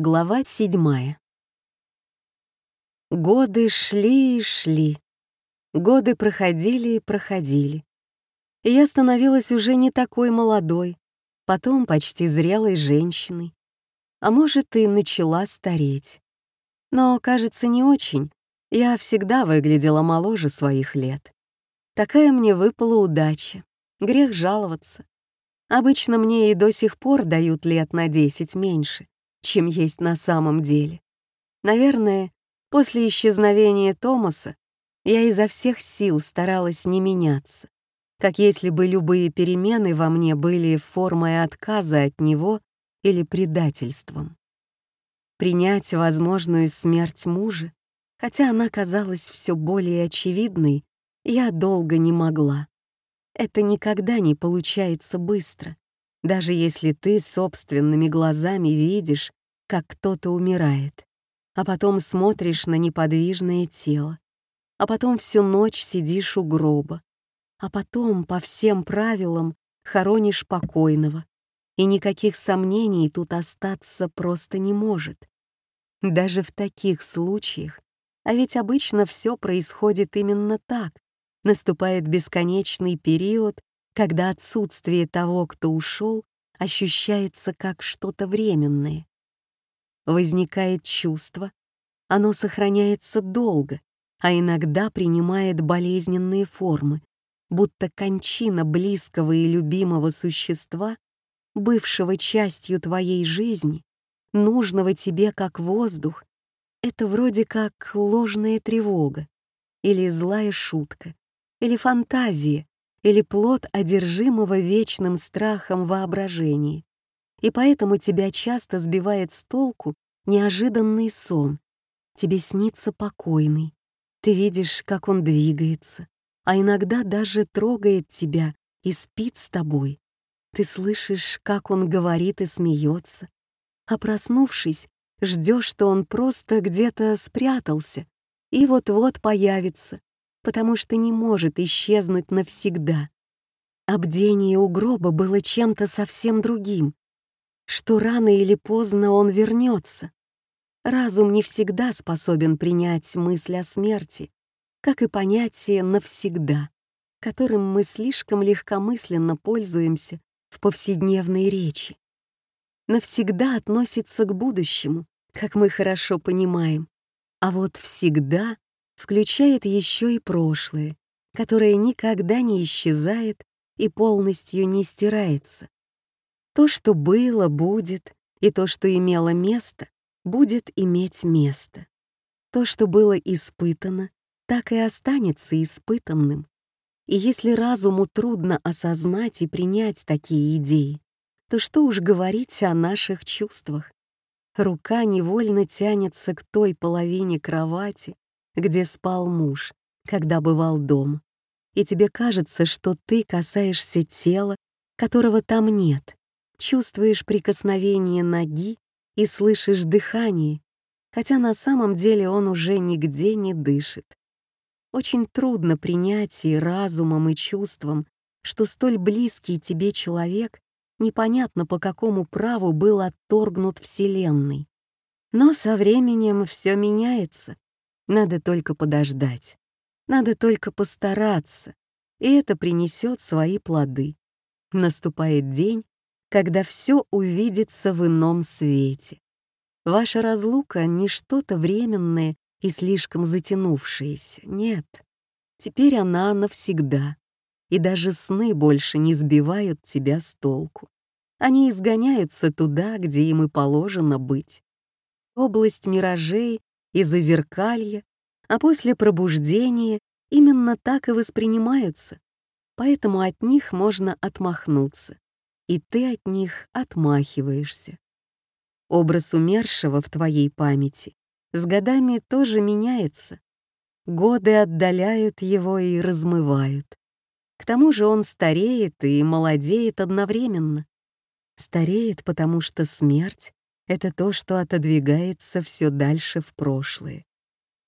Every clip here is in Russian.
Глава седьмая. Годы шли и шли. Годы проходили и проходили. И я становилась уже не такой молодой, потом почти зрелой женщиной. А может, и начала стареть. Но, кажется, не очень. Я всегда выглядела моложе своих лет. Такая мне выпала удача. Грех жаловаться. Обычно мне и до сих пор дают лет на десять меньше чем есть на самом деле. Наверное, после исчезновения Томаса я изо всех сил старалась не меняться, как если бы любые перемены во мне были формой отказа от него или предательством. Принять возможную смерть мужа, хотя она казалась все более очевидной, я долго не могла. Это никогда не получается быстро, даже если ты собственными глазами видишь, как кто-то умирает, а потом смотришь на неподвижное тело, а потом всю ночь сидишь у гроба, а потом по всем правилам хоронишь покойного, и никаких сомнений тут остаться просто не может. Даже в таких случаях, а ведь обычно все происходит именно так, наступает бесконечный период, когда отсутствие того, кто ушел, ощущается как что-то временное возникает чувство, оно сохраняется долго, а иногда принимает болезненные формы, будто кончина близкого и любимого существа, бывшего частью твоей жизни, нужного тебе как воздух, это вроде как ложная тревога, или злая шутка, или фантазия, или плод одержимого вечным страхом воображения и поэтому тебя часто сбивает с толку неожиданный сон. Тебе снится покойный, ты видишь, как он двигается, а иногда даже трогает тебя и спит с тобой. Ты слышишь, как он говорит и смеется, а проснувшись, ждешь, что он просто где-то спрятался и вот-вот появится, потому что не может исчезнуть навсегда. Обдение у гроба было чем-то совсем другим, что рано или поздно он вернется. Разум не всегда способен принять мысль о смерти, как и понятие «навсегда», которым мы слишком легкомысленно пользуемся в повседневной речи. Навсегда относится к будущему, как мы хорошо понимаем, а вот «всегда» включает еще и прошлое, которое никогда не исчезает и полностью не стирается. То, что было, будет, и то, что имело место, будет иметь место. То, что было испытано, так и останется испытанным. И если разуму трудно осознать и принять такие идеи, то что уж говорить о наших чувствах. Рука невольно тянется к той половине кровати, где спал муж, когда бывал дом. И тебе кажется, что ты касаешься тела, которого там нет, чувствуешь прикосновение ноги и слышишь дыхание, хотя на самом деле он уже нигде не дышит. Очень трудно принять и разумом, и чувством, что столь близкий тебе человек непонятно по какому праву был отторгнут Вселенной. Но со временем все меняется. Надо только подождать. Надо только постараться, и это принесет свои плоды. Наступает день, когда все увидится в ином свете. Ваша разлука не что-то временное и слишком затянувшееся, нет. Теперь она навсегда, и даже сны больше не сбивают тебя с толку. Они изгоняются туда, где им и положено быть. Область миражей и зазеркалья, а после пробуждения именно так и воспринимаются, поэтому от них можно отмахнуться и ты от них отмахиваешься. Образ умершего в твоей памяти с годами тоже меняется. Годы отдаляют его и размывают. К тому же он стареет и молодеет одновременно. Стареет, потому что смерть — это то, что отодвигается все дальше в прошлое.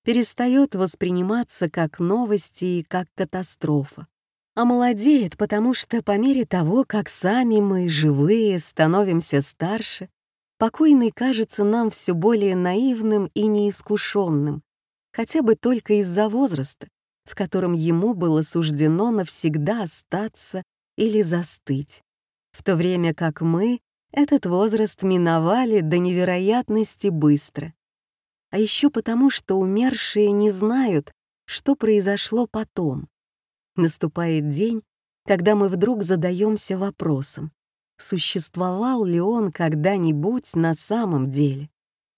Перестает восприниматься как новости и как катастрофа а молодеет, потому что по мере того, как сами мы, живые, становимся старше, Покойный кажется нам все более наивным и неискушенным, хотя бы только из-за возраста, в котором ему было суждено навсегда остаться или застыть, в то время как мы этот возраст миновали до невероятности быстро. А еще потому, что умершие не знают, что произошло потом. Наступает день, когда мы вдруг задаемся вопросом, существовал ли он когда-нибудь на самом деле,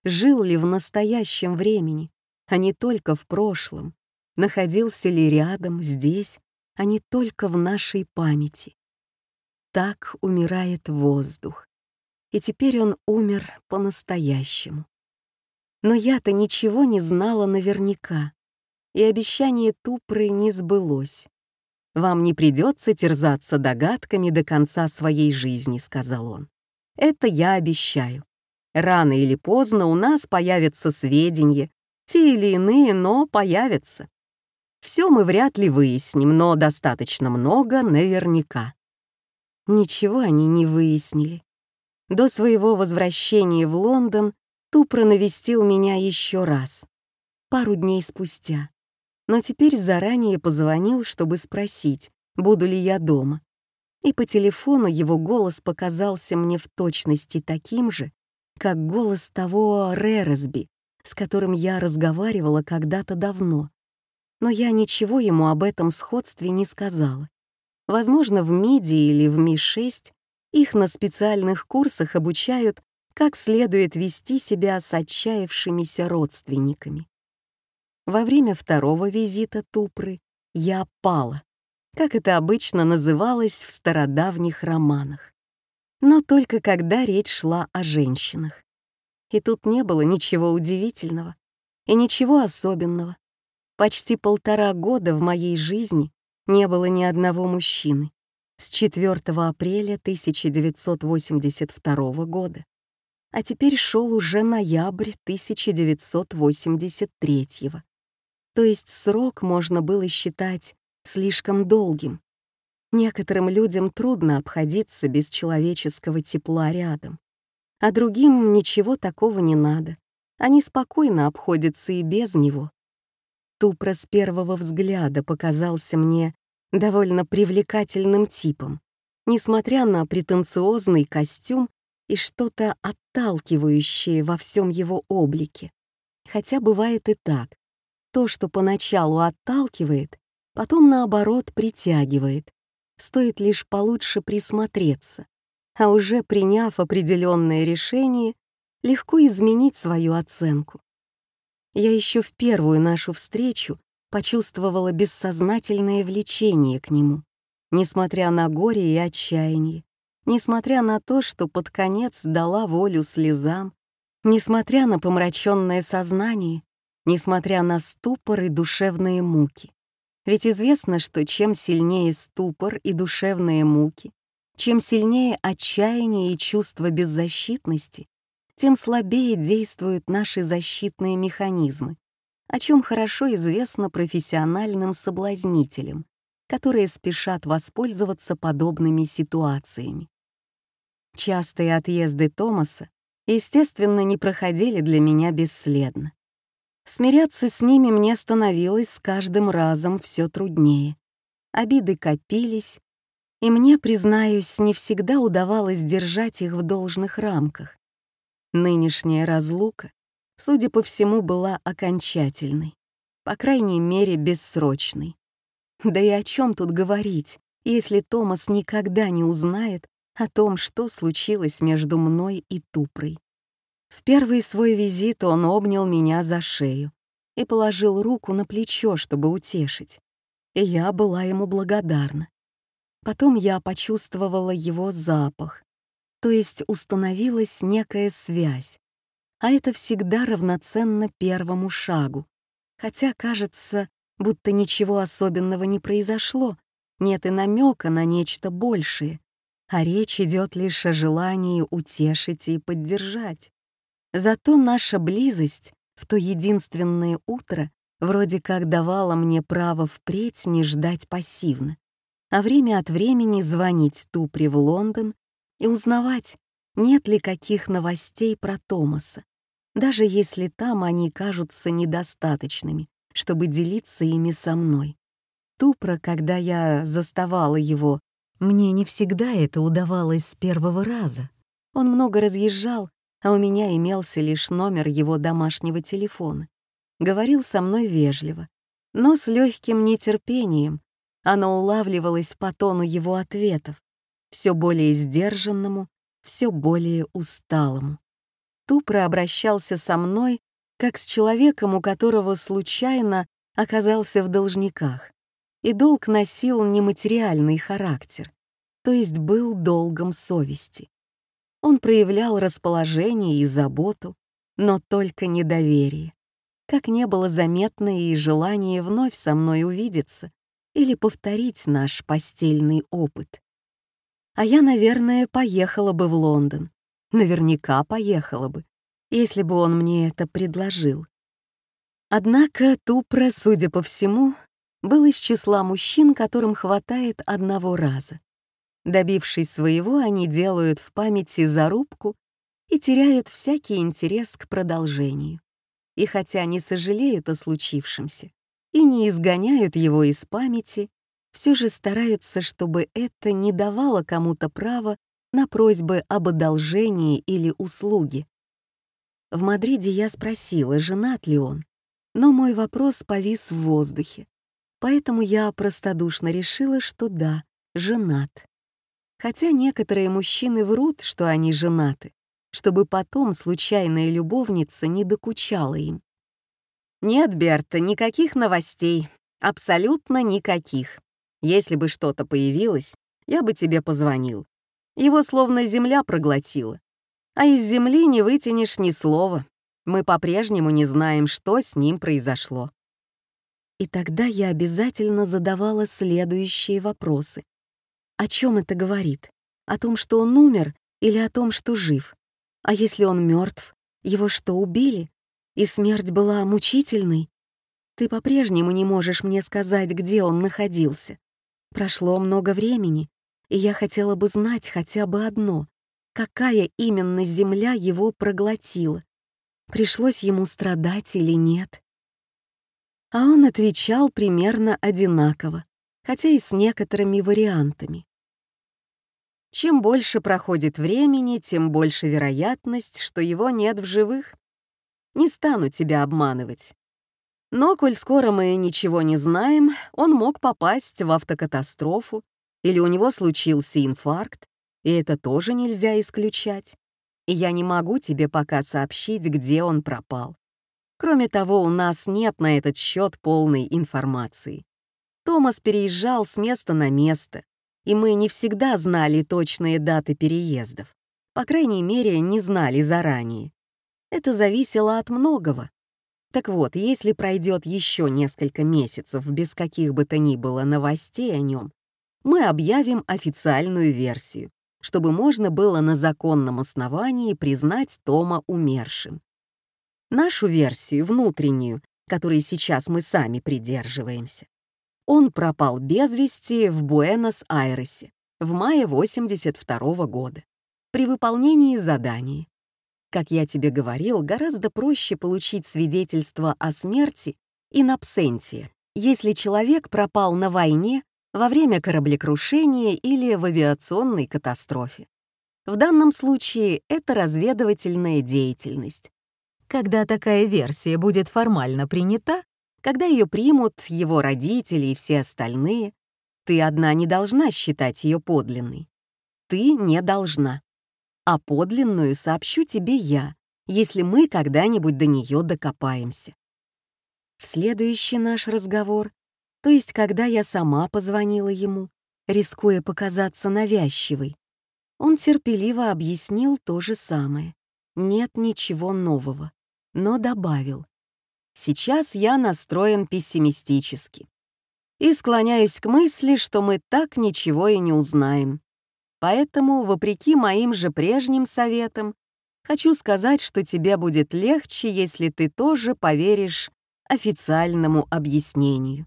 жил ли в настоящем времени, а не только в прошлом, находился ли рядом, здесь, а не только в нашей памяти. Так умирает воздух. И теперь он умер по-настоящему. Но я-то ничего не знала наверняка, и обещание Тупры не сбылось. «Вам не придется терзаться догадками до конца своей жизни», — сказал он. «Это я обещаю. Рано или поздно у нас появятся сведения, те или иные, но появятся. Все мы вряд ли выясним, но достаточно много наверняка». Ничего они не выяснили. До своего возвращения в Лондон Тупро навестил меня еще раз, пару дней спустя но теперь заранее позвонил, чтобы спросить, буду ли я дома. И по телефону его голос показался мне в точности таким же, как голос того Рересби, с которым я разговаривала когда-то давно. Но я ничего ему об этом сходстве не сказала. Возможно, в МИДи или в Ми-6 их на специальных курсах обучают, как следует вести себя с отчаявшимися родственниками. Во время второго визита Тупры я пала, как это обычно называлось в стародавних романах. Но только когда речь шла о женщинах. И тут не было ничего удивительного и ничего особенного. Почти полтора года в моей жизни не было ни одного мужчины. С 4 апреля 1982 года. А теперь шел уже ноябрь 1983 года то есть срок можно было считать слишком долгим. Некоторым людям трудно обходиться без человеческого тепла рядом, а другим ничего такого не надо. Они спокойно обходятся и без него. Тупро с первого взгляда показался мне довольно привлекательным типом, несмотря на претенциозный костюм и что-то отталкивающее во всем его облике. Хотя бывает и так. То, что поначалу отталкивает, потом, наоборот, притягивает. Стоит лишь получше присмотреться, а уже приняв определенное решение, легко изменить свою оценку. Я еще в первую нашу встречу почувствовала бессознательное влечение к нему, несмотря на горе и отчаяние, несмотря на то, что под конец дала волю слезам, несмотря на помраченное сознание, несмотря на ступор и душевные муки. Ведь известно, что чем сильнее ступор и душевные муки, чем сильнее отчаяние и чувство беззащитности, тем слабее действуют наши защитные механизмы, о чем хорошо известно профессиональным соблазнителям, которые спешат воспользоваться подобными ситуациями. Частые отъезды Томаса, естественно, не проходили для меня бесследно. Смиряться с ними мне становилось с каждым разом все труднее. Обиды копились, и мне, признаюсь, не всегда удавалось держать их в должных рамках. Нынешняя разлука, судя по всему, была окончательной, по крайней мере, бессрочной. Да и о чем тут говорить, если Томас никогда не узнает о том, что случилось между мной и Тупрой. В первый свой визит он обнял меня за шею и положил руку на плечо, чтобы утешить. И я была ему благодарна. Потом я почувствовала его запах, то есть установилась некая связь. А это всегда равноценно первому шагу. Хотя кажется, будто ничего особенного не произошло, нет и намека на нечто большее, а речь идет лишь о желании утешить и поддержать. Зато наша близость в то единственное утро вроде как давала мне право впредь не ждать пассивно, а время от времени звонить Тупре в Лондон и узнавать, нет ли каких новостей про Томаса, даже если там они кажутся недостаточными, чтобы делиться ими со мной. Тупро, когда я заставала его, мне не всегда это удавалось с первого раза. Он много разъезжал, а у меня имелся лишь номер его домашнего телефона. Говорил со мной вежливо, но с легким нетерпением. Оно улавливалось по тону его ответов, все более сдержанному, все более усталому. Тупро обращался со мной, как с человеком, у которого случайно оказался в должниках, и долг носил нематериальный характер, то есть был долгом совести. Он проявлял расположение и заботу, но только недоверие. Как не было заметно и желание вновь со мной увидеться или повторить наш постельный опыт. А я, наверное, поехала бы в Лондон. Наверняка поехала бы, если бы он мне это предложил. Однако Тупра, судя по всему, был из числа мужчин, которым хватает одного раза. Добившись своего, они делают в памяти зарубку и теряют всякий интерес к продолжению. И хотя не сожалеют о случившемся и не изгоняют его из памяти, все же стараются, чтобы это не давало кому-то права на просьбы об одолжении или услуге. В Мадриде я спросила, женат ли он, но мой вопрос повис в воздухе, поэтому я простодушно решила, что да, женат. Хотя некоторые мужчины врут, что они женаты, чтобы потом случайная любовница не докучала им. «Нет, Берта, никаких новостей. Абсолютно никаких. Если бы что-то появилось, я бы тебе позвонил. Его словно земля проглотила. А из земли не вытянешь ни слова. Мы по-прежнему не знаем, что с ним произошло. И тогда я обязательно задавала следующие вопросы. О чем это говорит? О том, что он умер, или о том, что жив? А если он мертв, его что, убили? И смерть была мучительной? Ты по-прежнему не можешь мне сказать, где он находился. Прошло много времени, и я хотела бы знать хотя бы одно. Какая именно земля его проглотила? Пришлось ему страдать или нет? А он отвечал примерно одинаково, хотя и с некоторыми вариантами. Чем больше проходит времени, тем больше вероятность, что его нет в живых. Не стану тебя обманывать. Но, коль скоро мы ничего не знаем, он мог попасть в автокатастрофу, или у него случился инфаркт, и это тоже нельзя исключать. И я не могу тебе пока сообщить, где он пропал. Кроме того, у нас нет на этот счет полной информации. Томас переезжал с места на место, и мы не всегда знали точные даты переездов. По крайней мере, не знали заранее. Это зависело от многого, так вот, если пройдет еще несколько месяцев без каких бы то ни было новостей о нем, мы объявим официальную версию, чтобы можно было на законном основании признать Тома умершим. Нашу версию, внутреннюю, которой сейчас мы сами придерживаемся. Он пропал без вести в Буэнос-Айресе в мае 82 -го года при выполнении задания как я тебе говорил, гораздо проще получить свидетельство о смерти in absentia, если человек пропал на войне, во время кораблекрушения или в авиационной катастрофе. В данном случае это разведывательная деятельность. Когда такая версия будет формально принята, когда ее примут его родители и все остальные, ты одна не должна считать ее подлинной. Ты не должна а подлинную сообщу тебе я, если мы когда-нибудь до нее докопаемся. В следующий наш разговор, то есть когда я сама позвонила ему, рискуя показаться навязчивой, он терпеливо объяснил то же самое. Нет ничего нового, но добавил. Сейчас я настроен пессимистически и склоняюсь к мысли, что мы так ничего и не узнаем. Поэтому, вопреки моим же прежним советам, хочу сказать, что тебе будет легче, если ты тоже поверишь официальному объяснению.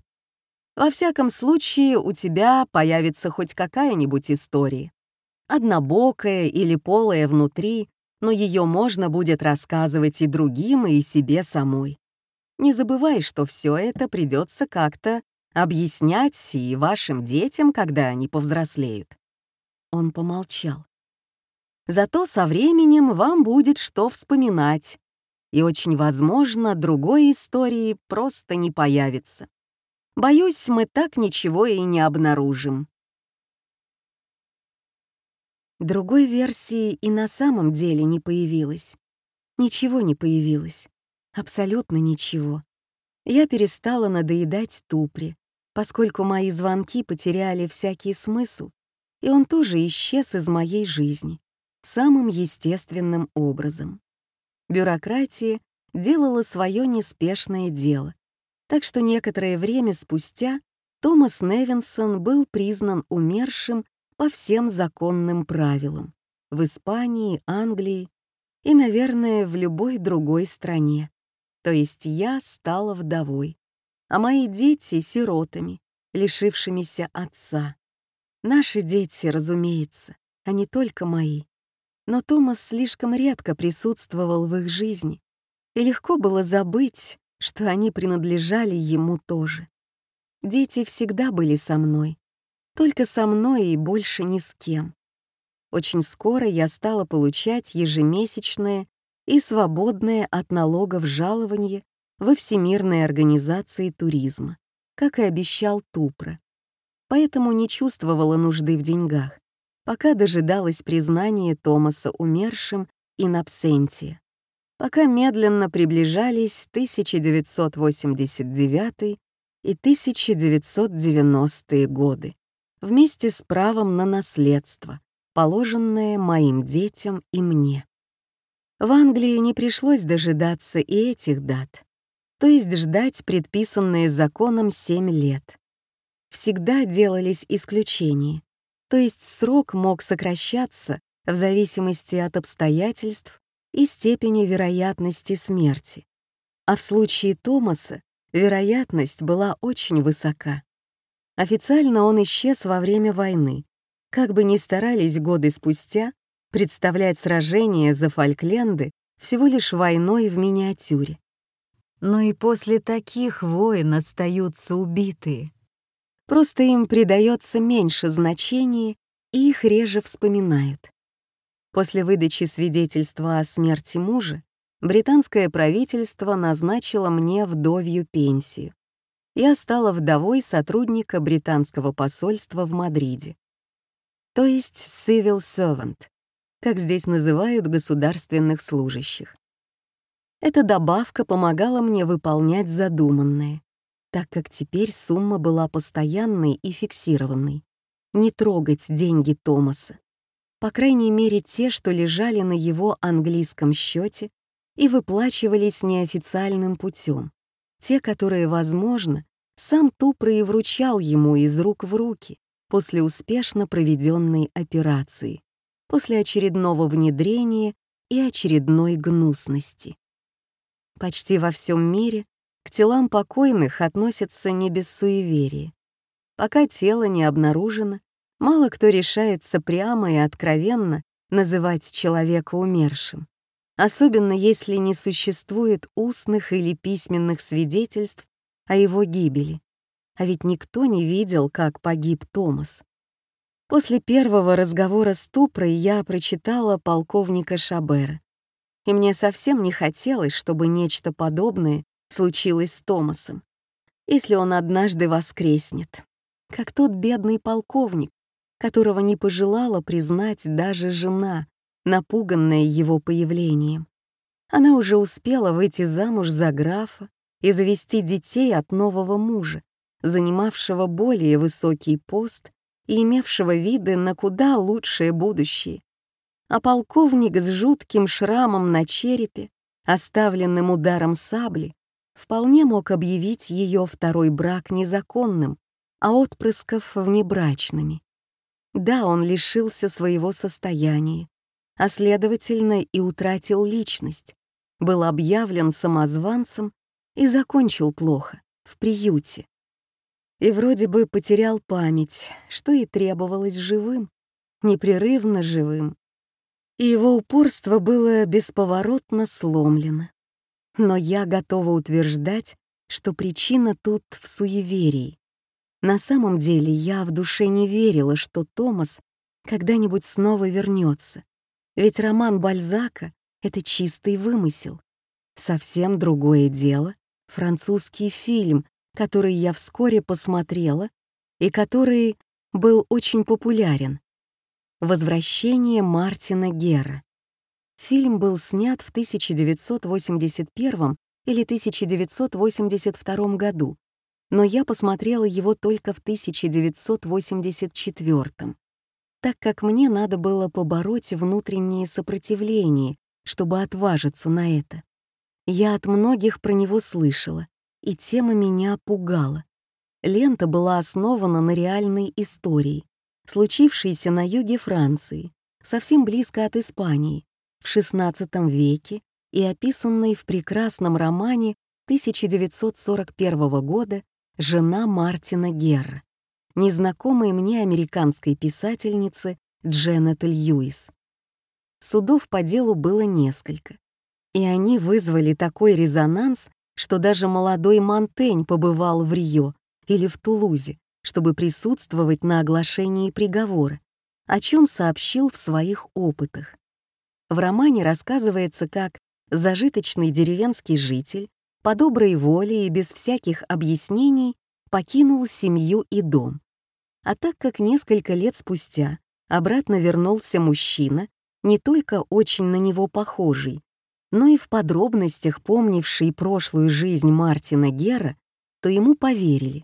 Во всяком случае, у тебя появится хоть какая-нибудь история. однобокая или полая внутри, но ее можно будет рассказывать и другим, и себе самой. Не забывай, что все это придется как-то объяснять и вашим детям, когда они повзрослеют. Он помолчал. Зато со временем вам будет что вспоминать, и очень возможно, другой истории просто не появится. Боюсь, мы так ничего и не обнаружим. Другой версии и на самом деле не появилось. Ничего не появилось. Абсолютно ничего. Я перестала надоедать Тупри, поскольку мои звонки потеряли всякий смысл, и он тоже исчез из моей жизни самым естественным образом. Бюрократия делала свое неспешное дело, так что некоторое время спустя Томас Невинсон был признан умершим по всем законным правилам в Испании, Англии и, наверное, в любой другой стране. То есть я стала вдовой, а мои дети — сиротами, лишившимися отца. Наши дети, разумеется, а не только мои. Но Томас слишком редко присутствовал в их жизни, и легко было забыть, что они принадлежали ему тоже. Дети всегда были со мной, только со мной и больше ни с кем. Очень скоро я стала получать ежемесячное и свободное от налогов жалование во Всемирной организации туризма, как и обещал Тупра. Поэтому не чувствовала нужды в деньгах, пока дожидалась признания Томаса умершим in absentia, пока медленно приближались 1989 и 1990 годы вместе с правом на наследство, положенное моим детям и мне. В Англии не пришлось дожидаться и этих дат, то есть ждать предписанные законом 7 лет. Всегда делались исключения, то есть срок мог сокращаться в зависимости от обстоятельств и степени вероятности смерти. А в случае Томаса вероятность была очень высока. Официально он исчез во время войны. Как бы ни старались годы спустя представлять сражение за Фолкленды всего лишь войной в миниатюре. Но и после таких войн остаются убитые. Просто им придается меньше значения, и их реже вспоминают. После выдачи свидетельства о смерти мужа британское правительство назначило мне вдовью пенсию я стала вдовой сотрудника британского посольства в Мадриде. То есть civil servant, как здесь называют государственных служащих. Эта добавка помогала мне выполнять задуманное, так как теперь сумма была постоянной и фиксированной. Не трогать деньги Томаса. По крайней мере, те, что лежали на его английском счете и выплачивались неофициальным путем те, которые, возможно, сам Тупро вручал ему из рук в руки после успешно проведенной операции, после очередного внедрения и очередной гнусности. Почти во всем мире к телам покойных относятся не без суеверия. Пока тело не обнаружено, мало кто решается прямо и откровенно называть человека умершим особенно если не существует устных или письменных свидетельств о его гибели. А ведь никто не видел, как погиб Томас. После первого разговора с Тупрой я прочитала полковника Шабера. И мне совсем не хотелось, чтобы нечто подобное случилось с Томасом, если он однажды воскреснет, как тот бедный полковник, которого не пожелала признать даже жена, напуганная его появлением. Она уже успела выйти замуж за графа и завести детей от нового мужа, занимавшего более высокий пост и имевшего виды на куда лучшее будущее. А полковник с жутким шрамом на черепе, оставленным ударом сабли, вполне мог объявить ее второй брак незаконным, а отпрысков внебрачными. Да, он лишился своего состояния, а следовательно и утратил личность, был объявлен самозванцем и закончил плохо, в приюте. И вроде бы потерял память, что и требовалось живым. непрерывно живым. И его упорство было бесповоротно сломлено. Но я готова утверждать, что причина тут в суеверии. На самом деле я в душе не верила, что Томас когда-нибудь снова вернется. Ведь роман Бальзака — это чистый вымысел. Совсем другое дело — французский фильм, который я вскоре посмотрела и который был очень популярен. «Возвращение Мартина Гера». Фильм был снят в 1981 или 1982 году, но я посмотрела его только в 1984 так как мне надо было побороть внутреннее сопротивление, чтобы отважиться на это. Я от многих про него слышала, и тема меня пугала. Лента была основана на реальной истории, случившейся на юге Франции, совсем близко от Испании, в XVI веке и описанной в прекрасном романе 1941 года «Жена Мартина Герра», незнакомой мне американской писательницы Дженнет Льюис. Судов по делу было несколько, и они вызвали такой резонанс, что даже молодой Монтень побывал в Рио или в Тулузе, чтобы присутствовать на оглашении приговора, о чем сообщил в своих опытах. В романе рассказывается, как зажиточный деревенский житель по доброй воле и без всяких объяснений покинул семью и дом. А так как несколько лет спустя обратно вернулся мужчина, не только очень на него похожий, но и в подробностях помнивший прошлую жизнь Мартина Гера, то ему поверили.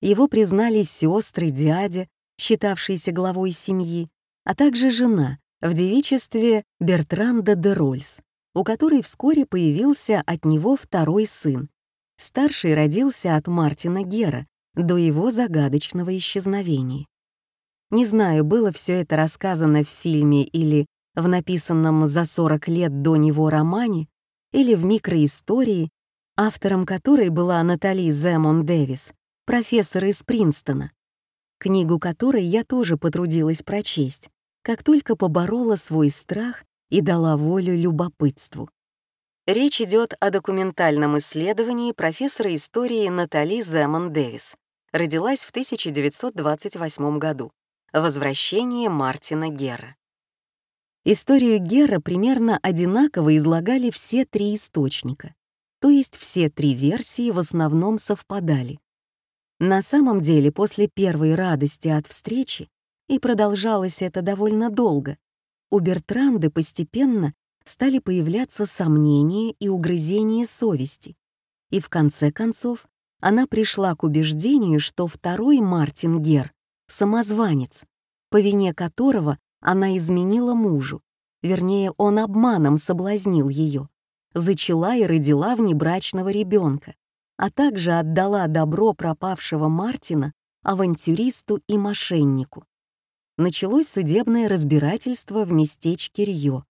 Его признали сестры, дядя, считавшийся главой семьи, а также жена в девичестве Бертранда де Рольс, у которой вскоре появился от него второй сын. Старший родился от Мартина Гера до его загадочного исчезновения. Не знаю, было все это рассказано в фильме или в написанном за 40 лет до него романе или в микроистории, автором которой была Натали Земон Дэвис, профессор из Принстона, книгу которой я тоже потрудилась прочесть, как только поборола свой страх и дала волю любопытству. Речь идет о документальном исследовании профессора истории Натали Земон Дэвис. Родилась в 1928 году. Возвращение Мартина Герра. Историю Гера примерно одинаково излагали все три источника, то есть все три версии в основном совпадали. На самом деле, после первой радости от встречи, и продолжалось это довольно долго, у Бертранды постепенно стали появляться сомнения и угрызения совести, и в конце концов она пришла к убеждению, что второй Мартин Гер — самозванец, по вине которого она изменила мужу, вернее, он обманом соблазнил ее, зачала и родила внебрачного ребенка, а также отдала добро пропавшего Мартина авантюристу и мошеннику. Началось судебное разбирательство в местечке Рьо,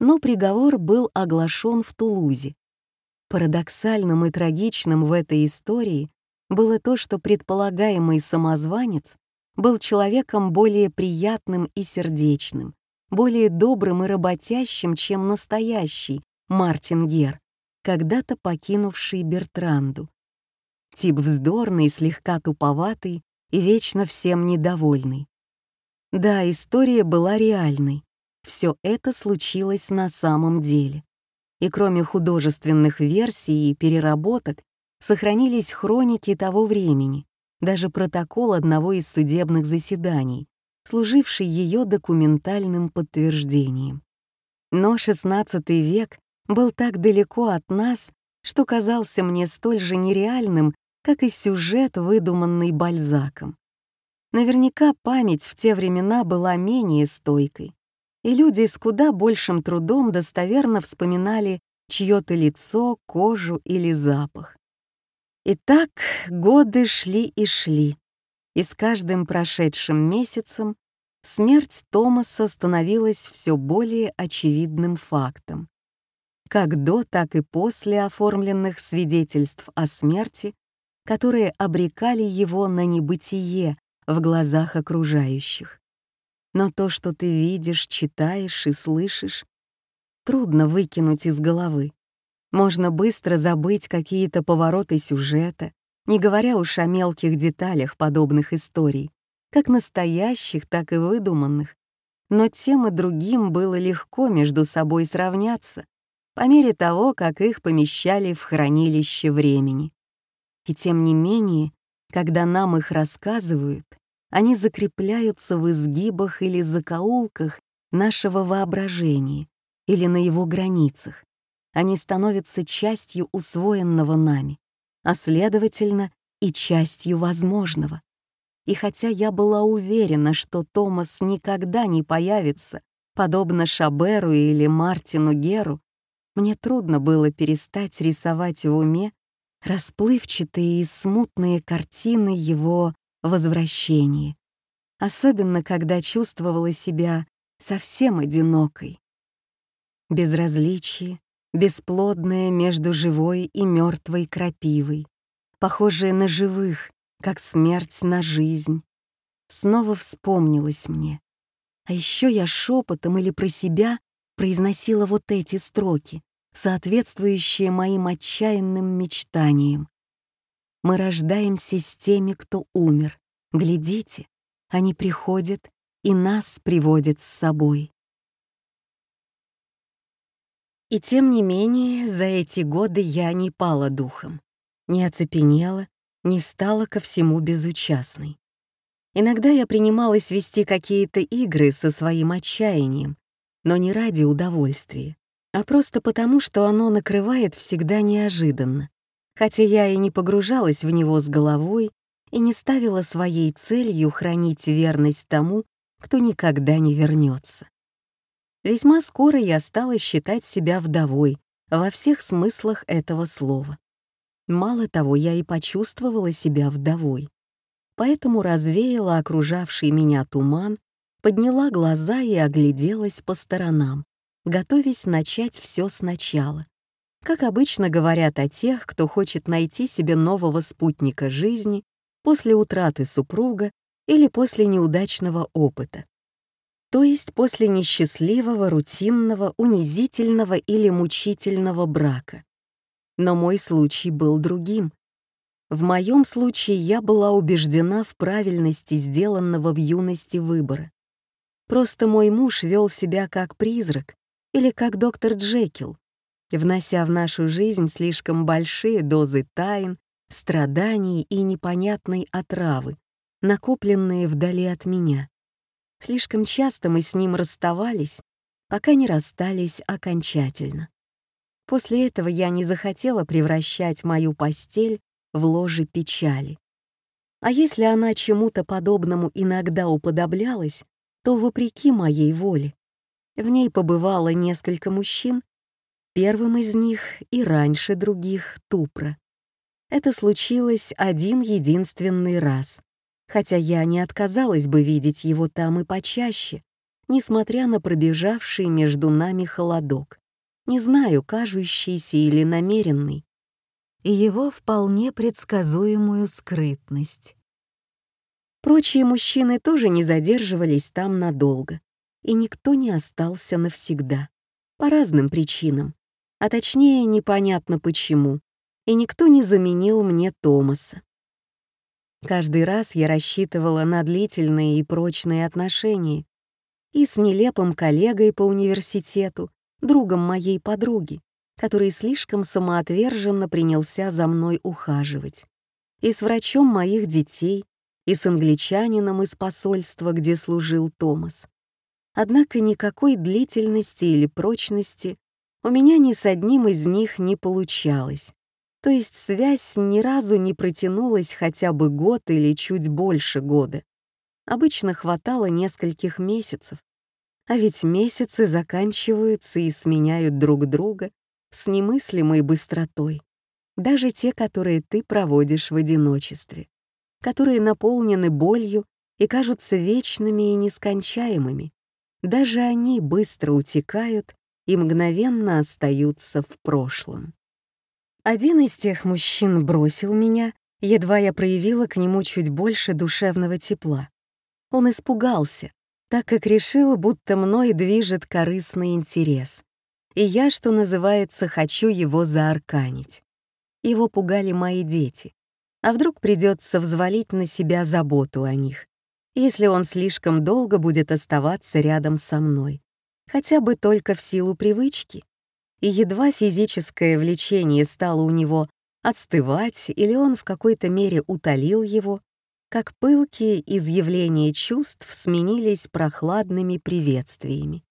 но приговор был оглашен в Тулузе. Парадоксальным и трагичным в этой истории было то, что предполагаемый самозванец был человеком более приятным и сердечным, более добрым и работящим, чем настоящий Мартин Гер, когда-то покинувший Бертранду. Тип вздорный, слегка туповатый и вечно всем недовольный. Да, история была реальной. Все это случилось на самом деле. И кроме художественных версий и переработок, сохранились хроники того времени, даже протокол одного из судебных заседаний, служивший ее документальным подтверждением. Но XVI век был так далеко от нас, что казался мне столь же нереальным, как и сюжет, выдуманный Бальзаком. Наверняка память в те времена была менее стойкой, и люди с куда большим трудом достоверно вспоминали чье-то лицо, кожу или запах. И так годы шли и шли, и с каждым прошедшим месяцем смерть Томаса становилась все более очевидным фактом. Как до, так и после оформленных свидетельств о смерти, которые обрекали его на небытие в глазах окружающих. Но то, что ты видишь, читаешь и слышишь, трудно выкинуть из головы. Можно быстро забыть какие-то повороты сюжета, не говоря уж о мелких деталях подобных историй, как настоящих, так и выдуманных. Но тем и другим было легко между собой сравняться, по мере того, как их помещали в хранилище времени. И тем не менее, когда нам их рассказывают, они закрепляются в изгибах или закоулках нашего воображения или на его границах. Они становятся частью усвоенного нами, а следовательно и частью возможного. И хотя я была уверена, что Томас никогда не появится, подобно Шаберу или Мартину Геру, мне трудно было перестать рисовать в уме расплывчатые и смутные картины его возвращения, особенно когда чувствовала себя совсем одинокой. Безразличие, бесплодное между живой и мертвой крапивой, похожее на живых, как смерть на жизнь, снова вспомнилось мне. А еще я шепотом или про себя произносила вот эти строки, соответствующие моим отчаянным мечтаниям. Мы рождаемся с теми, кто умер. Глядите, они приходят и нас приводят с собой. И тем не менее, за эти годы я не пала духом, не оцепенела, не стала ко всему безучастной. Иногда я принималась вести какие-то игры со своим отчаянием, но не ради удовольствия, а просто потому, что оно накрывает всегда неожиданно, хотя я и не погружалась в него с головой и не ставила своей целью хранить верность тому, кто никогда не вернется. Весьма скоро я стала считать себя вдовой во всех смыслах этого слова. Мало того, я и почувствовала себя вдовой. Поэтому развеяла окружавший меня туман, подняла глаза и огляделась по сторонам, готовясь начать все сначала. Как обычно говорят о тех, кто хочет найти себе нового спутника жизни после утраты супруга или после неудачного опыта то есть после несчастливого, рутинного, унизительного или мучительного брака. Но мой случай был другим. В моем случае я была убеждена в правильности сделанного в юности выбора. Просто мой муж вел себя как призрак или как доктор Джекил, внося в нашу жизнь слишком большие дозы тайн, страданий и непонятной отравы, накопленные вдали от меня. Слишком часто мы с ним расставались, пока не расстались окончательно. После этого я не захотела превращать мою постель в ложе печали. А если она чему-то подобному иногда уподоблялась, то вопреки моей воле. В ней побывало несколько мужчин, первым из них и раньше других — Тупра. Это случилось один единственный раз, хотя я не отказалась бы видеть его там и почаще, несмотря на пробежавший между нами холодок, не знаю, кажущийся или намеренный, и его вполне предсказуемую скрытность. Прочие мужчины тоже не задерживались там надолго, и никто не остался навсегда, по разным причинам, а точнее непонятно почему, и никто не заменил мне Томаса. Каждый раз я рассчитывала на длительные и прочные отношения. И с нелепым коллегой по университету, другом моей подруги, который слишком самоотверженно принялся за мной ухаживать. И с врачом моих детей, и с англичанином из посольства, где служил Томас. Однако никакой длительности или прочности у меня ни с одним из них не получалось. То есть связь ни разу не протянулась хотя бы год или чуть больше года. Обычно хватало нескольких месяцев. А ведь месяцы заканчиваются и сменяют друг друга с немыслимой быстротой. Даже те, которые ты проводишь в одиночестве, которые наполнены болью и кажутся вечными и нескончаемыми. Даже они быстро утекают и мгновенно остаются в прошлом. Один из тех мужчин бросил меня, едва я проявила к нему чуть больше душевного тепла. Он испугался, так как решил, будто мной движет корыстный интерес. И я, что называется, хочу его заарканить. Его пугали мои дети. А вдруг придется взвалить на себя заботу о них, если он слишком долго будет оставаться рядом со мной, хотя бы только в силу привычки. И едва физическое влечение стало у него отстывать или он в какой-то мере утолил его, как пылкие изъявления чувств сменились прохладными приветствиями,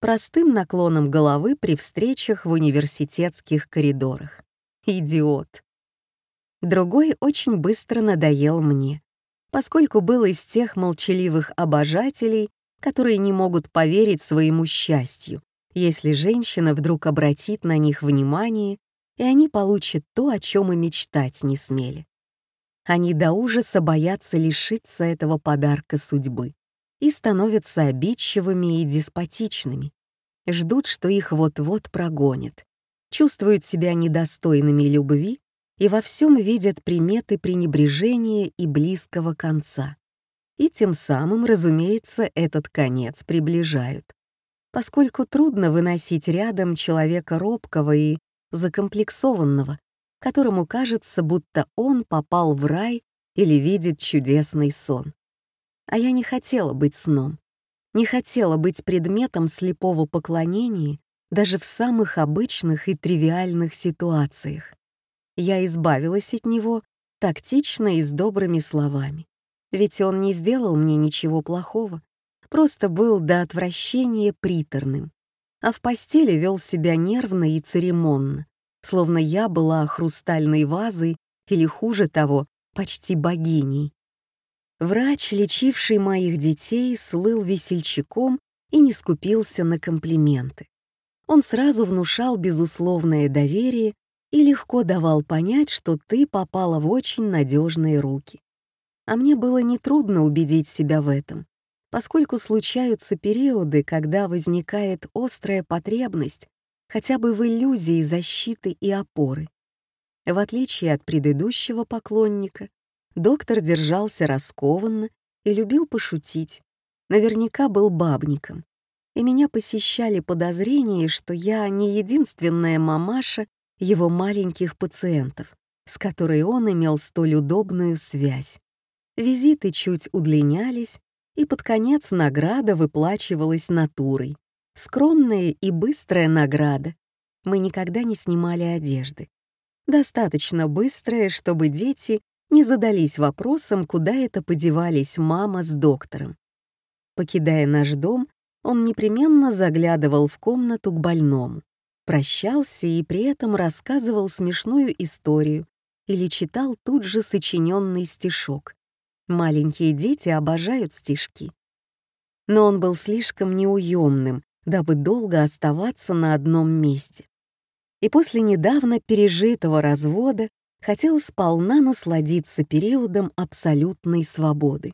простым наклоном головы при встречах в университетских коридорах. Идиот. Другой очень быстро надоел мне, поскольку был из тех молчаливых обожателей, которые не могут поверить своему счастью, если женщина вдруг обратит на них внимание и они получат то, о чем и мечтать не смели. Они до ужаса боятся лишиться этого подарка судьбы и становятся обидчивыми и деспотичными, ждут, что их вот-вот прогонят, чувствуют себя недостойными любви и во всем видят приметы пренебрежения и близкого конца. И тем самым, разумеется, этот конец приближают, поскольку трудно выносить рядом человека робкого и закомплексованного, которому кажется, будто он попал в рай или видит чудесный сон. А я не хотела быть сном, не хотела быть предметом слепого поклонения даже в самых обычных и тривиальных ситуациях. Я избавилась от него тактично и с добрыми словами, ведь он не сделал мне ничего плохого, просто был до отвращения приторным а в постели вел себя нервно и церемонно, словно я была хрустальной вазой или, хуже того, почти богиней. Врач, лечивший моих детей, слыл весельчаком и не скупился на комплименты. Он сразу внушал безусловное доверие и легко давал понять, что ты попала в очень надежные руки. А мне было нетрудно убедить себя в этом поскольку случаются периоды, когда возникает острая потребность хотя бы в иллюзии защиты и опоры. В отличие от предыдущего поклонника, доктор держался раскованно и любил пошутить. Наверняка был бабником. И меня посещали подозрения, что я не единственная мамаша его маленьких пациентов, с которой он имел столь удобную связь. Визиты чуть удлинялись, и под конец награда выплачивалась натурой. Скромная и быстрая награда. Мы никогда не снимали одежды. Достаточно быстрая, чтобы дети не задались вопросом, куда это подевались мама с доктором. Покидая наш дом, он непременно заглядывал в комнату к больному, прощался и при этом рассказывал смешную историю или читал тут же сочиненный стишок, Маленькие дети обожают стишки. Но он был слишком неуемным, дабы долго оставаться на одном месте. И после недавно пережитого развода хотел сполна насладиться периодом абсолютной свободы.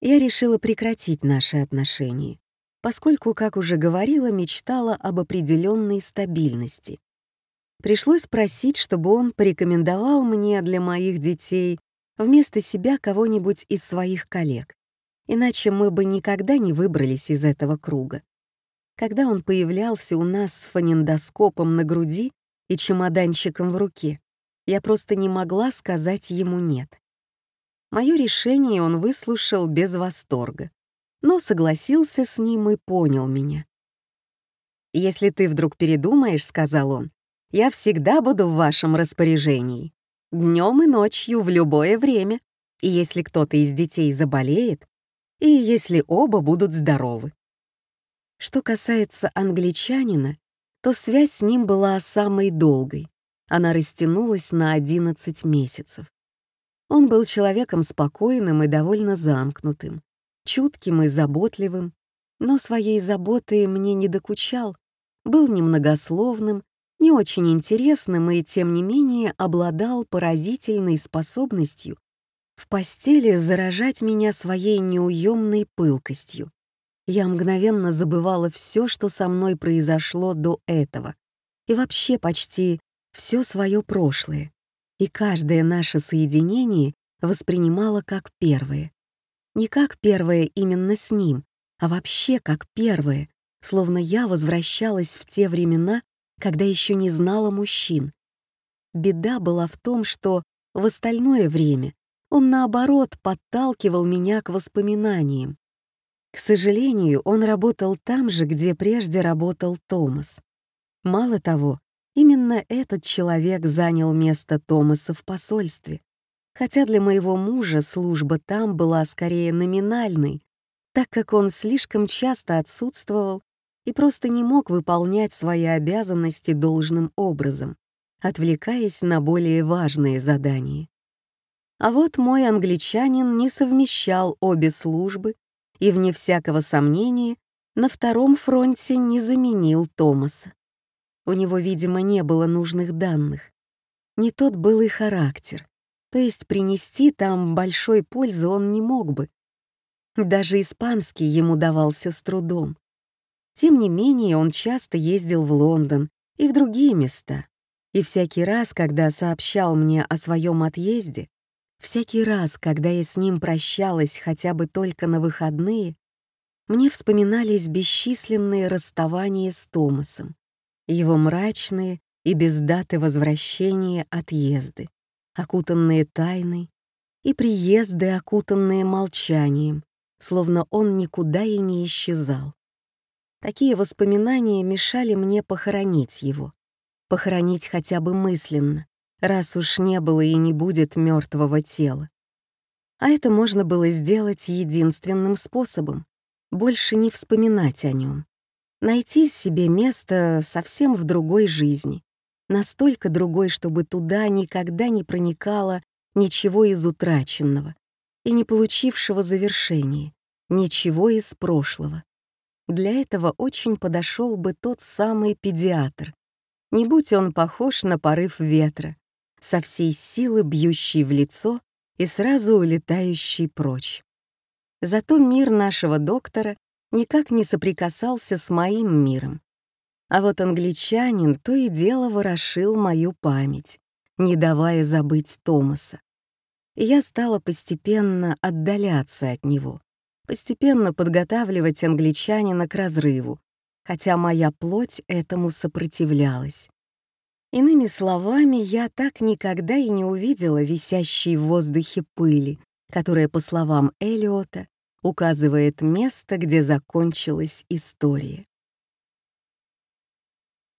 Я решила прекратить наши отношения, поскольку, как уже говорила, мечтала об определенной стабильности. Пришлось просить, чтобы он порекомендовал мне для моих детей вместо себя кого-нибудь из своих коллег, иначе мы бы никогда не выбрались из этого круга. Когда он появлялся у нас с фонендоскопом на груди и чемоданчиком в руке, я просто не могла сказать ему «нет». Мое решение он выслушал без восторга, но согласился с ним и понял меня. «Если ты вдруг передумаешь», — сказал он, — «я всегда буду в вашем распоряжении днем и ночью в любое время, и если кто-то из детей заболеет, и если оба будут здоровы. Что касается англичанина, то связь с ним была самой долгой. Она растянулась на 11 месяцев. Он был человеком спокойным и довольно замкнутым, чутким и заботливым, но своей заботой мне не докучал, был немногословным не очень интересным и, тем не менее, обладал поразительной способностью в постели заражать меня своей неуемной пылкостью. Я мгновенно забывала все, что со мной произошло до этого, и вообще почти все свое прошлое, и каждое наше соединение воспринимала как первое. Не как первое именно с ним, а вообще как первое, словно я возвращалась в те времена, когда еще не знала мужчин. Беда была в том, что в остальное время он, наоборот, подталкивал меня к воспоминаниям. К сожалению, он работал там же, где прежде работал Томас. Мало того, именно этот человек занял место Томаса в посольстве, хотя для моего мужа служба там была скорее номинальной, так как он слишком часто отсутствовал и просто не мог выполнять свои обязанности должным образом, отвлекаясь на более важные задания. А вот мой англичанин не совмещал обе службы и, вне всякого сомнения, на втором фронте не заменил Томаса. У него, видимо, не было нужных данных. Не тот был и характер, то есть принести там большой пользы он не мог бы. Даже испанский ему давался с трудом. Тем не менее, он часто ездил в Лондон и в другие места. И всякий раз, когда сообщал мне о своем отъезде, Всякий раз, когда я с ним прощалась хотя бы только на выходные, мне вспоминались бесчисленные расставания с Томасом, его мрачные и без даты возвращения отъезды, окутанные тайной, и приезды, окутанные молчанием, словно он никуда и не исчезал. Такие воспоминания мешали мне похоронить его, похоронить хотя бы мысленно, раз уж не было и не будет мертвого тела. А это можно было сделать единственным способом — больше не вспоминать о нем. Найти себе место совсем в другой жизни, настолько другой, чтобы туда никогда не проникало ничего из утраченного и не получившего завершения, ничего из прошлого. Для этого очень подошел бы тот самый педиатр. Не будь он похож на порыв ветра, со всей силы бьющий в лицо и сразу улетающий прочь. Зато мир нашего доктора никак не соприкасался с моим миром. А вот англичанин то и дело ворошил мою память, не давая забыть Томаса. И я стала постепенно отдаляться от него, постепенно подготавливать англичанина к разрыву, хотя моя плоть этому сопротивлялась. Иными словами, я так никогда и не увидела висящей в воздухе пыли, которая, по словам Элиота, указывает место, где закончилась история.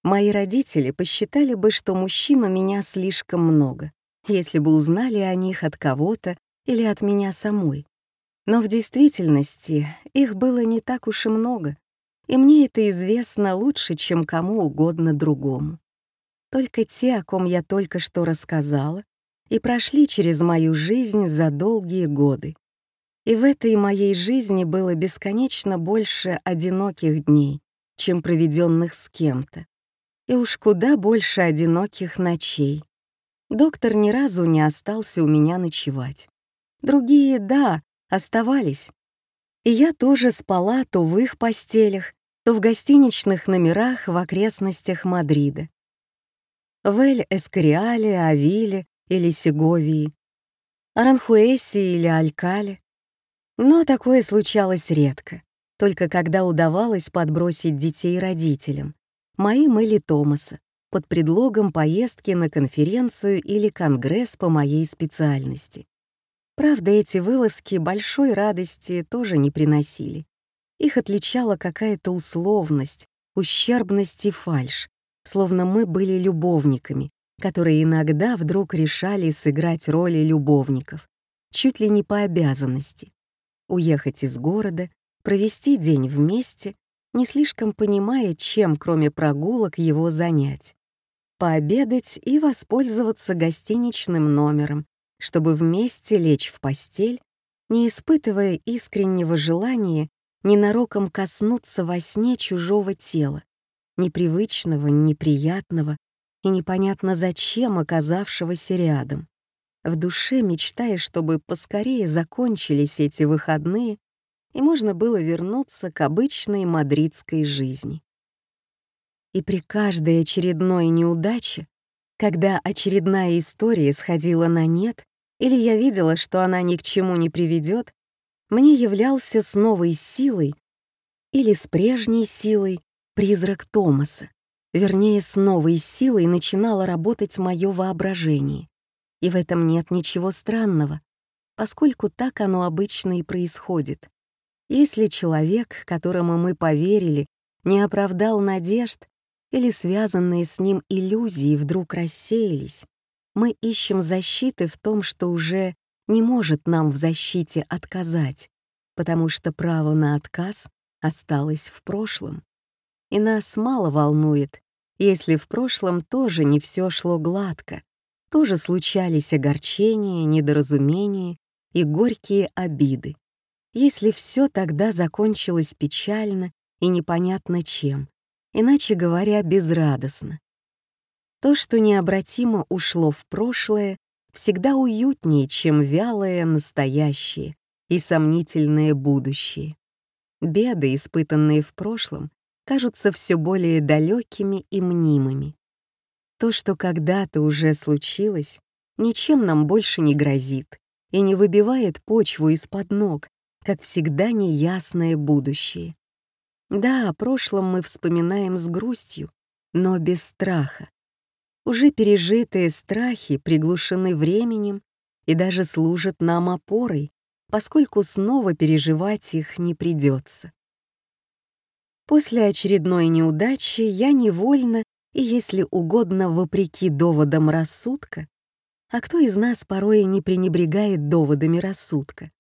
Мои родители посчитали бы, что мужчин у меня слишком много, если бы узнали о них от кого-то или от меня самой. Но в действительности их было не так уж и много, и мне это известно лучше, чем кому угодно другому только те, о ком я только что рассказала, и прошли через мою жизнь за долгие годы. И в этой моей жизни было бесконечно больше одиноких дней, чем проведенных с кем-то, и уж куда больше одиноких ночей. Доктор ни разу не остался у меня ночевать. Другие, да, оставались. И я тоже спала то в их постелях, то в гостиничных номерах в окрестностях Мадрида в Эль-Эскориале, Авиле или Сеговии, Аранхуэсе или Алькале. Но такое случалось редко, только когда удавалось подбросить детей родителям, моим или Томаса, под предлогом поездки на конференцию или конгресс по моей специальности. Правда, эти вылазки большой радости тоже не приносили. Их отличала какая-то условность, ущербность и фальшь, словно мы были любовниками, которые иногда вдруг решали сыграть роли любовников, чуть ли не по обязанности. Уехать из города, провести день вместе, не слишком понимая, чем, кроме прогулок, его занять. Пообедать и воспользоваться гостиничным номером, чтобы вместе лечь в постель, не испытывая искреннего желания ненароком коснуться во сне чужого тела, непривычного, неприятного и непонятно зачем оказавшегося рядом. В душе мечтая, чтобы поскорее закончились эти выходные и можно было вернуться к обычной мадридской жизни. И при каждой очередной неудаче, когда очередная история сходила на нет, или я видела, что она ни к чему не приведет, мне являлся с новой силой Или с прежней силой призрак Томаса. Вернее, с новой силой начинало работать мое воображение. И в этом нет ничего странного, поскольку так оно обычно и происходит. Если человек, которому мы поверили, не оправдал надежд или связанные с ним иллюзии вдруг рассеялись, мы ищем защиты в том, что уже не может нам в защите отказать, потому что право на отказ осталось в прошлом. И нас мало волнует, если в прошлом тоже не все шло гладко, тоже случались огорчения, недоразумения и горькие обиды. Если все тогда закончилось печально и непонятно чем, иначе говоря, безрадостно. То, что необратимо ушло в прошлое, всегда уютнее, чем вялое настоящее и сомнительное будущее. Беды, испытанные в прошлом, кажутся все более далекими и мнимыми. То, что когда-то уже случилось, ничем нам больше не грозит и не выбивает почву из-под ног, как всегда неясное будущее. Да, о прошлом мы вспоминаем с грустью, но без страха. Уже пережитые страхи приглушены временем и даже служат нам опорой, поскольку снова переживать их не придется. После очередной неудачи я невольно и, если угодно, вопреки доводам рассудка, а кто из нас порой не пренебрегает доводами рассудка,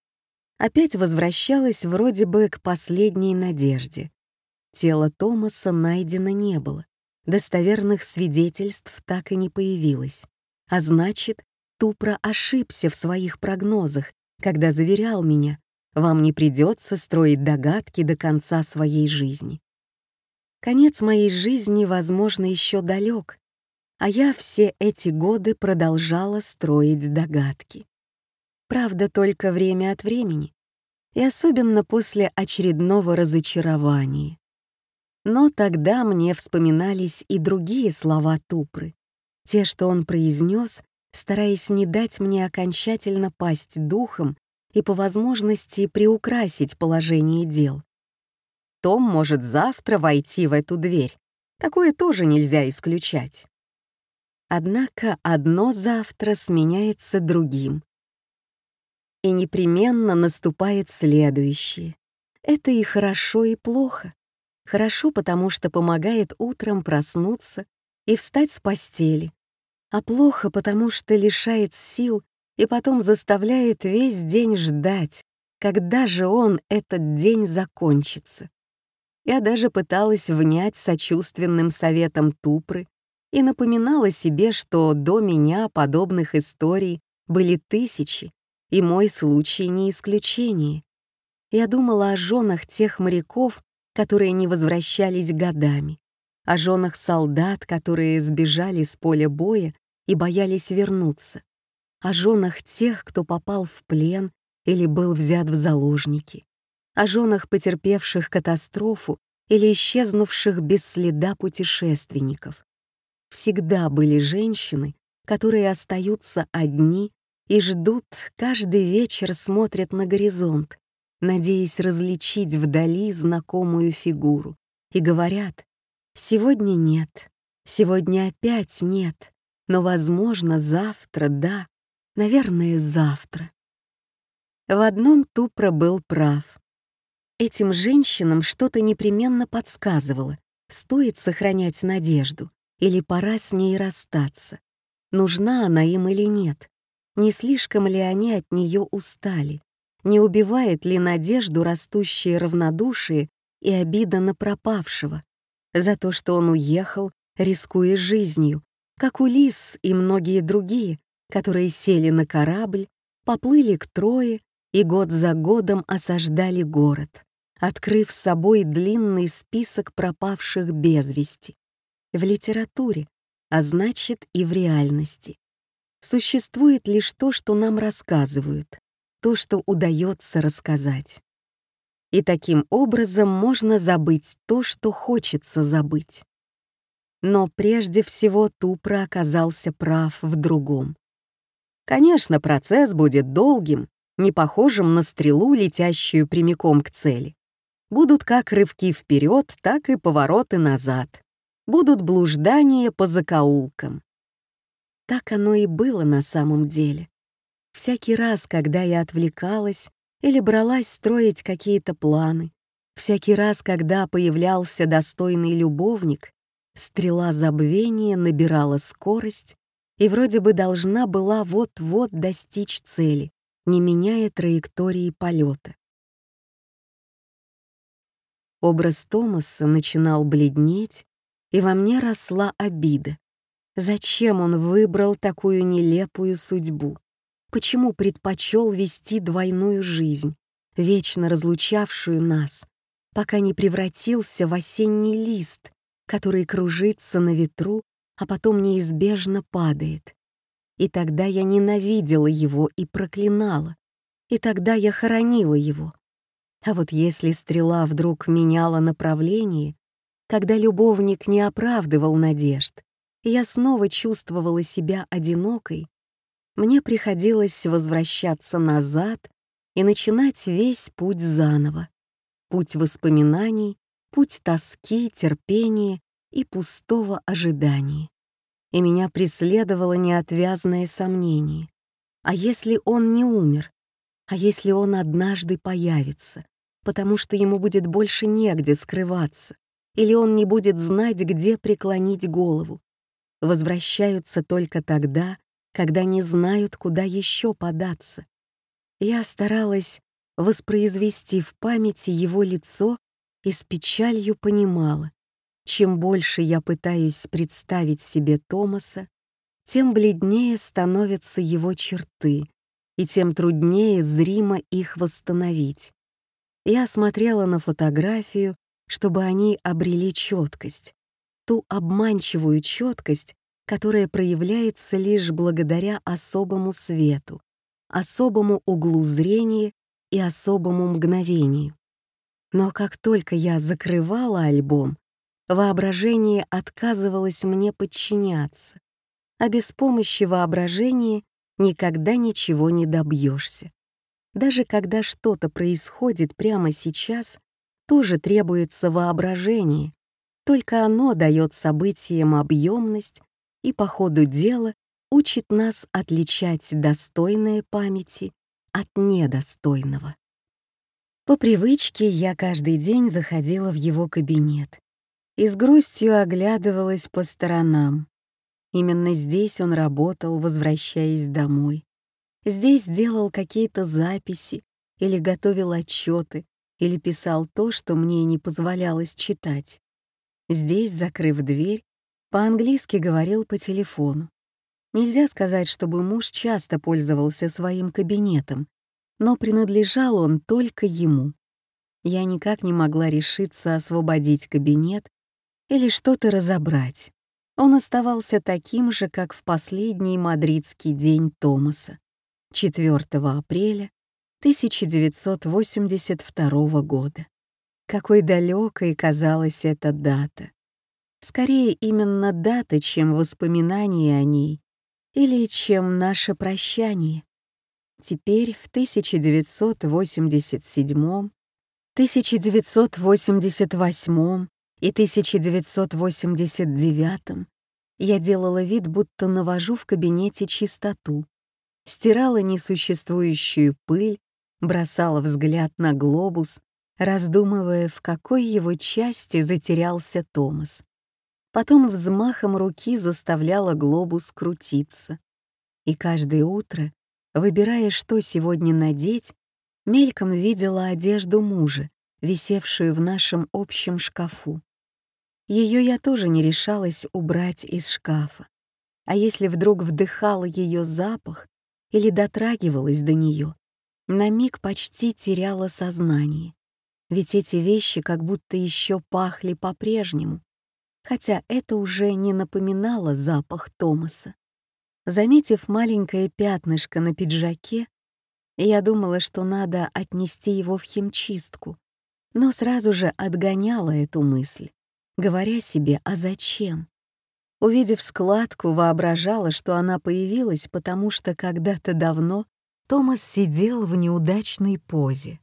опять возвращалась вроде бы к последней надежде. Тело Томаса найдено не было, достоверных свидетельств так и не появилось, а значит, Тупро ошибся в своих прогнозах, когда заверял меня, вам не придется строить догадки до конца своей жизни. Конец моей жизни, возможно, еще далек, а я все эти годы продолжала строить догадки. Правда, только время от времени, и особенно после очередного разочарования. Но тогда мне вспоминались и другие слова Тупры, те, что он произнес, стараясь не дать мне окончательно пасть духом и по возможности приукрасить положение дел. Том может завтра войти в эту дверь. Такое тоже нельзя исключать. Однако одно завтра сменяется другим. И непременно наступает следующее. Это и хорошо, и плохо. Хорошо, потому что помогает утром проснуться и встать с постели. А плохо, потому что лишает сил и потом заставляет весь день ждать, когда же он, этот день, закончится. Я даже пыталась внять сочувственным советом Тупры и напоминала себе, что до меня подобных историй были тысячи, и мой случай не исключение. Я думала о женах тех моряков, которые не возвращались годами, о женах солдат, которые сбежали с поля боя и боялись вернуться, о женах тех, кто попал в плен или был взят в заложники, о женах, потерпевших катастрофу или исчезнувших без следа путешественников. Всегда были женщины, которые остаются одни и ждут, каждый вечер смотрят на горизонт, надеясь различить вдали знакомую фигуру, и говорят «Сегодня нет, сегодня опять нет, но, возможно, завтра да, наверное, завтра». В одном Тупро был прав. Этим женщинам что-то непременно подсказывало, стоит сохранять надежду или пора с ней расстаться. Нужна она им или нет? Не слишком ли они от нее устали? Не убивает ли надежду растущее равнодушие и обида на пропавшего? За то, что он уехал, рискуя жизнью, как Улис и многие другие, которые сели на корабль, поплыли к Трое и год за годом осаждали город открыв с собой длинный список пропавших без вести. В литературе, а значит и в реальности. Существует лишь то, что нам рассказывают, то, что удается рассказать. И таким образом можно забыть то, что хочется забыть. Но прежде всего Тупра оказался прав в другом. Конечно, процесс будет долгим, не похожим на стрелу, летящую прямиком к цели. Будут как рывки вперед, так и повороты назад. Будут блуждания по закоулкам. Так оно и было на самом деле. Всякий раз, когда я отвлекалась или бралась строить какие-то планы, всякий раз, когда появлялся достойный любовник, стрела забвения набирала скорость и вроде бы должна была вот-вот достичь цели, не меняя траектории полета. Образ Томаса начинал бледнеть, и во мне росла обида. Зачем он выбрал такую нелепую судьбу? Почему предпочел вести двойную жизнь, вечно разлучавшую нас, пока не превратился в осенний лист, который кружится на ветру, а потом неизбежно падает? И тогда я ненавидела его и проклинала, и тогда я хоронила его. А вот если стрела вдруг меняла направление, когда любовник не оправдывал надежд, я снова чувствовала себя одинокой, мне приходилось возвращаться назад и начинать весь путь заново. Путь воспоминаний, путь тоски, терпения и пустого ожидания. И меня преследовало неотвязное сомнение. А если он не умер? А если он однажды появится? Потому что ему будет больше негде скрываться. Или он не будет знать, где преклонить голову. Возвращаются только тогда, когда не знают, куда еще податься. Я старалась воспроизвести в памяти его лицо и с печалью понимала, чем больше я пытаюсь представить себе Томаса, тем бледнее становятся его черты, и тем труднее зримо их восстановить. Я смотрела на фотографию, чтобы они обрели четкость, ту обманчивую четкость, которая проявляется лишь благодаря особому свету, особому углу зрения и особому мгновению. Но как только я закрывала альбом, воображение отказывалось мне подчиняться, а без помощи воображения никогда ничего не добьешься. Даже когда что-то происходит прямо сейчас, тоже требуется воображение, только оно дает событиям объемность и по ходу дела учит нас отличать достойное памяти от недостойного. По привычке я каждый день заходила в его кабинет и с грустью оглядывалась по сторонам. Именно здесь он работал, возвращаясь домой. Здесь делал какие-то записи или готовил отчеты, или писал то, что мне не позволялось читать. Здесь, закрыв дверь, по-английски говорил по телефону. Нельзя сказать, чтобы муж часто пользовался своим кабинетом, но принадлежал он только ему. Я никак не могла решиться освободить кабинет или что-то разобрать. Он оставался таким же, как в последний мадридский день Томаса, 4 апреля 1982 года. Какой далекой казалась эта дата. Скорее именно дата, чем воспоминания о ней, или чем наше прощание. Теперь в 1987, 1988 и 1989 я делала вид, будто навожу в кабинете чистоту, стирала несуществующую пыль, бросала взгляд на глобус, раздумывая, в какой его части затерялся Томас потом взмахом руки заставляла глобус крутиться. И каждое утро, выбирая, что сегодня надеть, мельком видела одежду мужа, висевшую в нашем общем шкафу. Ее я тоже не решалась убрать из шкафа. А если вдруг вдыхала ее запах или дотрагивалась до нее, на миг почти теряла сознание. Ведь эти вещи как будто еще пахли по-прежнему, хотя это уже не напоминало запах Томаса. Заметив маленькое пятнышко на пиджаке, я думала, что надо отнести его в химчистку, но сразу же отгоняла эту мысль, говоря себе «а зачем?». Увидев складку, воображала, что она появилась, потому что когда-то давно Томас сидел в неудачной позе.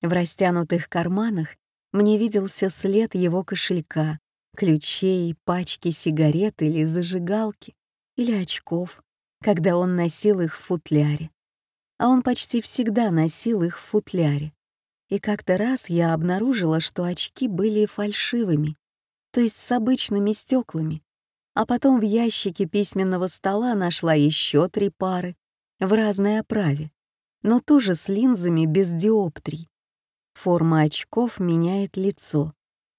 В растянутых карманах Мне виделся след его кошелька, ключей, пачки сигарет или зажигалки, или очков, когда он носил их в футляре. А он почти всегда носил их в футляре. И как-то раз я обнаружила, что очки были фальшивыми, то есть с обычными стеклами. А потом в ящике письменного стола нашла еще три пары в разной оправе, но тоже с линзами без диоптрий. Форма очков меняет лицо.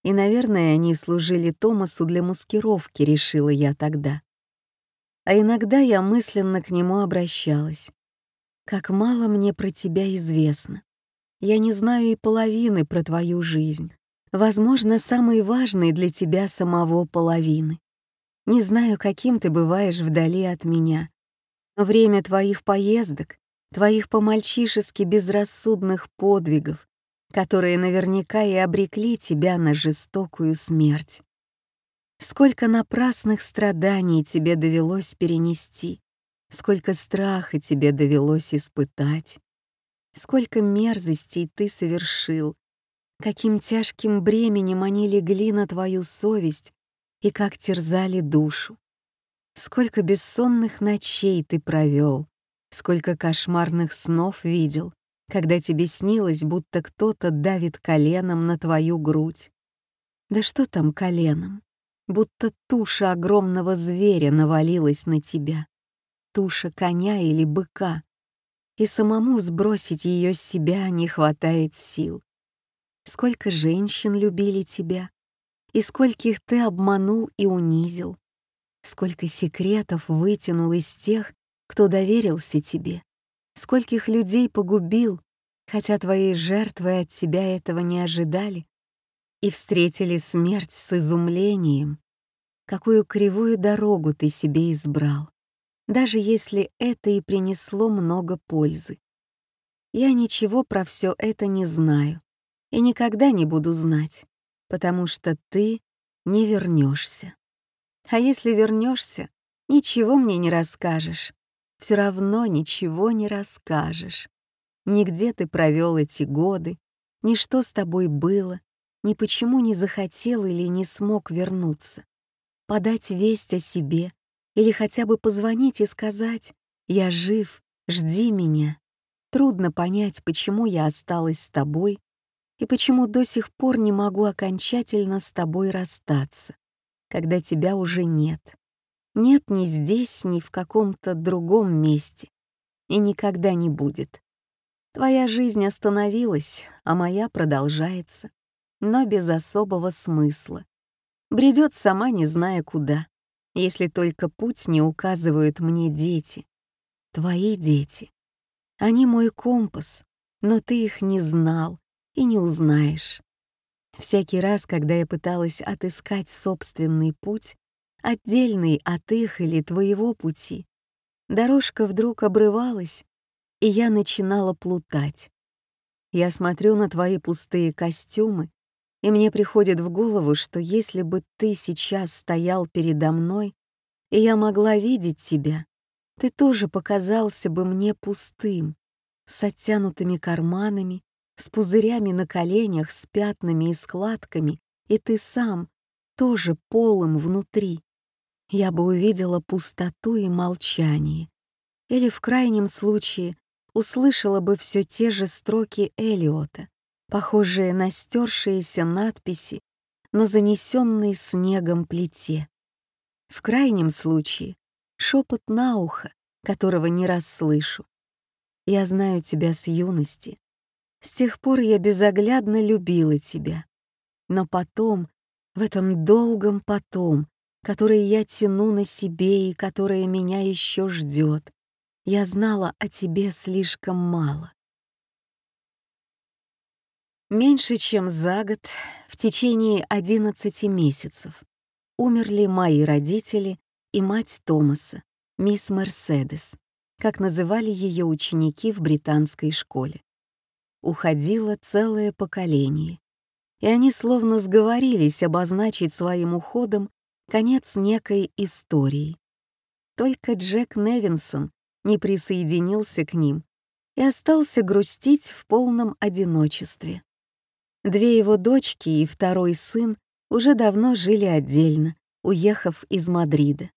И, наверное, они служили Томасу для маскировки, решила я тогда. А иногда я мысленно к нему обращалась. Как мало мне про тебя известно. Я не знаю и половины про твою жизнь. Возможно, самой важной для тебя самого половины. Не знаю, каким ты бываешь вдали от меня. Время твоих поездок, твоих по-мальчишески безрассудных подвигов, которые наверняка и обрекли тебя на жестокую смерть. Сколько напрасных страданий тебе довелось перенести, сколько страха тебе довелось испытать, сколько мерзостей ты совершил, каким тяжким бременем они легли на твою совесть и как терзали душу. Сколько бессонных ночей ты провел, сколько кошмарных снов видел, когда тебе снилось, будто кто-то давит коленом на твою грудь. Да что там коленом? Будто туша огромного зверя навалилась на тебя. Туша коня или быка. И самому сбросить ее с себя не хватает сил. Сколько женщин любили тебя, и скольких ты обманул и унизил. Сколько секретов вытянул из тех, кто доверился тебе скольких людей погубил, хотя твои жертвы от тебя этого не ожидали и встретили смерть с изумлением. Какую кривую дорогу ты себе избрал, даже если это и принесло много пользы. Я ничего про все это не знаю и никогда не буду знать, потому что ты не вернешься. А если вернешься, ничего мне не расскажешь, все равно ничего не расскажешь. Нигде ты провел эти годы, ни что с тобой было, ни почему не захотел или не смог вернуться. Подать весть о себе или хотя бы позвонить и сказать «Я жив, жди меня». Трудно понять, почему я осталась с тобой и почему до сих пор не могу окончательно с тобой расстаться, когда тебя уже нет нет ни здесь, ни в каком-то другом месте. И никогда не будет. Твоя жизнь остановилась, а моя продолжается, но без особого смысла. Бредет сама, не зная куда, если только путь не указывают мне дети. Твои дети. Они мой компас, но ты их не знал и не узнаешь. Всякий раз, когда я пыталась отыскать собственный путь, отдельный от их или твоего пути. Дорожка вдруг обрывалась, и я начинала плутать. Я смотрю на твои пустые костюмы, и мне приходит в голову, что если бы ты сейчас стоял передо мной, и я могла видеть тебя, ты тоже показался бы мне пустым, с оттянутыми карманами, с пузырями на коленях, с пятнами и складками, и ты сам тоже полым внутри я бы увидела пустоту и молчание. Или в крайнем случае услышала бы все те же строки Элиота, похожие на стершиеся надписи на занесенной снегом плите. В крайнем случае шепот на ухо, которого не расслышу. Я знаю тебя с юности. С тех пор я безоглядно любила тебя. Но потом, в этом долгом потом, которые я тяну на себе и которая меня еще ждет. Я знала о тебе слишком мало. Меньше чем за год, в течение 11 месяцев, умерли мои родители и мать Томаса, мисс Мерседес, как называли ее ученики в британской школе. Уходило целое поколение, и они словно сговорились обозначить своим уходом конец некой истории. Только Джек Невинсон не присоединился к ним и остался грустить в полном одиночестве. Две его дочки и второй сын уже давно жили отдельно, уехав из Мадрида.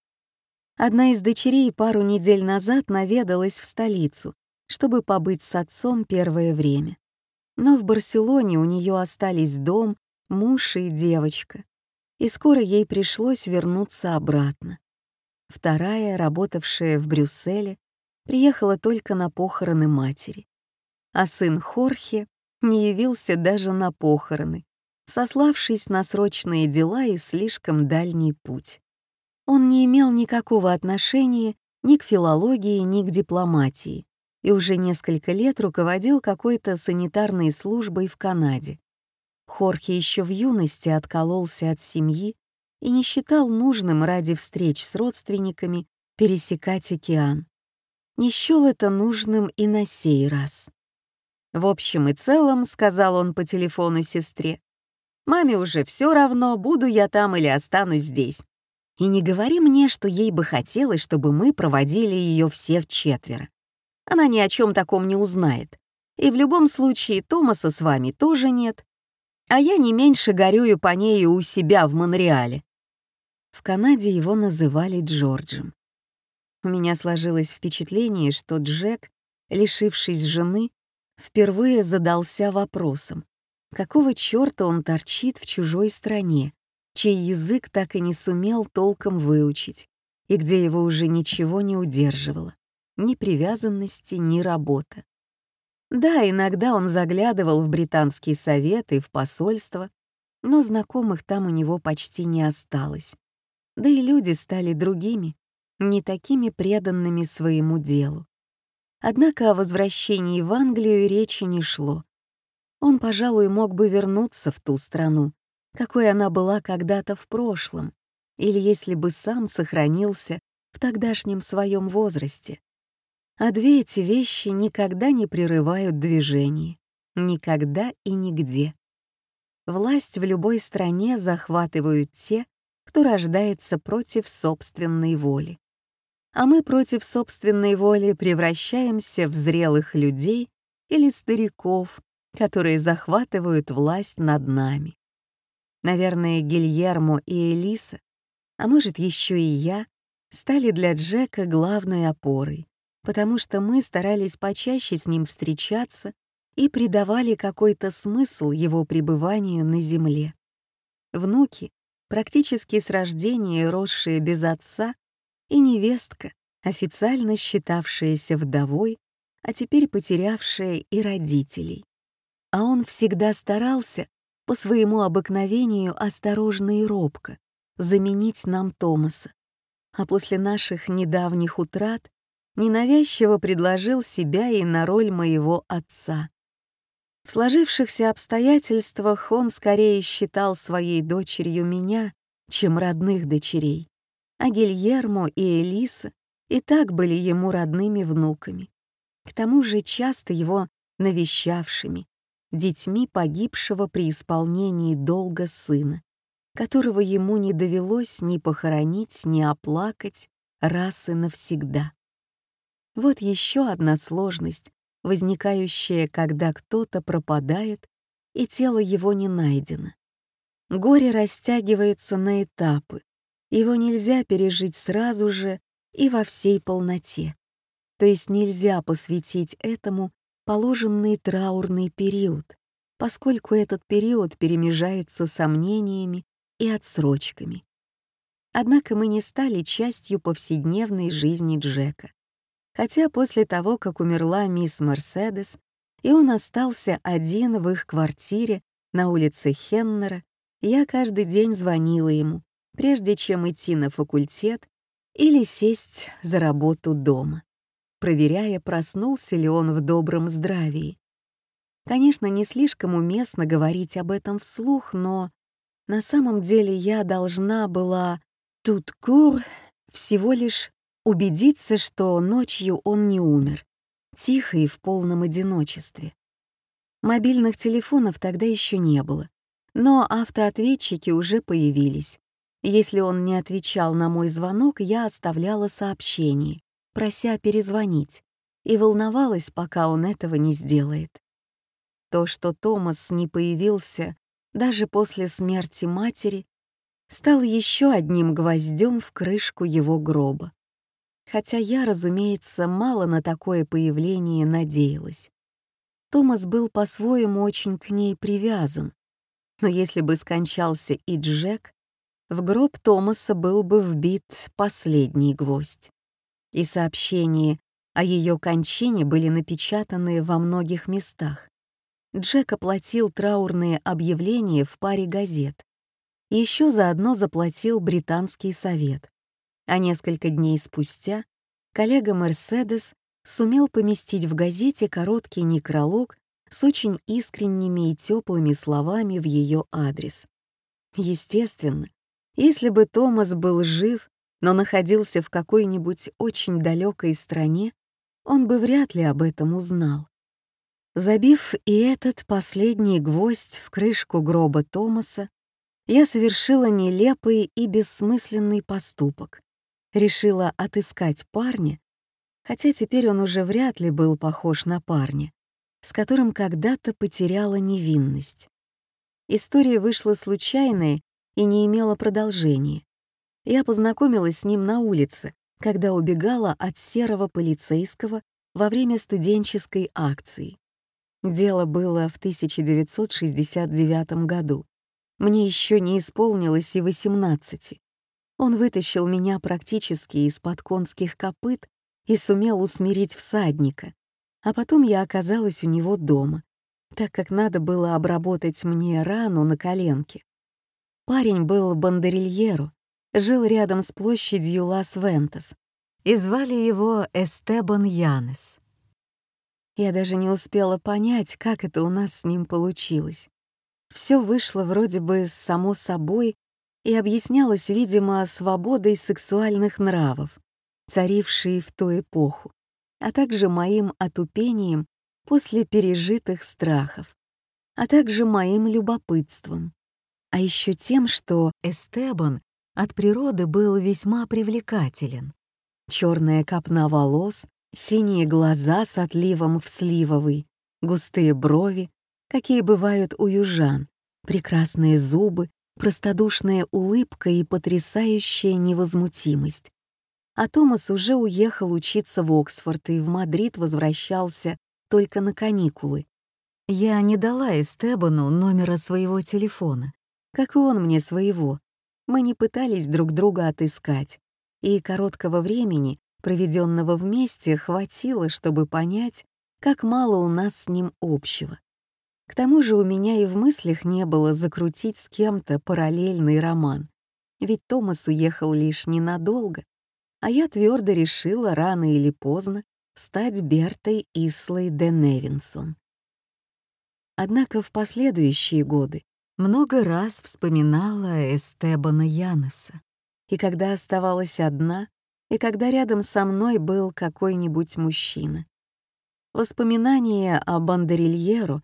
Одна из дочерей пару недель назад наведалась в столицу, чтобы побыть с отцом первое время. Но в Барселоне у нее остались дом, муж и девочка, и скоро ей пришлось вернуться обратно. Вторая, работавшая в Брюсселе, приехала только на похороны матери, а сын Хорхе не явился даже на похороны, сославшись на срочные дела и слишком дальний путь. Он не имел никакого отношения ни к филологии, ни к дипломатии и уже несколько лет руководил какой-то санитарной службой в Канаде. Хорхе еще в юности откололся от семьи и не считал нужным ради встреч с родственниками пересекать океан. Не счел это нужным и на сей раз. В общем и целом, сказал он по телефону сестре, маме уже все равно, буду я там или останусь здесь. И не говори мне, что ей бы хотелось, чтобы мы проводили ее все в четверо. Она ни о чем таком не узнает. И в любом случае Томаса с вами тоже нет. А я не меньше горюю по ней у себя в Монреале. В Канаде его называли Джорджем. У меня сложилось впечатление, что Джек, лишившись жены, впервые задался вопросом, какого чёрта он торчит в чужой стране, чей язык так и не сумел толком выучить, и где его уже ничего не удерживало, ни привязанности, ни работа. Да, иногда он заглядывал в британский совет и в посольство, но знакомых там у него почти не осталось. Да и люди стали другими, не такими преданными своему делу. Однако о возвращении в Англию речи не шло. Он, пожалуй, мог бы вернуться в ту страну, какой она была когда-то в прошлом, или если бы сам сохранился в тогдашнем своем возрасте. А две эти вещи никогда не прерывают движение, никогда и нигде. Власть в любой стране захватывают те, кто рождается против собственной воли. А мы против собственной воли превращаемся в зрелых людей или стариков, которые захватывают власть над нами. Наверное, Гильермо и Элиса, а может еще и я, стали для Джека главной опорой, потому что мы старались почаще с ним встречаться и придавали какой-то смысл его пребыванию на земле. Внуки, практически с рождения росшие без отца, и невестка, официально считавшаяся вдовой, а теперь потерявшая и родителей. А он всегда старался по своему обыкновению осторожно и робко заменить нам Томаса, а после наших недавних утрат ненавязчиво предложил себя и на роль моего отца. В сложившихся обстоятельствах он скорее считал своей дочерью меня, чем родных дочерей, а Гильермо и Элиса и так были ему родными внуками, к тому же часто его навещавшими, детьми погибшего при исполнении долга сына, которого ему не довелось ни похоронить, ни оплакать раз и навсегда. Вот еще одна сложность, возникающая, когда кто-то пропадает, и тело его не найдено. Горе растягивается на этапы, его нельзя пережить сразу же и во всей полноте. То есть нельзя посвятить этому положенный траурный период, поскольку этот период перемежается сомнениями и отсрочками. Однако мы не стали частью повседневной жизни Джека. Хотя после того, как умерла мисс Мерседес, и он остался один в их квартире на улице Хеннера, я каждый день звонила ему, прежде чем идти на факультет или сесть за работу дома проверяя, проснулся ли он в добром здравии. Конечно, не слишком уместно говорить об этом вслух, но на самом деле я должна была тут кур всего лишь убедиться, что ночью он не умер, тихо и в полном одиночестве. Мобильных телефонов тогда еще не было, но автоответчики уже появились. Если он не отвечал на мой звонок, я оставляла сообщение прося перезвонить, и волновалась, пока он этого не сделает. то, что Томас не появился даже после смерти матери, стало еще одним гвоздем в крышку его гроба. Хотя я, разумеется, мало на такое появление надеялась. Томас был по-своему очень к ней привязан. Но если бы скончался и Джек, в гроб Томаса был бы вбит последний гвоздь. И сообщения о ее кончине были напечатаны во многих местах. Джек оплатил траурные объявления в паре газет. Еще заодно заплатил британский совет. А несколько дней спустя коллега Мерседес сумел поместить в газете короткий некролог с очень искренними и теплыми словами в ее адрес. Естественно, если бы Томас был жив, но находился в какой-нибудь очень далекой стране, он бы вряд ли об этом узнал. Забив и этот последний гвоздь в крышку гроба Томаса, я совершила нелепый и бессмысленный поступок. Решила отыскать парня, хотя теперь он уже вряд ли был похож на парня, с которым когда-то потеряла невинность. История вышла случайная и не имела продолжения. Я познакомилась с ним на улице, когда убегала от серого полицейского во время студенческой акции. Дело было в 1969 году. Мне еще не исполнилось и 18. Он вытащил меня практически из-под конских копыт и сумел усмирить всадника, а потом я оказалась у него дома, так как надо было обработать мне рану на коленке. Парень был бандерильеро, жил рядом с площадью Лас-Вентас, и звали его Эстебан Янес. Я даже не успела понять, как это у нас с ним получилось. Все вышло вроде бы само собой и объяснялось, видимо, свободой сексуальных нравов, царившей в ту эпоху, а также моим отупением после пережитых страхов, а также моим любопытством. А еще тем, что Эстебан от природы был весьма привлекателен. Черная копна волос, Синие глаза с отливом в сливовый, густые брови, какие бывают у южан, прекрасные зубы, простодушная улыбка и потрясающая невозмутимость. А Томас уже уехал учиться в Оксфорд и в Мадрид возвращался только на каникулы. Я не дала Эстебану номера своего телефона, как и он мне своего. Мы не пытались друг друга отыскать, и короткого времени, проведенного вместе, хватило, чтобы понять, как мало у нас с ним общего. К тому же у меня и в мыслях не было закрутить с кем-то параллельный роман, ведь Томас уехал лишь ненадолго, а я твердо решила рано или поздно стать Бертой Ислой де Невинсон. Однако в последующие годы много раз вспоминала Эстебана Янеса, и когда оставалась одна, и когда рядом со мной был какой-нибудь мужчина. Воспоминание о Бандерильеру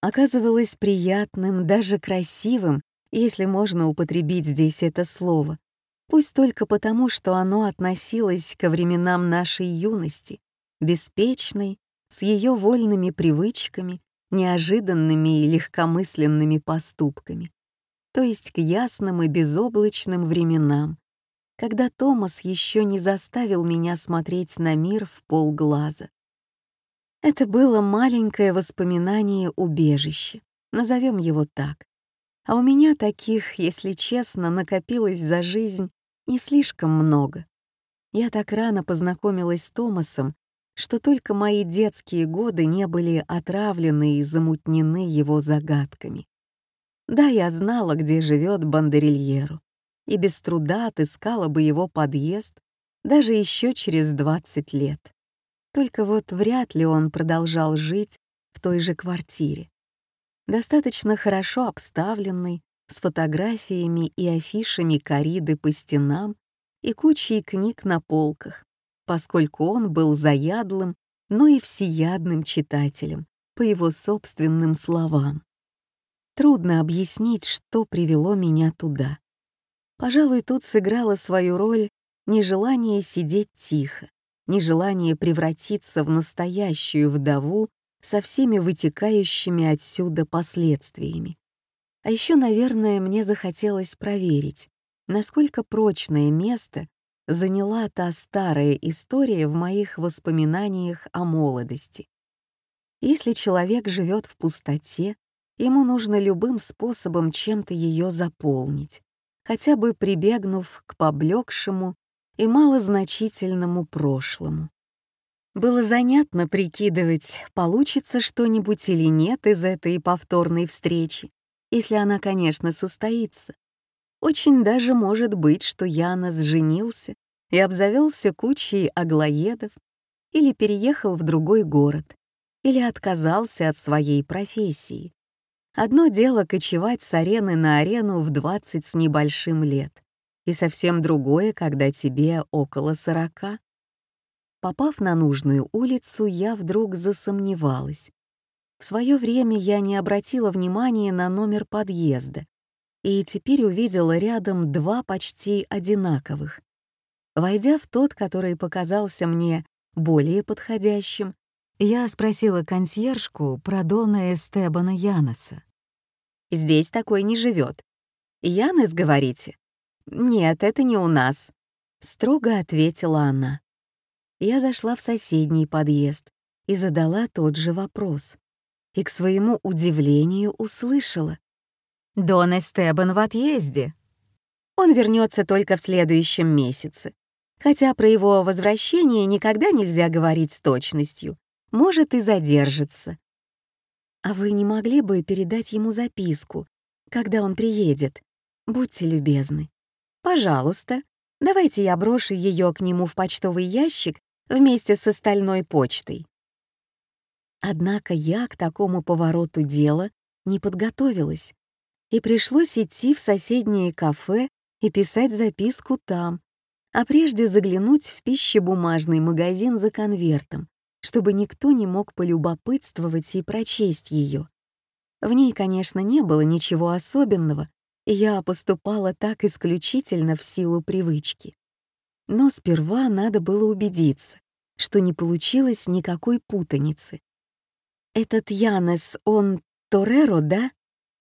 оказывалось приятным, даже красивым, если можно употребить здесь это слово, пусть только потому, что оно относилось ко временам нашей юности, беспечной, с ее вольными привычками, неожиданными и легкомысленными поступками, то есть к ясным и безоблачным временам, когда Томас еще не заставил меня смотреть на мир в полглаза. Это было маленькое воспоминание убежище, назовем его так. А у меня таких, если честно, накопилось за жизнь не слишком много. Я так рано познакомилась с Томасом, что только мои детские годы не были отравлены и замутнены его загадками. Да, я знала, где живет Бандерильеру, и без труда отыскала бы его подъезд даже еще через 20 лет. Только вот вряд ли он продолжал жить в той же квартире. Достаточно хорошо обставленный, с фотографиями и афишами кориды по стенам и кучей книг на полках, поскольку он был заядлым, но и всеядным читателем, по его собственным словам. Трудно объяснить, что привело меня туда. Пожалуй, тут сыграло свою роль нежелание сидеть тихо, нежелание превратиться в настоящую вдову со всеми вытекающими отсюда последствиями. А еще, наверное, мне захотелось проверить, насколько прочное место заняла та старая история в моих воспоминаниях о молодости. Если человек живет в пустоте, ему нужно любым способом чем-то ее заполнить, хотя бы прибегнув к поблекшему и малозначительному прошлому. Было занятно прикидывать, получится что-нибудь или нет из этой повторной встречи, если она, конечно, состоится. Очень даже может быть, что Янос женился и обзавелся кучей аглоедов или переехал в другой город, или отказался от своей профессии. Одно дело кочевать с арены на арену в 20 с небольшим лет, и совсем другое, когда тебе около 40. Попав на нужную улицу, я вдруг засомневалась. В свое время я не обратила внимания на номер подъезда, и теперь увидела рядом два почти одинаковых. Войдя в тот, который показался мне более подходящим, я спросила консьержку про Дона Эстебана Яноса. «Здесь такой не живет. Янес, говорите?» «Нет, это не у нас», — строго ответила она. Я зашла в соседний подъезд и задала тот же вопрос. И к своему удивлению услышала. Дон Эстебан в отъезде. Он вернется только в следующем месяце. Хотя про его возвращение никогда нельзя говорить с точностью. Может и задержится. А вы не могли бы передать ему записку, когда он приедет? Будьте любезны. Пожалуйста, давайте я брошу ее к нему в почтовый ящик вместе с остальной почтой. Однако я к такому повороту дела не подготовилась и пришлось идти в соседнее кафе и писать записку там, а прежде заглянуть в пищебумажный магазин за конвертом, чтобы никто не мог полюбопытствовать и прочесть ее. В ней, конечно, не было ничего особенного, я поступала так исключительно в силу привычки. Но сперва надо было убедиться, что не получилось никакой путаницы. «Этот Янес, он Тореро, да?»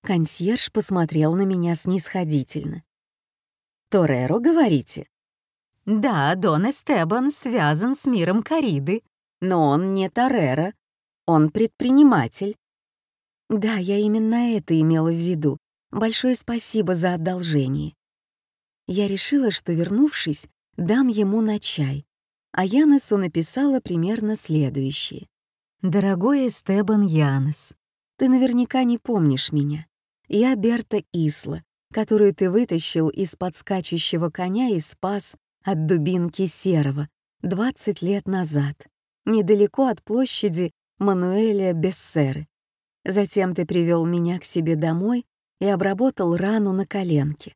Консьерж посмотрел на меня снисходительно. «Тореро, говорите?» «Да, Дон Эстебан связан с миром Кариды, но он не Тореро, он предприниматель». «Да, я именно это имела в виду. Большое спасибо за одолжение». Я решила, что, вернувшись, дам ему на чай, а Янесу написала примерно следующее. «Дорогой Эстебан Янес, ты наверняка не помнишь меня. Я Берта Исла, которую ты вытащил из-под скачущего коня и спас от дубинки серого 20 лет назад, недалеко от площади Мануэля Бессеры. Затем ты привел меня к себе домой и обработал рану на коленке.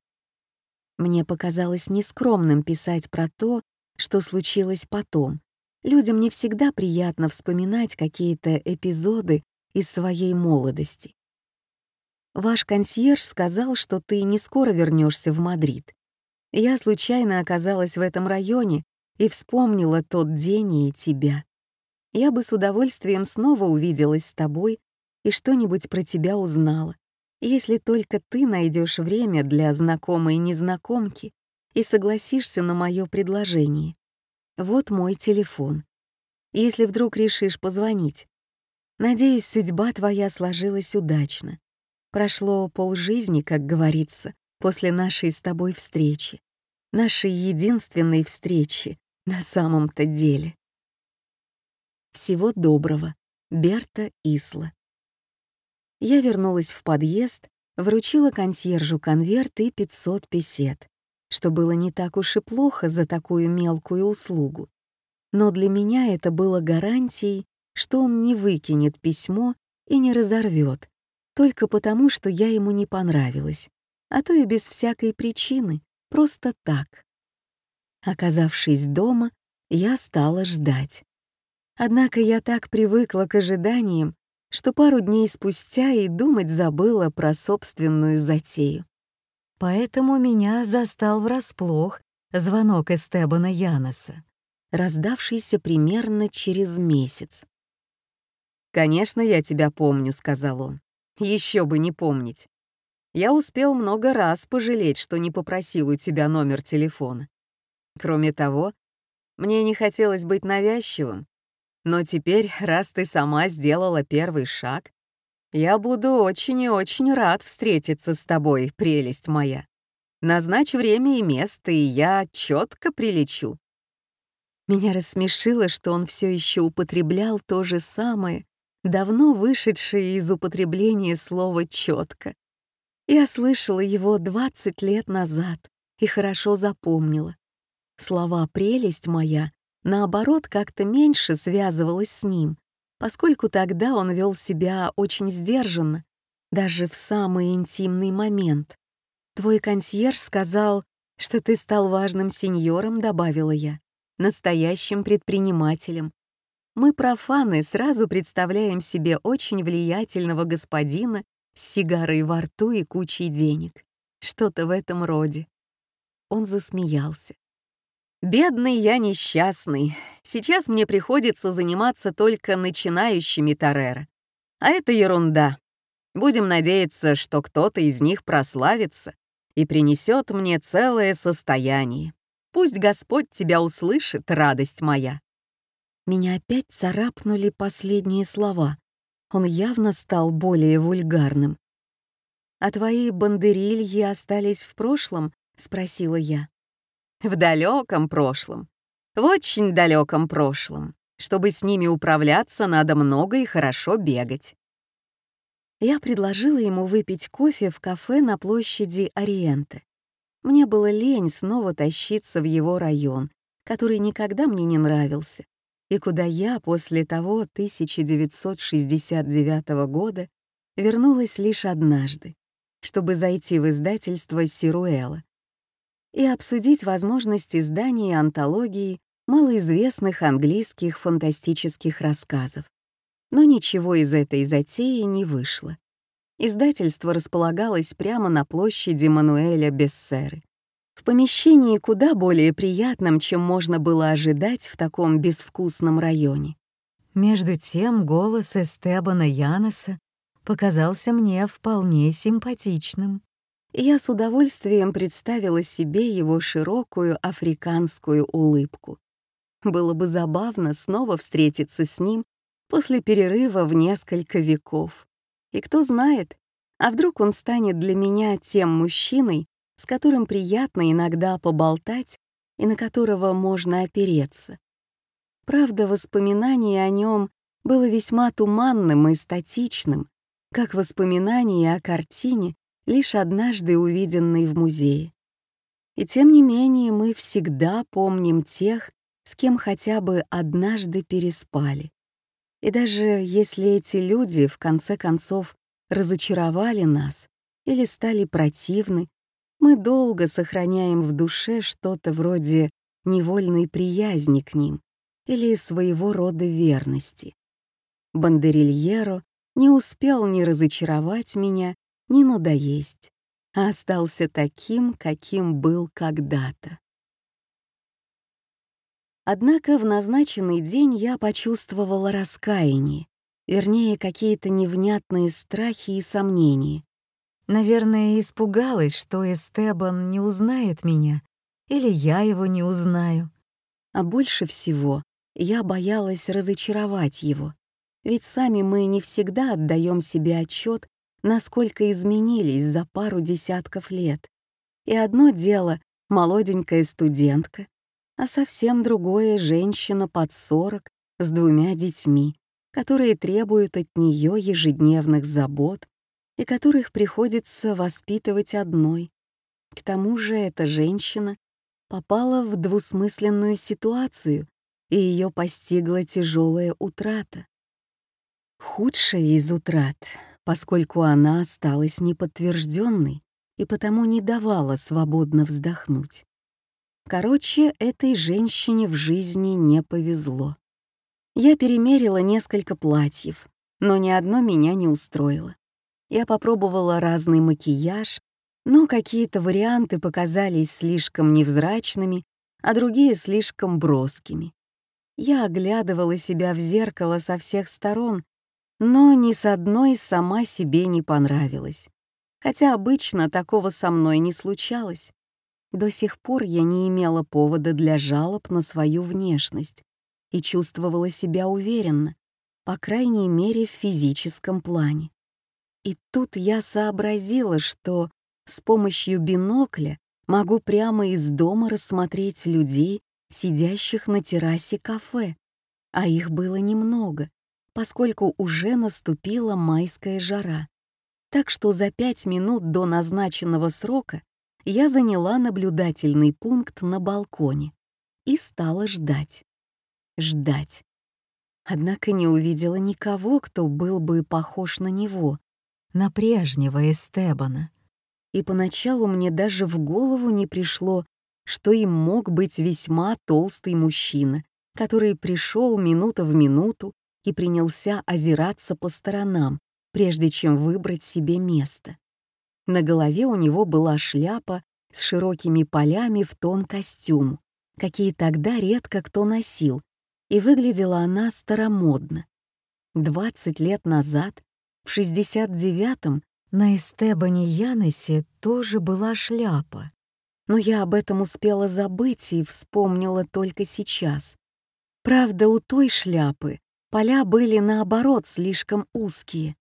Мне показалось нескромным писать про то, что случилось потом. Людям не всегда приятно вспоминать какие-то эпизоды из своей молодости. Ваш консьерж сказал, что ты не скоро вернешься в Мадрид. Я случайно оказалась в этом районе и вспомнила тот день и тебя. Я бы с удовольствием снова увиделась с тобой и что-нибудь про тебя узнала, если только ты найдешь время для знакомой незнакомки и согласишься на мое предложение. Вот мой телефон. Если вдруг решишь позвонить. Надеюсь, судьба твоя сложилась удачно. Прошло полжизни, как говорится, после нашей с тобой встречи. Нашей единственной встречи на самом-то деле. Всего доброго, Берта Исла. Я вернулась в подъезд, вручила консьержу конверт и 500 песет, что было не так уж и плохо за такую мелкую услугу. Но для меня это было гарантией, что он не выкинет письмо и не разорвет, только потому, что я ему не понравилась, а то и без всякой причины, просто так. Оказавшись дома, я стала ждать. Однако я так привыкла к ожиданиям, что пару дней спустя и думать забыла про собственную затею. Поэтому меня застал врасплох звонок Эстебана Яноса, раздавшийся примерно через месяц. «Конечно, я тебя помню», — сказал он. Еще бы не помнить. Я успел много раз пожалеть, что не попросил у тебя номер телефона. Кроме того, мне не хотелось быть навязчивым, но теперь, раз ты сама сделала первый шаг, я буду очень и очень рад встретиться с тобой, прелесть моя. Назначь время и место, и я четко прилечу. Меня рассмешило, что он все еще употреблял то же самое, давно вышедшее из употребления слово четко. Я слышала его 20 лет назад и хорошо запомнила. Слова «прелесть моя» наоборот как-то меньше связывалась с ним, поскольку тогда он вел себя очень сдержанно, даже в самый интимный момент. «Твой консьерж сказал, что ты стал важным сеньором», — добавила я, «настоящим предпринимателем. Мы, профаны, сразу представляем себе очень влиятельного господина с сигарой во рту и кучей денег. Что-то в этом роде». Он засмеялся. Бедный я несчастный. Сейчас мне приходится заниматься только начинающими Тореро. А это ерунда. Будем надеяться, что кто-то из них прославится и принесет мне целое состояние. Пусть Господь тебя услышит, радость моя. Меня опять царапнули последние слова. Он явно стал более вульгарным. «А твои бандерильи остались в прошлом?» — спросила я. В далеком прошлом. В очень далеком прошлом. Чтобы с ними управляться, надо много и хорошо бегать. Я предложила ему выпить кофе в кафе на площади Ориенте. Мне было лень снова тащиться в его район, который никогда мне не нравился, и куда я после того 1969 года вернулась лишь однажды, чтобы зайти в издательство Сируэла и обсудить возможность издания антологии малоизвестных английских фантастических рассказов. Но ничего из этой затеи не вышло. Издательство располагалось прямо на площади Мануэля Бессеры, в помещении куда более приятном, чем можно было ожидать в таком безвкусном районе. Между тем голос Эстебана Яноса показался мне вполне симпатичным я с удовольствием представила себе его широкую африканскую улыбку. Было бы забавно снова встретиться с ним после перерыва в несколько веков. И кто знает, а вдруг он станет для меня тем мужчиной, с которым приятно иногда поболтать и на которого можно опереться. Правда, воспоминание о нем было весьма туманным и статичным, как воспоминание о картине, лишь однажды увиденный в музее. И тем не менее мы всегда помним тех, с кем хотя бы однажды переспали. И даже если эти люди в конце концов разочаровали нас или стали противны, мы долго сохраняем в душе что-то вроде невольной приязни к ним или своего рода верности. Бандерильеро не успел ни разочаровать меня, не надоесть, а остался таким, каким был когда-то. Однако в назначенный день я почувствовала раскаяние, вернее, какие-то невнятные страхи и сомнения. Наверное, испугалась, что Эстебан не узнает меня, или я его не узнаю. А больше всего я боялась разочаровать его, ведь сами мы не всегда отдаем себе отчет насколько изменились за пару десятков лет. И одно дело — молоденькая студентка, а совсем другое — женщина под сорок с двумя детьми, которые требуют от нее ежедневных забот и которых приходится воспитывать одной. К тому же эта женщина попала в двусмысленную ситуацию, и ее постигла тяжелая утрата. Худшая из утрат поскольку она осталась неподтвержденной и потому не давала свободно вздохнуть. Короче, этой женщине в жизни не повезло. Я перемерила несколько платьев, но ни одно меня не устроило. Я попробовала разный макияж, но какие-то варианты показались слишком невзрачными, а другие слишком броскими. Я оглядывала себя в зеркало со всех сторон но ни с одной сама себе не понравилась. Хотя обычно такого со мной не случалось. До сих пор я не имела повода для жалоб на свою внешность и чувствовала себя уверенно, по крайней мере в физическом плане. И тут я сообразила, что с помощью бинокля могу прямо из дома рассмотреть людей, сидящих на террасе кафе, а их было немного, поскольку уже наступила майская жара. Так что за пять минут до назначенного срока я заняла наблюдательный пункт на балконе и стала ждать. Ждать. Однако не увидела никого, кто был бы похож на него, на прежнего Эстебана. И поначалу мне даже в голову не пришло, что им мог быть весьма толстый мужчина, который пришел минута в минуту и принялся озираться по сторонам, прежде чем выбрать себе место. На голове у него была шляпа с широкими полями в тон костюм, какие тогда редко кто носил, и выглядела она старомодно. 20 лет назад, в 69-м, на Эстебане Янесе тоже была шляпа. Но я об этом успела забыть и вспомнила только сейчас. Правда, у той шляпы Поля были, наоборот, слишком узкие.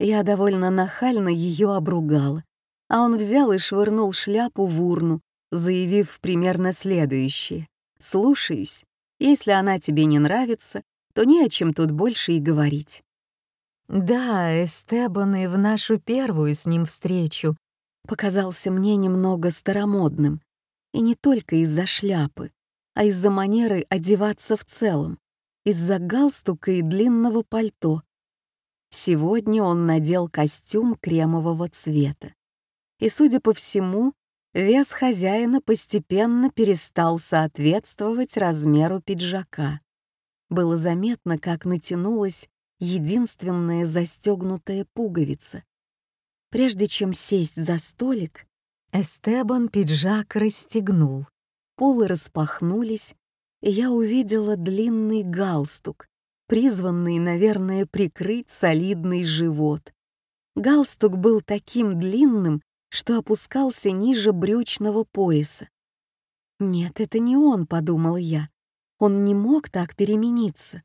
Я довольно нахально ее обругала, а он взял и швырнул шляпу в урну, заявив примерно следующее. «Слушаюсь. Если она тебе не нравится, то не о чем тут больше и говорить». Да, Эстебан и в нашу первую с ним встречу показался мне немного старомодным. И не только из-за шляпы, а из-за манеры одеваться в целом из-за галстука и длинного пальто. Сегодня он надел костюм кремового цвета. И, судя по всему, вес хозяина постепенно перестал соответствовать размеру пиджака. Было заметно, как натянулась единственная застегнутая пуговица. Прежде чем сесть за столик, Эстебан пиджак расстегнул, полы распахнулись, я увидела длинный галстук, призванный, наверное, прикрыть солидный живот. Галстук был таким длинным, что опускался ниже брючного пояса. «Нет, это не он», — подумал я. «Он не мог так перемениться».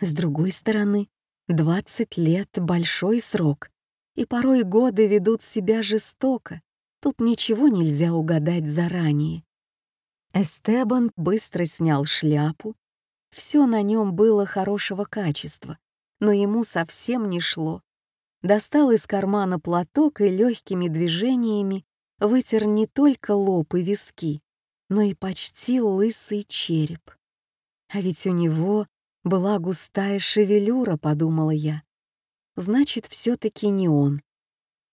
С другой стороны, 20 лет — большой срок, и порой годы ведут себя жестоко. Тут ничего нельзя угадать заранее. Эстебан быстро снял шляпу. Все на нем было хорошего качества, но ему совсем не шло. Достал из кармана платок и легкими движениями вытер не только лоб и виски, но и почти лысый череп. А ведь у него была густая шевелюра, подумала я. Значит, все-таки не он.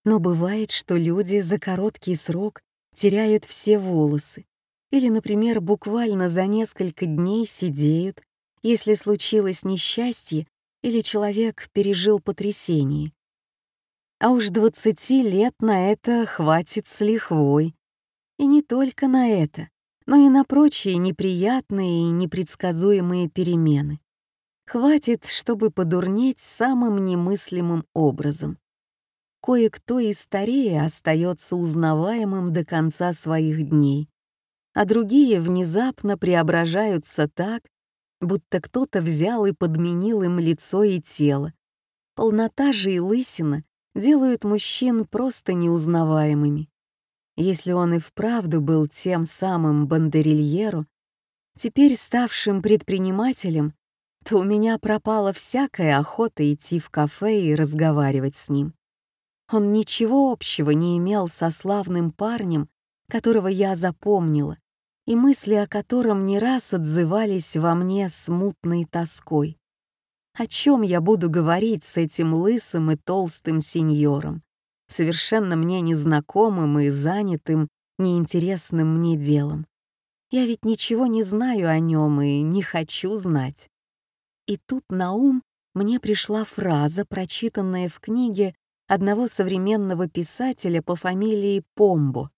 Но бывает, что люди за короткий срок теряют все волосы, или, например, буквально за несколько дней сидеют, если случилось несчастье или человек пережил потрясение. А уж двадцати лет на это хватит с лихвой. И не только на это, но и на прочие неприятные и непредсказуемые перемены. Хватит, чтобы подурнеть самым немыслимым образом. Кое-кто и старее остается узнаваемым до конца своих дней, а другие внезапно преображаются так, будто кто-то взял и подменил им лицо и тело. Полнота же и лысина делают мужчин просто неузнаваемыми. Если он и вправду был тем самым бандерильеру, теперь ставшим предпринимателем, то у меня пропала всякая охота идти в кафе и разговаривать с ним. Он ничего общего не имел со славным парнем, которого я запомнила, и мысли о котором не раз отзывались во мне смутной тоской. О чем я буду говорить с этим лысым и толстым сеньором, совершенно мне незнакомым и занятым неинтересным мне делом? Я ведь ничего не знаю о нем и не хочу знать. И тут на ум мне пришла фраза, прочитанная в книге одного современного писателя по фамилии Помбо.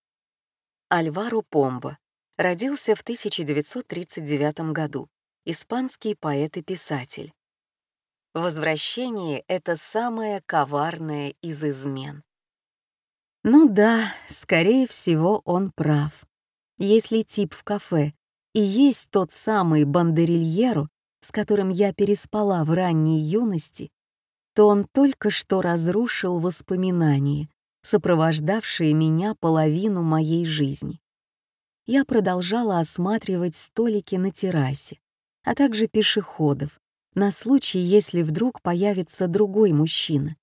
Альваро Помбо родился в 1939 году, испанский поэт и писатель. Возвращение — это самое коварное из измен. Ну да, скорее всего, он прав. Если тип в кафе и есть тот самый бандерильеру, с которым я переспала в ранней юности, то он только что разрушил воспоминания, сопровождавшие меня половину моей жизни. Я продолжала осматривать столики на террасе, а также пешеходов, на случай, если вдруг появится другой мужчина,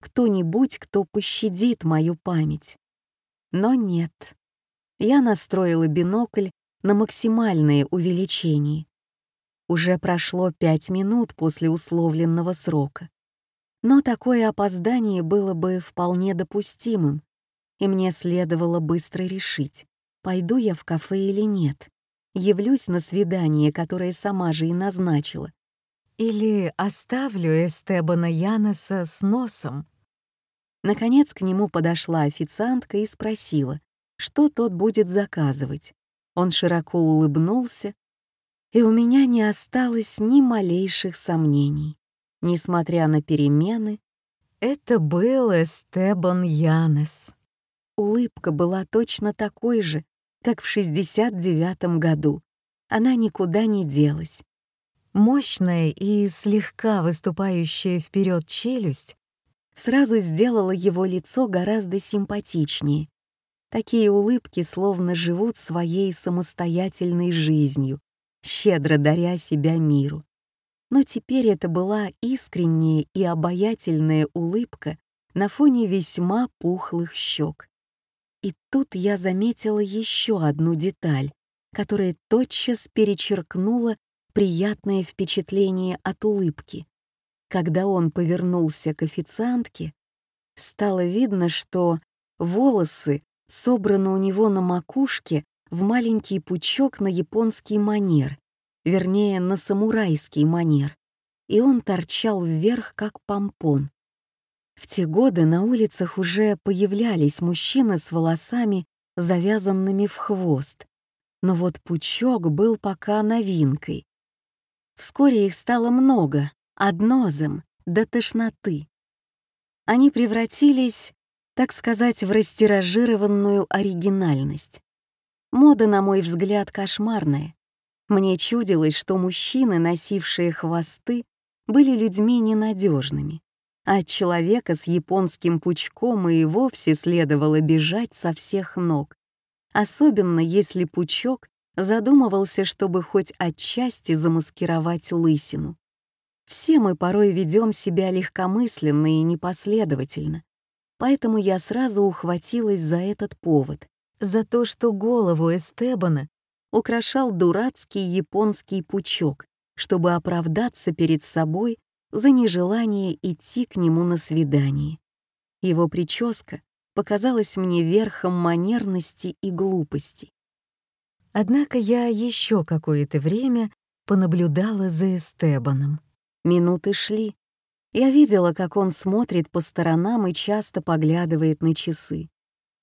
кто-нибудь, кто пощадит мою память. Но нет. Я настроила бинокль на максимальное увеличение. Уже прошло пять минут после условленного срока. Но такое опоздание было бы вполне допустимым, и мне следовало быстро решить, пойду я в кафе или нет, явлюсь на свидание, которое сама же и назначила, или оставлю Эстебана Яноса с носом. Наконец к нему подошла официантка и спросила, что тот будет заказывать. Он широко улыбнулся, и у меня не осталось ни малейших сомнений. Несмотря на перемены, это был Эстебан Янес. Улыбка была точно такой же, как в 69 году. Она никуда не делась. Мощная и слегка выступающая вперед челюсть сразу сделала его лицо гораздо симпатичнее. Такие улыбки словно живут своей самостоятельной жизнью, щедро даря себя миру. Но теперь это была искренняя и обаятельная улыбка на фоне весьма пухлых щек. И тут я заметила еще одну деталь, которая тотчас перечеркнула приятное впечатление от улыбки. Когда он повернулся к официантке, стало видно, что волосы собраны у него на макушке в маленький пучок на японский манер, вернее, на самурайский манер, и он торчал вверх, как помпон. В те годы на улицах уже появлялись мужчины с волосами, завязанными в хвост, но вот пучок был пока новинкой. Вскоре их стало много, однозем, до тошноты. Они превратились, так сказать, в растиражированную оригинальность. Мода, на мой взгляд, кошмарная. Мне чудилось, что мужчины, носившие хвосты, были людьми ненадежными, а человека с японским пучком и вовсе следовало бежать со всех ног, особенно если пучок задумывался, чтобы хоть отчасти замаскировать лысину. Все мы порой ведем себя легкомысленно и непоследовательно, поэтому я сразу ухватилась за этот повод, за то, что голову Эстебана украшал дурацкий японский пучок, чтобы оправдаться перед собой за нежелание идти к нему на свидание. Его прическа показалась мне верхом манерности и глупости. Однако я еще какое-то время понаблюдала за Эстебаном. Минуты шли. Я видела, как он смотрит по сторонам и часто поглядывает на часы.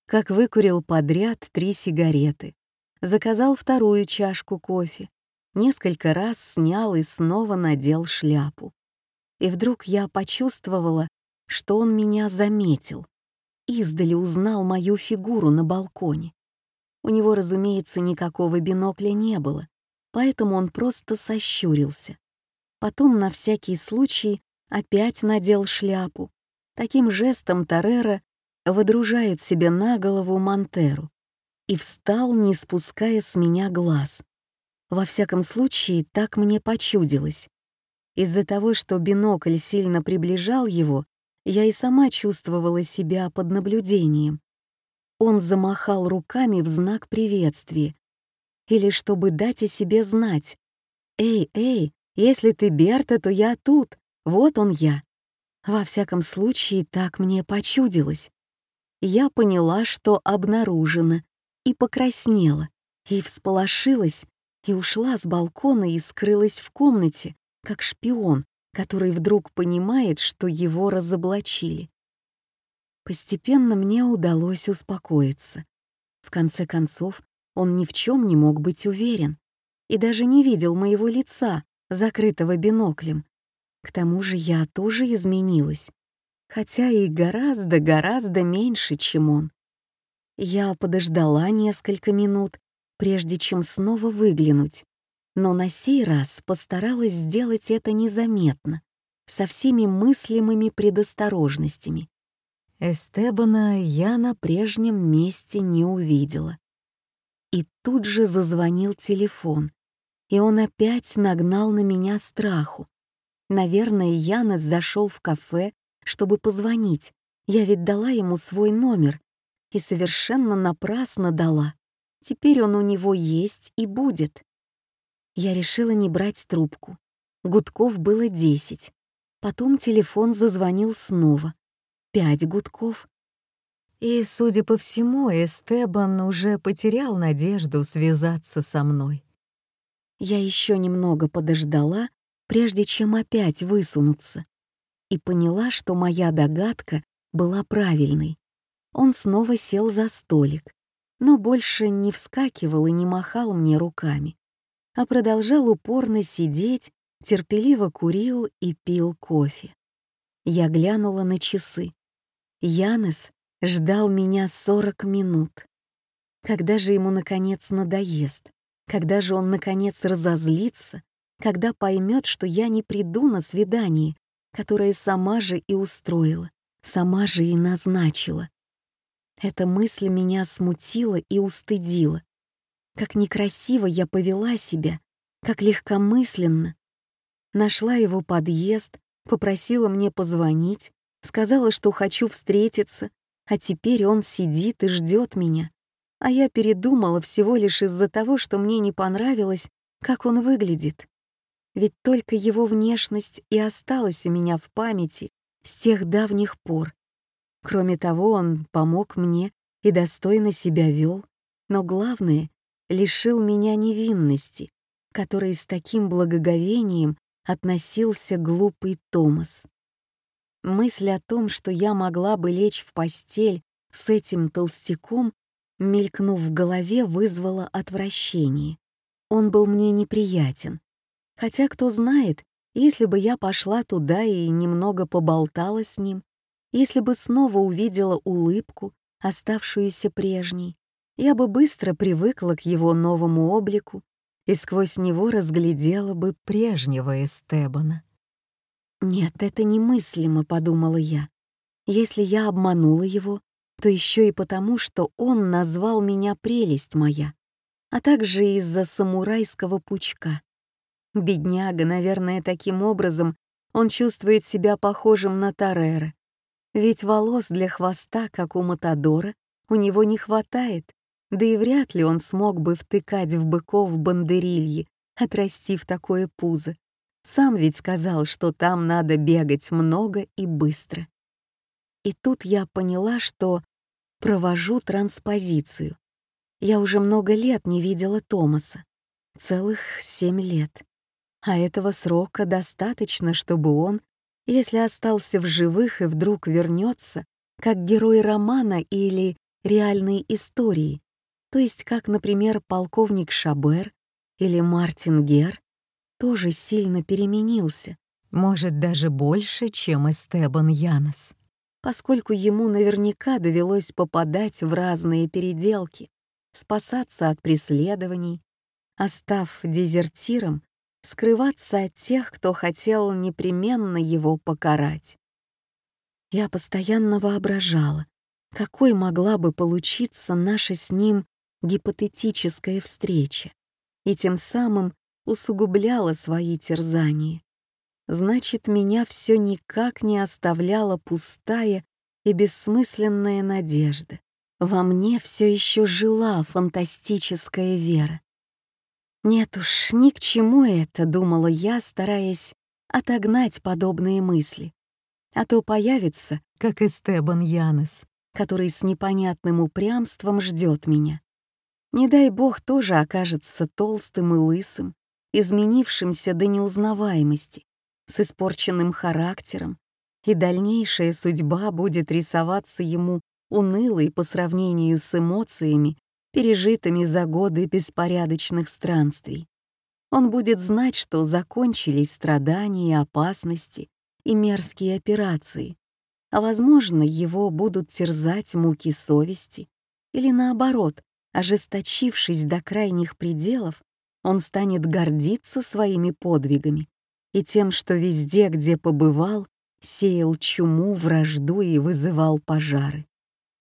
Как выкурил подряд три сигареты. Заказал вторую чашку кофе. Несколько раз снял и снова надел шляпу. И вдруг я почувствовала, что он меня заметил. Издали узнал мою фигуру на балконе. У него, разумеется, никакого бинокля не было, поэтому он просто сощурился. Потом на всякий случай опять надел шляпу. Таким жестом Тореро выдружает себе на голову Монтеру и встал, не спуская с меня глаз. Во всяком случае, так мне почудилось. Из-за того, что бинокль сильно приближал его, я и сама чувствовала себя под наблюдением. Он замахал руками в знак приветствия. Или чтобы дать о себе знать. «Эй, эй, если ты Берта, то я тут, вот он я». Во всяком случае, так мне почудилось. Я поняла, что обнаружена, и покраснела, и всполошилась, и ушла с балкона и скрылась в комнате, как шпион, который вдруг понимает, что его разоблачили. Постепенно мне удалось успокоиться. В конце концов, он ни в чем не мог быть уверен и даже не видел моего лица, закрытого биноклем. К тому же я тоже изменилась, хотя и гораздо-гораздо меньше, чем он. Я подождала несколько минут, прежде чем снова выглянуть, но на сей раз постаралась сделать это незаметно, со всеми мыслимыми предосторожностями. Эстебана я на прежнем месте не увидела. И тут же зазвонил телефон, и он опять нагнал на меня страху. Наверное, Янес зашел в кафе, чтобы позвонить. Я ведь дала ему свой номер. И совершенно напрасно дала. Теперь он у него есть и будет. Я решила не брать трубку. Гудков было десять. Потом телефон зазвонил снова. Пять гудков. И, судя по всему, Эстебан уже потерял надежду связаться со мной. Я еще немного подождала, прежде чем опять высунуться, и поняла, что моя догадка была правильной. Он снова сел за столик, но больше не вскакивал и не махал мне руками, а продолжал упорно сидеть терпеливо курил и пил кофе. Я глянула на часы. Янес ждал меня 40 минут. Когда же ему, наконец, надоест? Когда же он, наконец, разозлится? Когда поймет, что я не приду на свидание, которое сама же и устроила, сама же и назначила? Эта мысль меня смутила и устыдила. Как некрасиво я повела себя, как легкомысленно, Нашла его подъезд, попросила мне позвонить, сказала, что хочу встретиться, а теперь он сидит и ждет меня. А я передумала всего лишь из-за того, что мне не понравилось, как он выглядит. Ведь только его внешность и осталась у меня в памяти с тех давних пор. Кроме того, он помог мне и достойно себя вел, но главное — лишил меня невинности, которой с таким благоговением относился глупый Томас. Мысль о том, что я могла бы лечь в постель с этим толстяком, мелькнув в голове, вызвала отвращение. Он был мне неприятен. Хотя, кто знает, если бы я пошла туда и немного поболтала с ним, если бы снова увидела улыбку, оставшуюся прежней, я бы быстро привыкла к его новому облику и сквозь него разглядела бы прежнего Эстебана. «Нет, это немыслимо», — подумала я. «Если я обманула его, то еще и потому, что он назвал меня прелесть моя, а также из-за самурайского пучка. Бедняга, наверное, таким образом он чувствует себя похожим на Тарера. Ведь волос для хвоста, как у Матадора, у него не хватает. Да и вряд ли он смог бы втыкать в быков бандерильи, отрастив такое пузо. Сам ведь сказал, что там надо бегать много и быстро. И тут я поняла, что провожу транспозицию. Я уже много лет не видела Томаса. Целых семь лет. А этого срока достаточно, чтобы он, если остался в живых и вдруг вернется, как герой романа или реальной истории, то есть как, например, полковник Шабер или Мартин Гер, тоже сильно переменился, может, даже больше, чем Эстебан Янос, поскольку ему наверняка довелось попадать в разные переделки, спасаться от преследований, а став дезертиром, скрываться от тех, кто хотел непременно его покарать. Я постоянно воображала, какой могла бы получиться наша с ним гипотетическая встреча и тем самым усугубляла свои терзания. Значит, меня все никак не оставляла пустая и бессмысленная надежда. Во мне все еще жила фантастическая вера. Нет уж, ни к чему это, думала я, стараясь отогнать подобные мысли. А то появится, как Эстебан Янес, который с непонятным упрямством ждет меня. Не дай бог тоже окажется толстым и лысым, изменившимся до неузнаваемости, с испорченным характером, и дальнейшая судьба будет рисоваться ему унылой по сравнению с эмоциями, пережитыми за годы беспорядочных странствий. Он будет знать, что закончились страдания и опасности и мерзкие операции, а, возможно, его будут терзать муки совести, или наоборот, ожесточившись до крайних пределов, он станет гордиться своими подвигами и тем, что везде, где побывал, сеял чуму, вражду и вызывал пожары,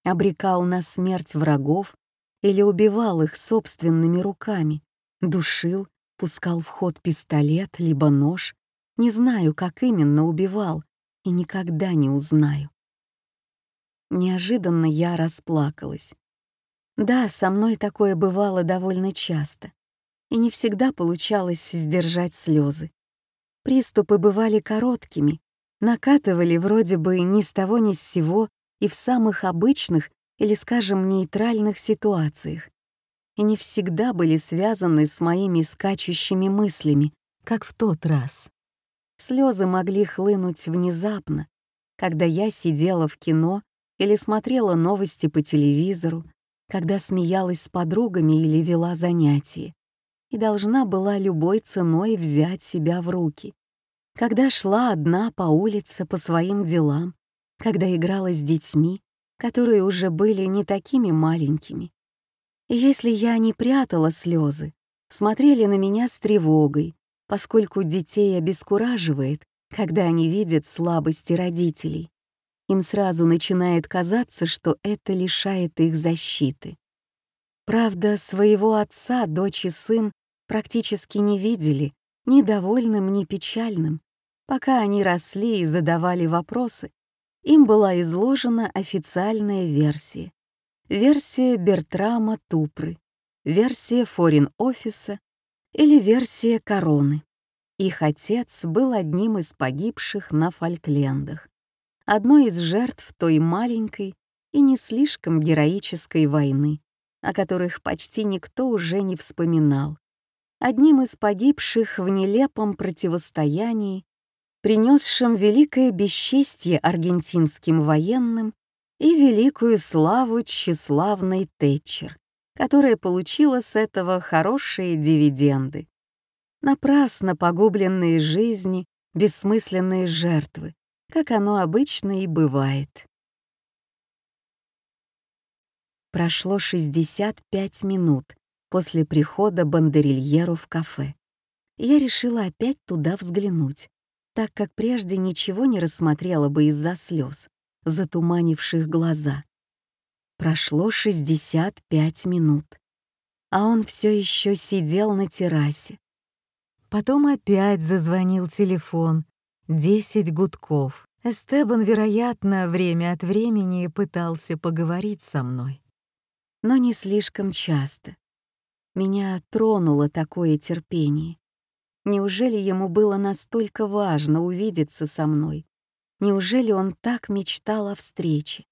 обрекал на смерть врагов или убивал их собственными руками, душил, пускал в ход пистолет либо нож, не знаю, как именно убивал, и никогда не узнаю. Неожиданно я расплакалась. Да, со мной такое бывало довольно часто, и не всегда получалось сдержать слезы. Приступы бывали короткими, накатывали вроде бы ни с того ни с сего и в самых обычных или, скажем, нейтральных ситуациях, и не всегда были связаны с моими скачущими мыслями, как в тот раз. Слезы могли хлынуть внезапно, когда я сидела в кино или смотрела новости по телевизору, когда смеялась с подругами или вела занятия, и должна была любой ценой взять себя в руки, когда шла одна по улице по своим делам, когда играла с детьми, которые уже были не такими маленькими, и если я не прятала слезы, смотрели на меня с тревогой, поскольку детей обескураживает, когда они видят слабости родителей. Им сразу начинает казаться, что это лишает их защиты. Правда, своего отца дочь и сын практически не видели, ни довольным, ни печальным. Пока они росли и задавали вопросы, им была изложена официальная версия версия Бертрама Тупры, версия Форин-офиса или версия Короны. Их отец был одним из погибших на Фольклендах, одной из жертв той маленькой и не слишком героической войны, о которых почти никто уже не вспоминал, одним из погибших в нелепом противостоянии, принесшем великое бесчестье аргентинским военным и великую славу тщеславной Тэтчер, которая получила с этого хорошие дивиденды. Напрасно погубленные жизни, бессмысленные жертвы, как оно обычно и бывает. Прошло 65 минут после прихода Бандерильеру в кафе. Я решила опять туда взглянуть, так как прежде ничего не рассмотрела бы из-за слез затуманивших глаза. Прошло 65 минут, а он все еще сидел на террасе. Потом опять зазвонил телефон. Десять гудков. Эстебан, вероятно, время от времени пытался поговорить со мной. Но не слишком часто. Меня тронуло такое терпение. Неужели ему было настолько важно увидеться со мной, Неужели он так мечтал о встрече?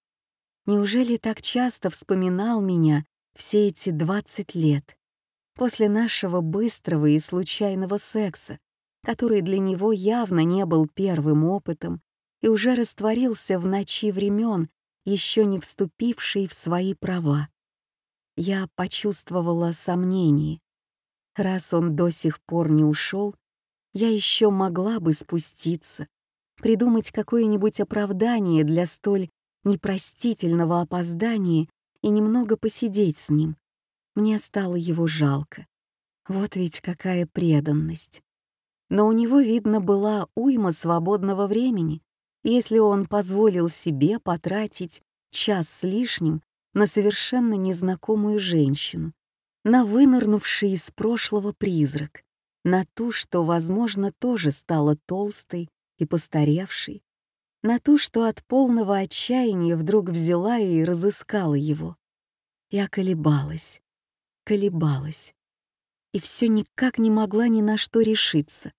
Неужели так часто вспоминал меня все эти 20 лет? После нашего быстрого и случайного секса, который для него явно не был первым опытом и уже растворился в ночи времен, еще не вступивший в свои права. Я почувствовала сомнение. Раз он до сих пор не ушел, я еще могла бы спуститься, придумать какое-нибудь оправдание для столь непростительного опоздания и немного посидеть с ним. Мне стало его жалко. Вот ведь какая преданность. Но у него, видно, была уйма свободного времени, если он позволил себе потратить час с лишним на совершенно незнакомую женщину, на вынырнувший из прошлого призрак, на ту, что, возможно, тоже стала толстой и постаревший, на ту, что от полного отчаяния вдруг взяла и разыскала его. Я колебалась, колебалась, и все никак не могла ни на что решиться.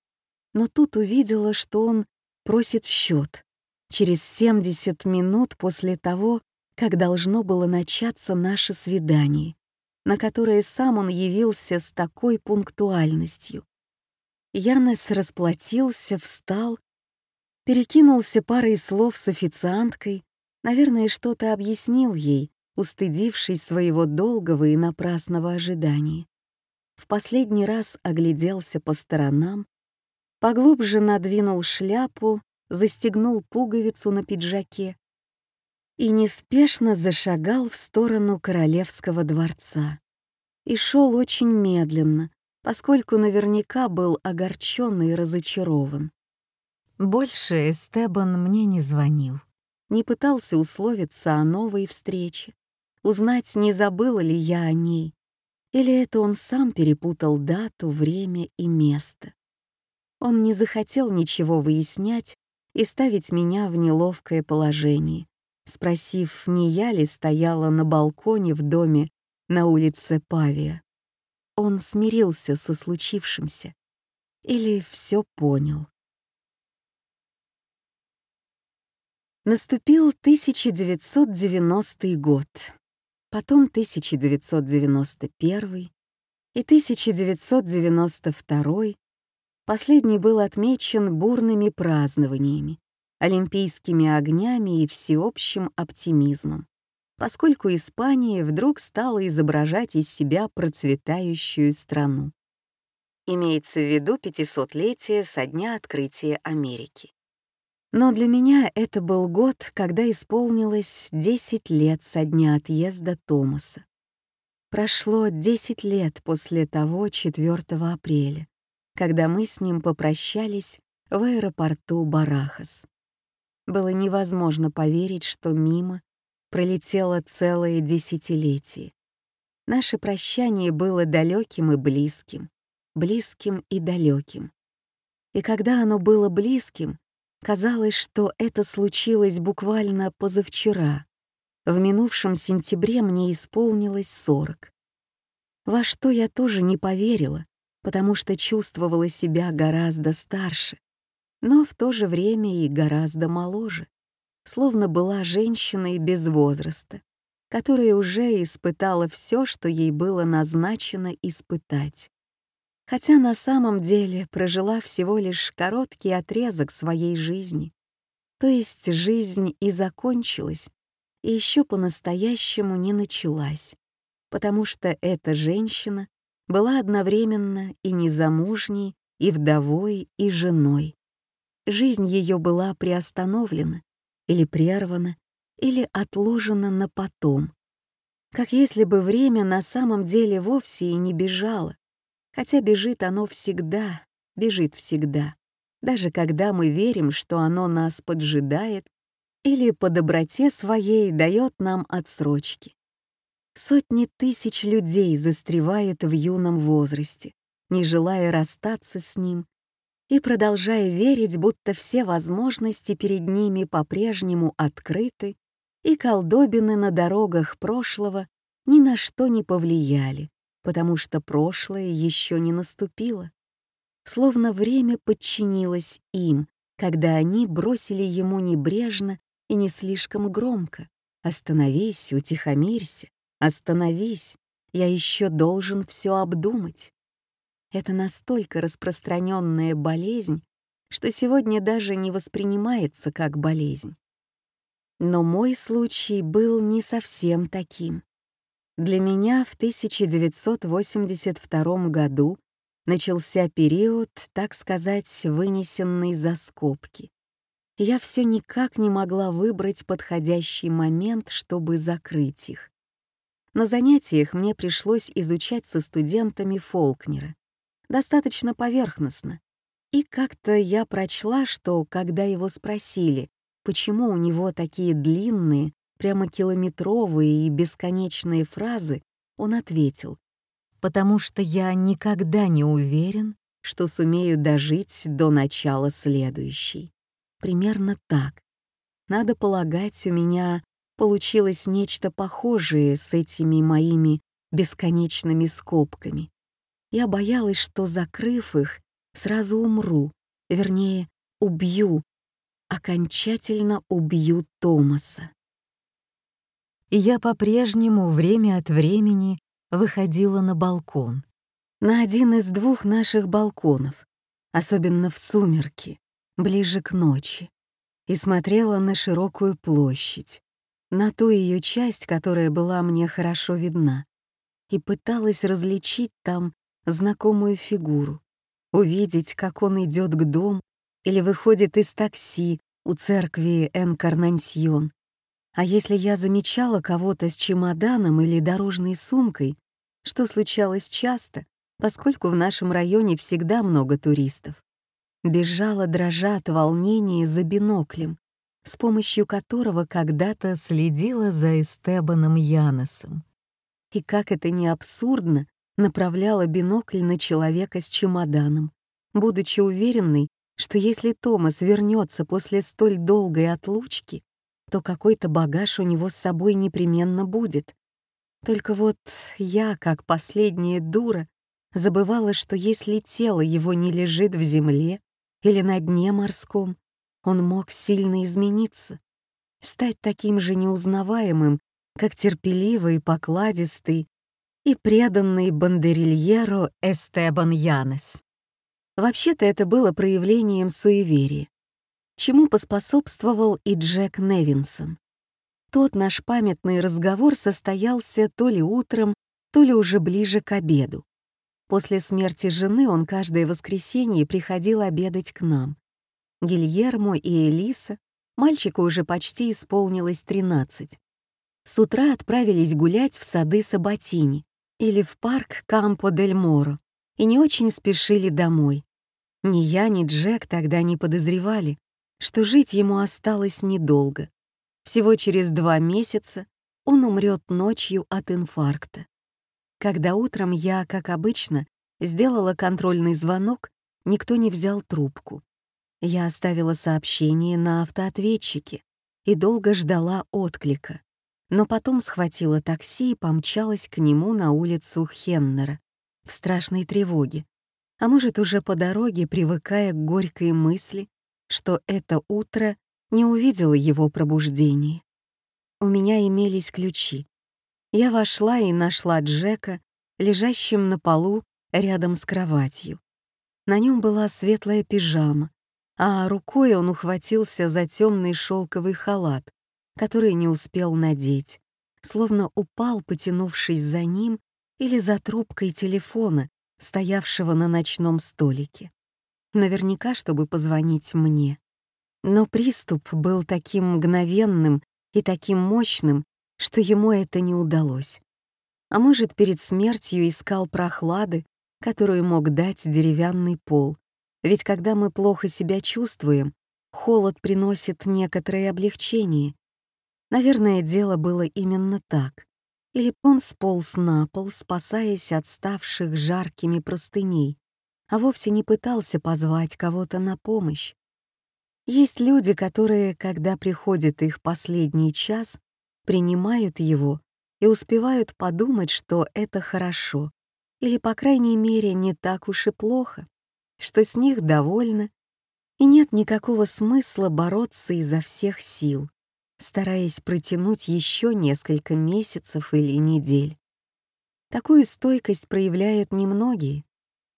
Но тут увидела, что он просит счет через 70 минут после того, как должно было начаться наше свидание, на которое сам он явился с такой пунктуальностью. Янес расплатился, встал перекинулся парой слов с официанткой, наверное, что-то объяснил ей, устыдившись своего долгого и напрасного ожидания. В последний раз огляделся по сторонам, поглубже надвинул шляпу, застегнул пуговицу на пиджаке и неспешно зашагал в сторону королевского дворца. И шел очень медленно, поскольку наверняка был огорчен и разочарован. Больше Эстебан мне не звонил, не пытался условиться о новой встрече, узнать, не забыла ли я о ней, или это он сам перепутал дату, время и место. Он не захотел ничего выяснять и ставить меня в неловкое положение, спросив, не я ли стояла на балконе в доме на улице Павия. Он смирился со случившимся или все понял. Наступил 1990 год, потом 1991 и 1992. Последний был отмечен бурными празднованиями, олимпийскими огнями и всеобщим оптимизмом, поскольку Испания вдруг стала изображать из себя процветающую страну. Имеется в виду 500-летие со дня открытия Америки. Но для меня это был год, когда исполнилось 10 лет со дня отъезда Томаса. Прошло 10 лет после того 4 апреля, когда мы с ним попрощались в аэропорту Барахас. Было невозможно поверить, что мимо пролетело целое десятилетие. Наше прощание было далеким и близким, близким и далеким. И когда оно было близким, казалось, что это случилось буквально позавчера. В минувшем сентябре мне исполнилось сорок. Во что я тоже не поверила, потому что чувствовала себя гораздо старше, но в то же время и гораздо моложе, словно была женщиной без возраста, которая уже испытала все, что ей было назначено испытать. Хотя на самом деле прожила всего лишь короткий отрезок своей жизни. То есть жизнь и закончилась, и еще по-настоящему не началась, потому что эта женщина была одновременно и незамужней, и вдовой, и женой жизнь ее была приостановлена или прервана, или отложена на потом. Как если бы время на самом деле вовсе и не бежало, хотя бежит оно всегда, бежит всегда, даже когда мы верим, что оно нас поджидает или по доброте своей дает нам отсрочки. Сотни тысяч людей застревают в юном возрасте, не желая расстаться с ним и продолжая верить, будто все возможности перед ними по-прежнему открыты, и колдобины на дорогах прошлого ни на что не повлияли, потому что прошлое еще не наступило. Словно время подчинилось им, когда они бросили ему небрежно и не слишком громко. «Остановись, утихомирься, остановись, я еще должен все обдумать». Это настолько распространенная болезнь, что сегодня даже не воспринимается как болезнь. Но мой случай был не совсем таким. Для меня в 1982 году начался период, так сказать, вынесенный за скобки. Я все никак не могла выбрать подходящий момент, чтобы закрыть их. На занятиях мне пришлось изучать со студентами Фолкнера достаточно поверхностно. И как-то я прочла, что когда его спросили, почему у него такие длинные, прямо километровые и бесконечные фразы, он ответил, «Потому что я никогда не уверен, что сумею дожить до начала следующей». Примерно так. Надо полагать, у меня получилось нечто похожее с этими моими бесконечными скобками. Я боялась, что, закрыв их, сразу умру, вернее, убью, окончательно убью Томаса. И я по-прежнему время от времени выходила на балкон, на один из двух наших балконов, особенно в сумерки, ближе к ночи, и смотрела на широкую площадь, на ту ее часть, которая была мне хорошо видна, и пыталась различить там знакомую фигуру, увидеть, как он идет к дому или выходит из такси у церкви Энкарнансьон. А если я замечала кого-то с чемоданом или дорожной сумкой, что случалось часто, поскольку в нашем районе всегда много туристов, бежала дрожа от волнения за биноклем, с помощью которого когда-то следила за Эстебаном Яносом. И как это не абсурдно, направляла бинокль на человека с чемоданом, будучи уверенной, что если Томас вернется после столь долгой отлучки, то какой-то багаж у него с собой непременно будет. Только вот я, как последняя дура, забывала, что если тело его не лежит в земле или на дне морском, он мог сильно измениться, стать таким же неузнаваемым, как терпеливый, покладистый и преданный бандерильеро Эстебан Янес. Вообще-то это было проявлением суеверия, чему поспособствовал и Джек Невинсон. Тот наш памятный разговор состоялся то ли утром, то ли уже ближе к обеду. После смерти жены он каждое воскресенье приходил обедать к нам. Гильермо и Элиса, мальчику уже почти исполнилось 13. С утра отправились гулять в сады Сабатини или в парк Кампо-дель-Моро и не очень спешили домой. Ни я, ни Джек тогда не подозревали, что жить ему осталось недолго. Всего через два месяца он умрет ночью от инфаркта. Когда утром я, как обычно, сделала контрольный звонок, никто не взял трубку. Я оставила сообщение на автоответчике и долго ждала отклика, но потом схватила такси и помчалась к нему на улицу Хеннера в страшной тревоге, а может, уже по дороге привыкая к горькой мысли, что это утро не увидело его пробуждения. У меня имелись ключи. Я вошла и нашла Джека, лежащим на полу рядом с кроватью. На нем была светлая пижама, а рукой он ухватился за темный шелковый халат, который не успел надеть, словно упал, потянувшись за ним или за трубкой телефона, стоявшего на ночном столике. Наверняка, чтобы позвонить мне. Но приступ был таким мгновенным и таким мощным, что ему это не удалось. А может, перед смертью искал прохлады, которую мог дать деревянный пол. Ведь когда мы плохо себя чувствуем, холод приносит некоторое облегчение. Наверное, дело было именно так. Или он сполз на пол, спасаясь от ставших жаркими простыней, а вовсе не пытался позвать кого-то на помощь. Есть люди, которые, когда приходит их последний час, принимают его и успевают подумать, что это хорошо, или, по крайней мере, не так уж и плохо, что с них довольны, и нет никакого смысла бороться изо всех сил стараясь протянуть еще несколько месяцев или недель. Такую стойкость проявляют немногие,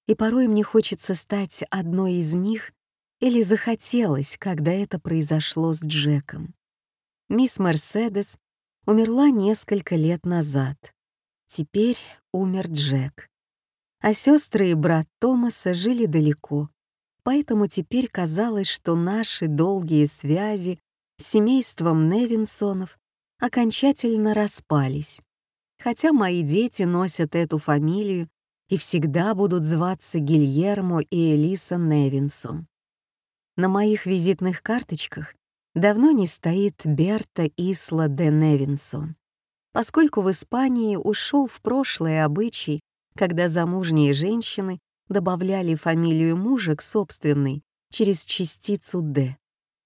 и порой мне хочется стать одной из них или захотелось, когда это произошло с Джеком. Мисс Мерседес умерла несколько лет назад. Теперь умер Джек. А сестры и брат Томаса жили далеко, поэтому теперь казалось, что наши долгие связи семейством Невинсонов окончательно распались, хотя мои дети носят эту фамилию и всегда будут зваться Гильермо и Элиса Невинсон. На моих визитных карточках давно не стоит Берта Исла де Невинсон, поскольку в Испании ушел в прошлое обычай, когда замужние женщины добавляли фамилию мужа к собственной через частицу «д»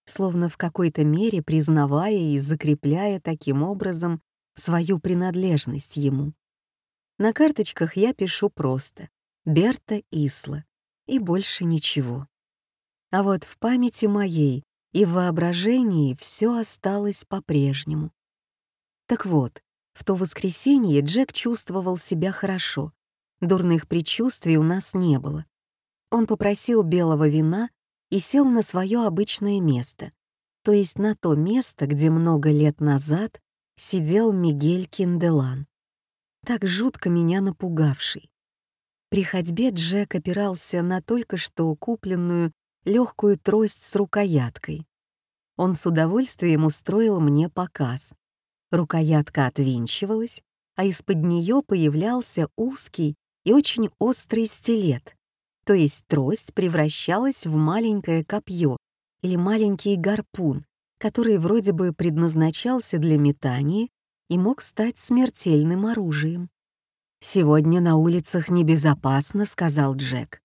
словно в какой-то мере признавая и закрепляя таким образом свою принадлежность ему. На карточках я пишу просто «Берта Исла» и больше ничего. А вот в памяти моей и в воображении все осталось по-прежнему. Так вот, в то воскресенье Джек чувствовал себя хорошо. Дурных предчувствий у нас не было. Он попросил белого вина и сел на свое обычное место, то есть на то место, где много лет назад сидел Мигель Кинделан, так жутко меня напугавший. При ходьбе Джек опирался на только что купленную легкую трость с рукояткой. Он с удовольствием устроил мне показ. Рукоятка отвинчивалась, а из-под нее появлялся узкий и очень острый стилет, то есть трость превращалась в маленькое копье или маленький гарпун, который вроде бы предназначался для метания и мог стать смертельным оружием. «Сегодня на улицах небезопасно», — сказал Джек.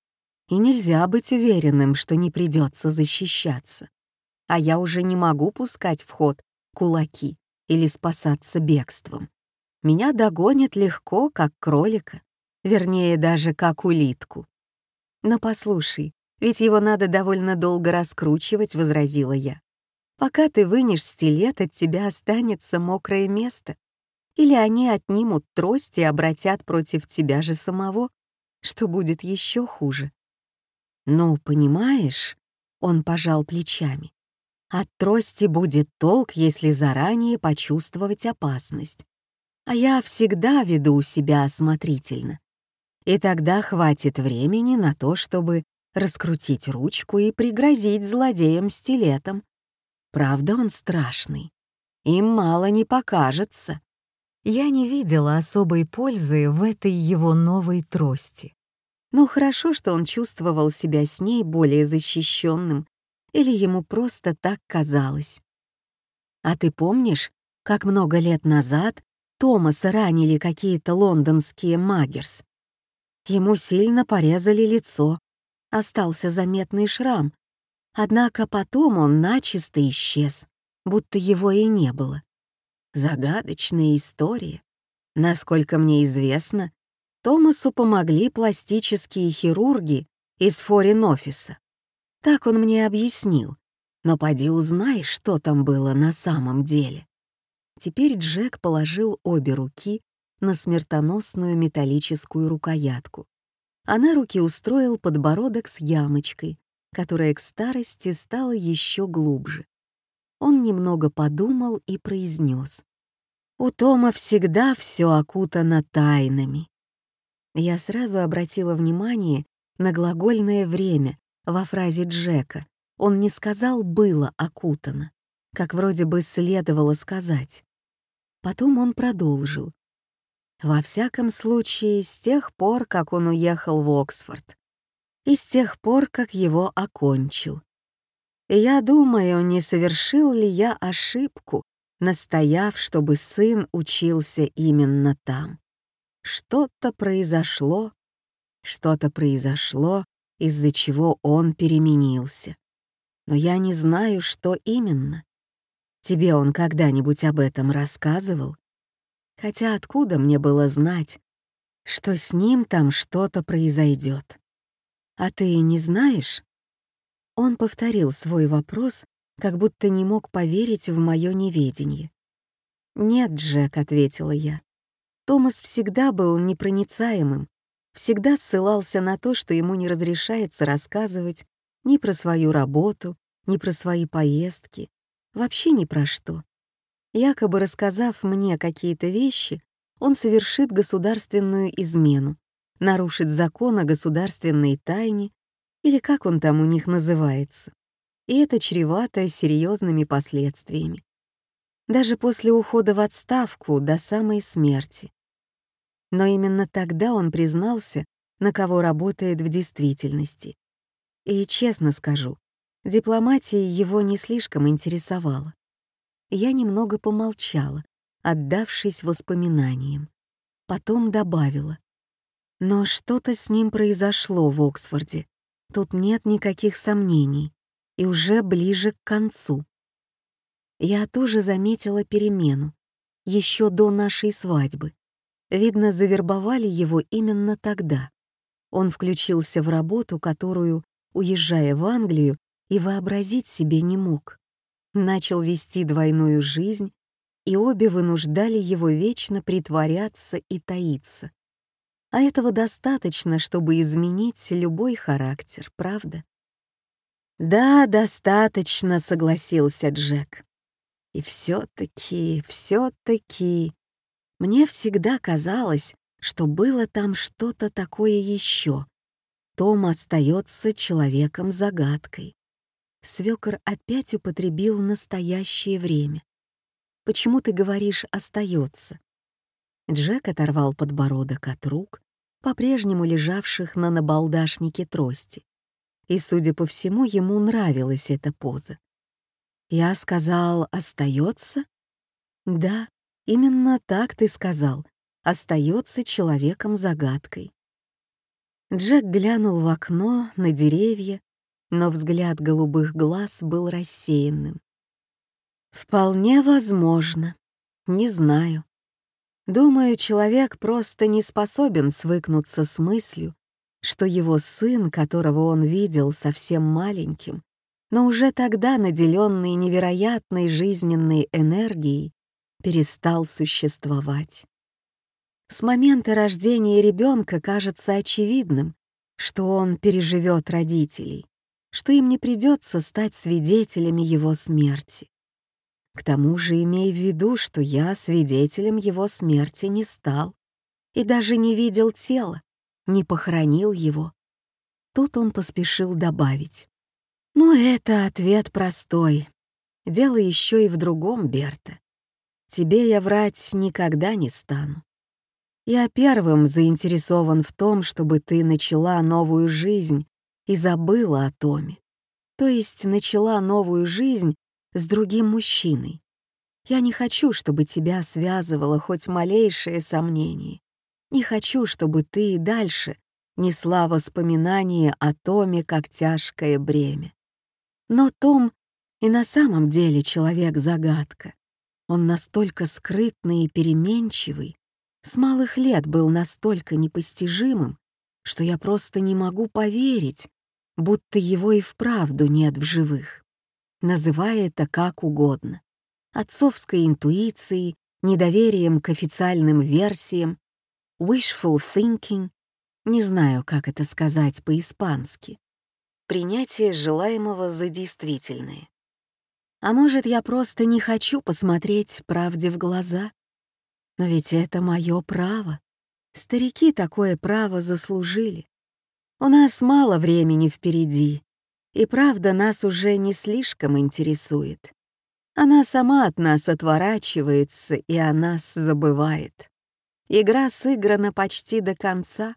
«И нельзя быть уверенным, что не придется защищаться. А я уже не могу пускать в ход кулаки или спасаться бегством. Меня догонят легко, как кролика, вернее, даже как улитку. Но послушай, ведь его надо довольно долго раскручивать, — возразила я. Пока ты вынешь стилет, от тебя останется мокрое место. Или они отнимут трость и обратят против тебя же самого, что будет еще хуже. Ну, понимаешь, он пожал плечами. От трости будет толк, если заранее почувствовать опасность. А я всегда веду себя осмотрительно. И тогда хватит времени на то, чтобы раскрутить ручку и пригрозить злодеям стилетом. Правда, он страшный. Им мало не покажется. Я не видела особой пользы в этой его новой трости. Но хорошо, что он чувствовал себя с ней более защищенным или ему просто так казалось. А ты помнишь, как много лет назад Томаса ранили какие-то лондонские магерс? Ему сильно порезали лицо, остался заметный шрам, однако потом он начисто исчез, будто его и не было. Загадочная история. Насколько мне известно, Томасу помогли пластические хирурги из форин-офиса. Так он мне объяснил. Но поди узнай, что там было на самом деле. Теперь Джек положил обе руки на смертоносную металлическую рукоятку, а на руки устроил подбородок с ямочкой, которая к старости стала еще глубже. Он немного подумал и произнес. «У Тома всегда все окутано тайнами». Я сразу обратила внимание на глагольное время, во фразе Джека он не сказал «было окутано», как вроде бы следовало сказать. Потом он продолжил. Во всяком случае, с тех пор, как он уехал в Оксфорд, и с тех пор, как его окончил. я думаю, не совершил ли я ошибку, настояв, чтобы сын учился именно там. Что-то произошло, что-то произошло, из-за чего он переменился. Но я не знаю, что именно. Тебе он когда-нибудь об этом рассказывал? Хотя откуда мне было знать, что с ним там что-то произойдет? А ты не знаешь? Он повторил свой вопрос, как будто не мог поверить в мое неведение. «Нет, Джек», — ответила я. Томас всегда был непроницаемым, всегда ссылался на то, что ему не разрешается рассказывать ни про свою работу, ни про свои поездки, вообще ни про что. Якобы рассказав мне какие-то вещи, он совершит государственную измену, нарушит закон о государственной тайне, или как он там у них называется. И это чревато серьезными последствиями. Даже после ухода в отставку до самой смерти. Но именно тогда он признался, на кого работает в действительности. И честно скажу, дипломатия его не слишком интересовала. Я немного помолчала, отдавшись воспоминаниям. Потом добавила. Но что-то с ним произошло в Оксфорде. Тут нет никаких сомнений. И уже ближе к концу. Я тоже заметила перемену. Еще до нашей свадьбы. Видно, завербовали его именно тогда. Он включился в работу, которую, уезжая в Англию, и вообразить себе не мог. Начал вести двойную жизнь, и обе вынуждали его вечно притворяться и таиться. А этого достаточно, чтобы изменить любой характер, правда? «Да, достаточно», — согласился Джек. «И все-таки, все-таки...» Мне всегда казалось, что было там что-то такое еще. Том остается человеком-загадкой. Свекор опять употребил настоящее время. «Почему ты говоришь «остается»?» Джек оторвал подбородок от рук, по-прежнему лежавших на набалдашнике трости. И, судя по всему, ему нравилась эта поза. Я сказал «остается»? Да, именно так ты сказал. Остается человеком-загадкой. Джек глянул в окно, на деревья, но взгляд голубых глаз был рассеянным. «Вполне возможно. Не знаю. Думаю, человек просто не способен свыкнуться с мыслью, что его сын, которого он видел совсем маленьким, но уже тогда наделенный невероятной жизненной энергией, перестал существовать. С момента рождения ребенка кажется очевидным, что он переживет родителей, что им не придется стать свидетелями его смерти. К тому же имей в виду, что я свидетелем его смерти не стал и даже не видел тела, не похоронил его. Тут он поспешил добавить. «Ну, это ответ простой. Дело еще и в другом, Берта. Тебе я врать никогда не стану. Я первым заинтересован в том, чтобы ты начала новую жизнь и забыла о Томе. То есть начала новую жизнь с другим мужчиной. Я не хочу, чтобы тебя связывало хоть малейшее сомнение. Не хочу, чтобы ты и дальше несла воспоминания о Томе как тяжкое бремя. Но Том и на самом деле человек-загадка. Он настолько скрытный и переменчивый, с малых лет был настолько непостижимым, что я просто не могу поверить, будто его и вправду нет в живых называя это как угодно. Отцовской интуицией, недоверием к официальным версиям, wishful thinking, не знаю, как это сказать по-испански. Принятие желаемого за действительное. А может, я просто не хочу посмотреть правде в глаза? Но ведь это мое право. Старики такое право заслужили. У нас мало времени впереди, и правда нас уже не слишком интересует. Она сама от нас отворачивается и о нас забывает. Игра сыграна почти до конца,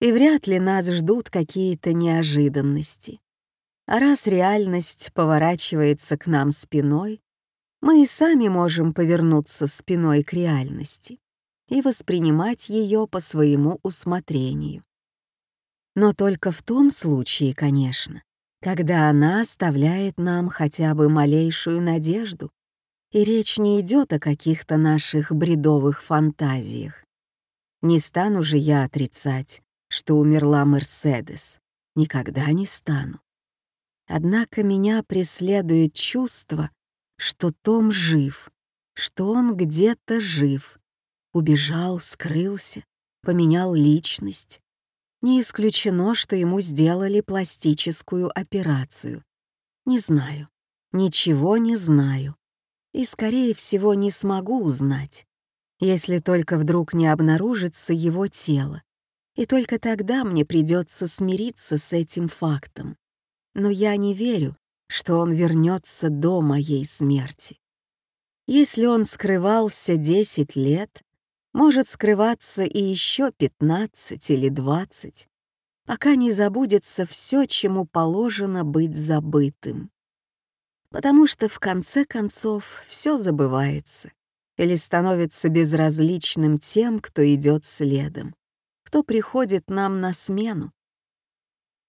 и вряд ли нас ждут какие-то неожиданности. А раз реальность поворачивается к нам спиной, мы и сами можем повернуться спиной к реальности и воспринимать ее по своему усмотрению. Но только в том случае, конечно, когда она оставляет нам хотя бы малейшую надежду, и речь не идет о каких-то наших бредовых фантазиях. Не стану же я отрицать, что умерла Мерседес. Никогда не стану. Однако меня преследует чувство, что Том жив, что он где-то жив, убежал, скрылся, поменял личность, не исключено, что ему сделали пластическую операцию. Не знаю. Ничего не знаю. И, скорее всего, не смогу узнать, если только вдруг не обнаружится его тело. И только тогда мне придется смириться с этим фактом. Но я не верю, что он вернется до моей смерти. Если он скрывался 10 лет, может скрываться и еще 15 или 20, пока не забудется все, чему положено быть забытым. Потому что в конце концов все забывается или становится безразличным тем, кто идет следом, кто приходит нам на смену.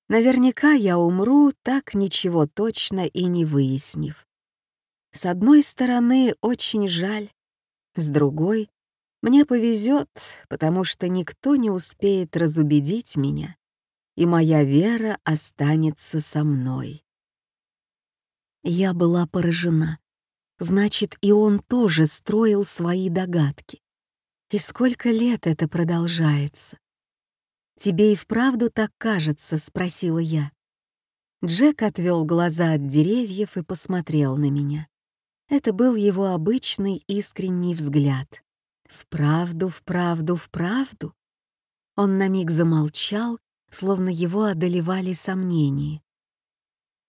Наверняка я умру, так ничего точно и не выяснив. С одной стороны, очень жаль, с другой мне повезет, потому что никто не успеет разубедить меня, и моя вера останется со мной. Я была поражена. Значит, и он тоже строил свои догадки. И сколько лет это продолжается? «Тебе и вправду так кажется?» — спросила я. Джек отвел глаза от деревьев и посмотрел на меня. Это был его обычный искренний взгляд Вправду, вправду, вправду? Он на миг замолчал, словно его одолевали сомнения.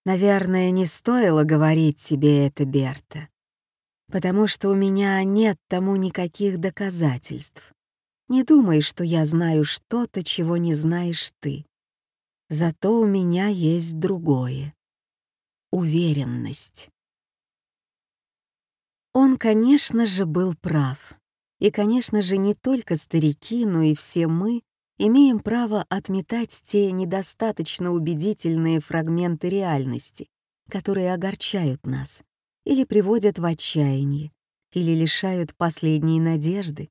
Наверное, не стоило говорить тебе это, Берта, потому что у меня нет тому никаких доказательств. Не думай, что я знаю что-то, чего не знаешь ты. Зато у меня есть другое — уверенность. Он, конечно же, был прав. И, конечно же, не только старики, но и все мы имеем право отметать те недостаточно убедительные фрагменты реальности, которые огорчают нас или приводят в отчаяние, или лишают последней надежды,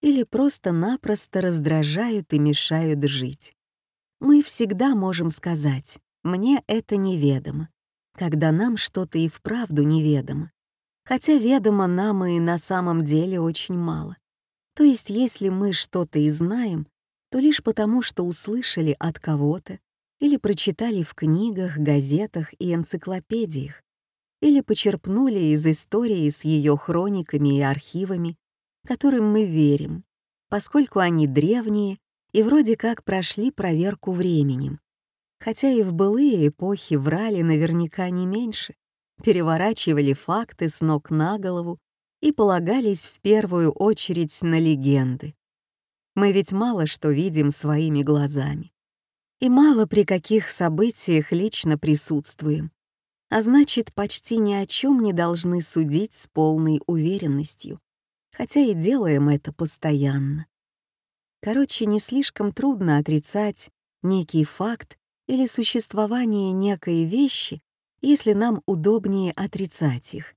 или просто-напросто раздражают и мешают жить. Мы всегда можем сказать «мне это неведомо», когда нам что-то и вправду неведомо, хотя ведомо нам и на самом деле очень мало. То есть если мы что-то и знаем, то лишь потому, что услышали от кого-то или прочитали в книгах, газетах и энциклопедиях, или почерпнули из истории с ее хрониками и архивами, которым мы верим, поскольку они древние и вроде как прошли проверку временем. Хотя и в былые эпохи врали наверняка не меньше, переворачивали факты с ног на голову и полагались в первую очередь на легенды. Мы ведь мало что видим своими глазами. И мало при каких событиях лично присутствуем. А значит, почти ни о чем не должны судить с полной уверенностью, хотя и делаем это постоянно. Короче, не слишком трудно отрицать некий факт или существование некой вещи, если нам удобнее отрицать их.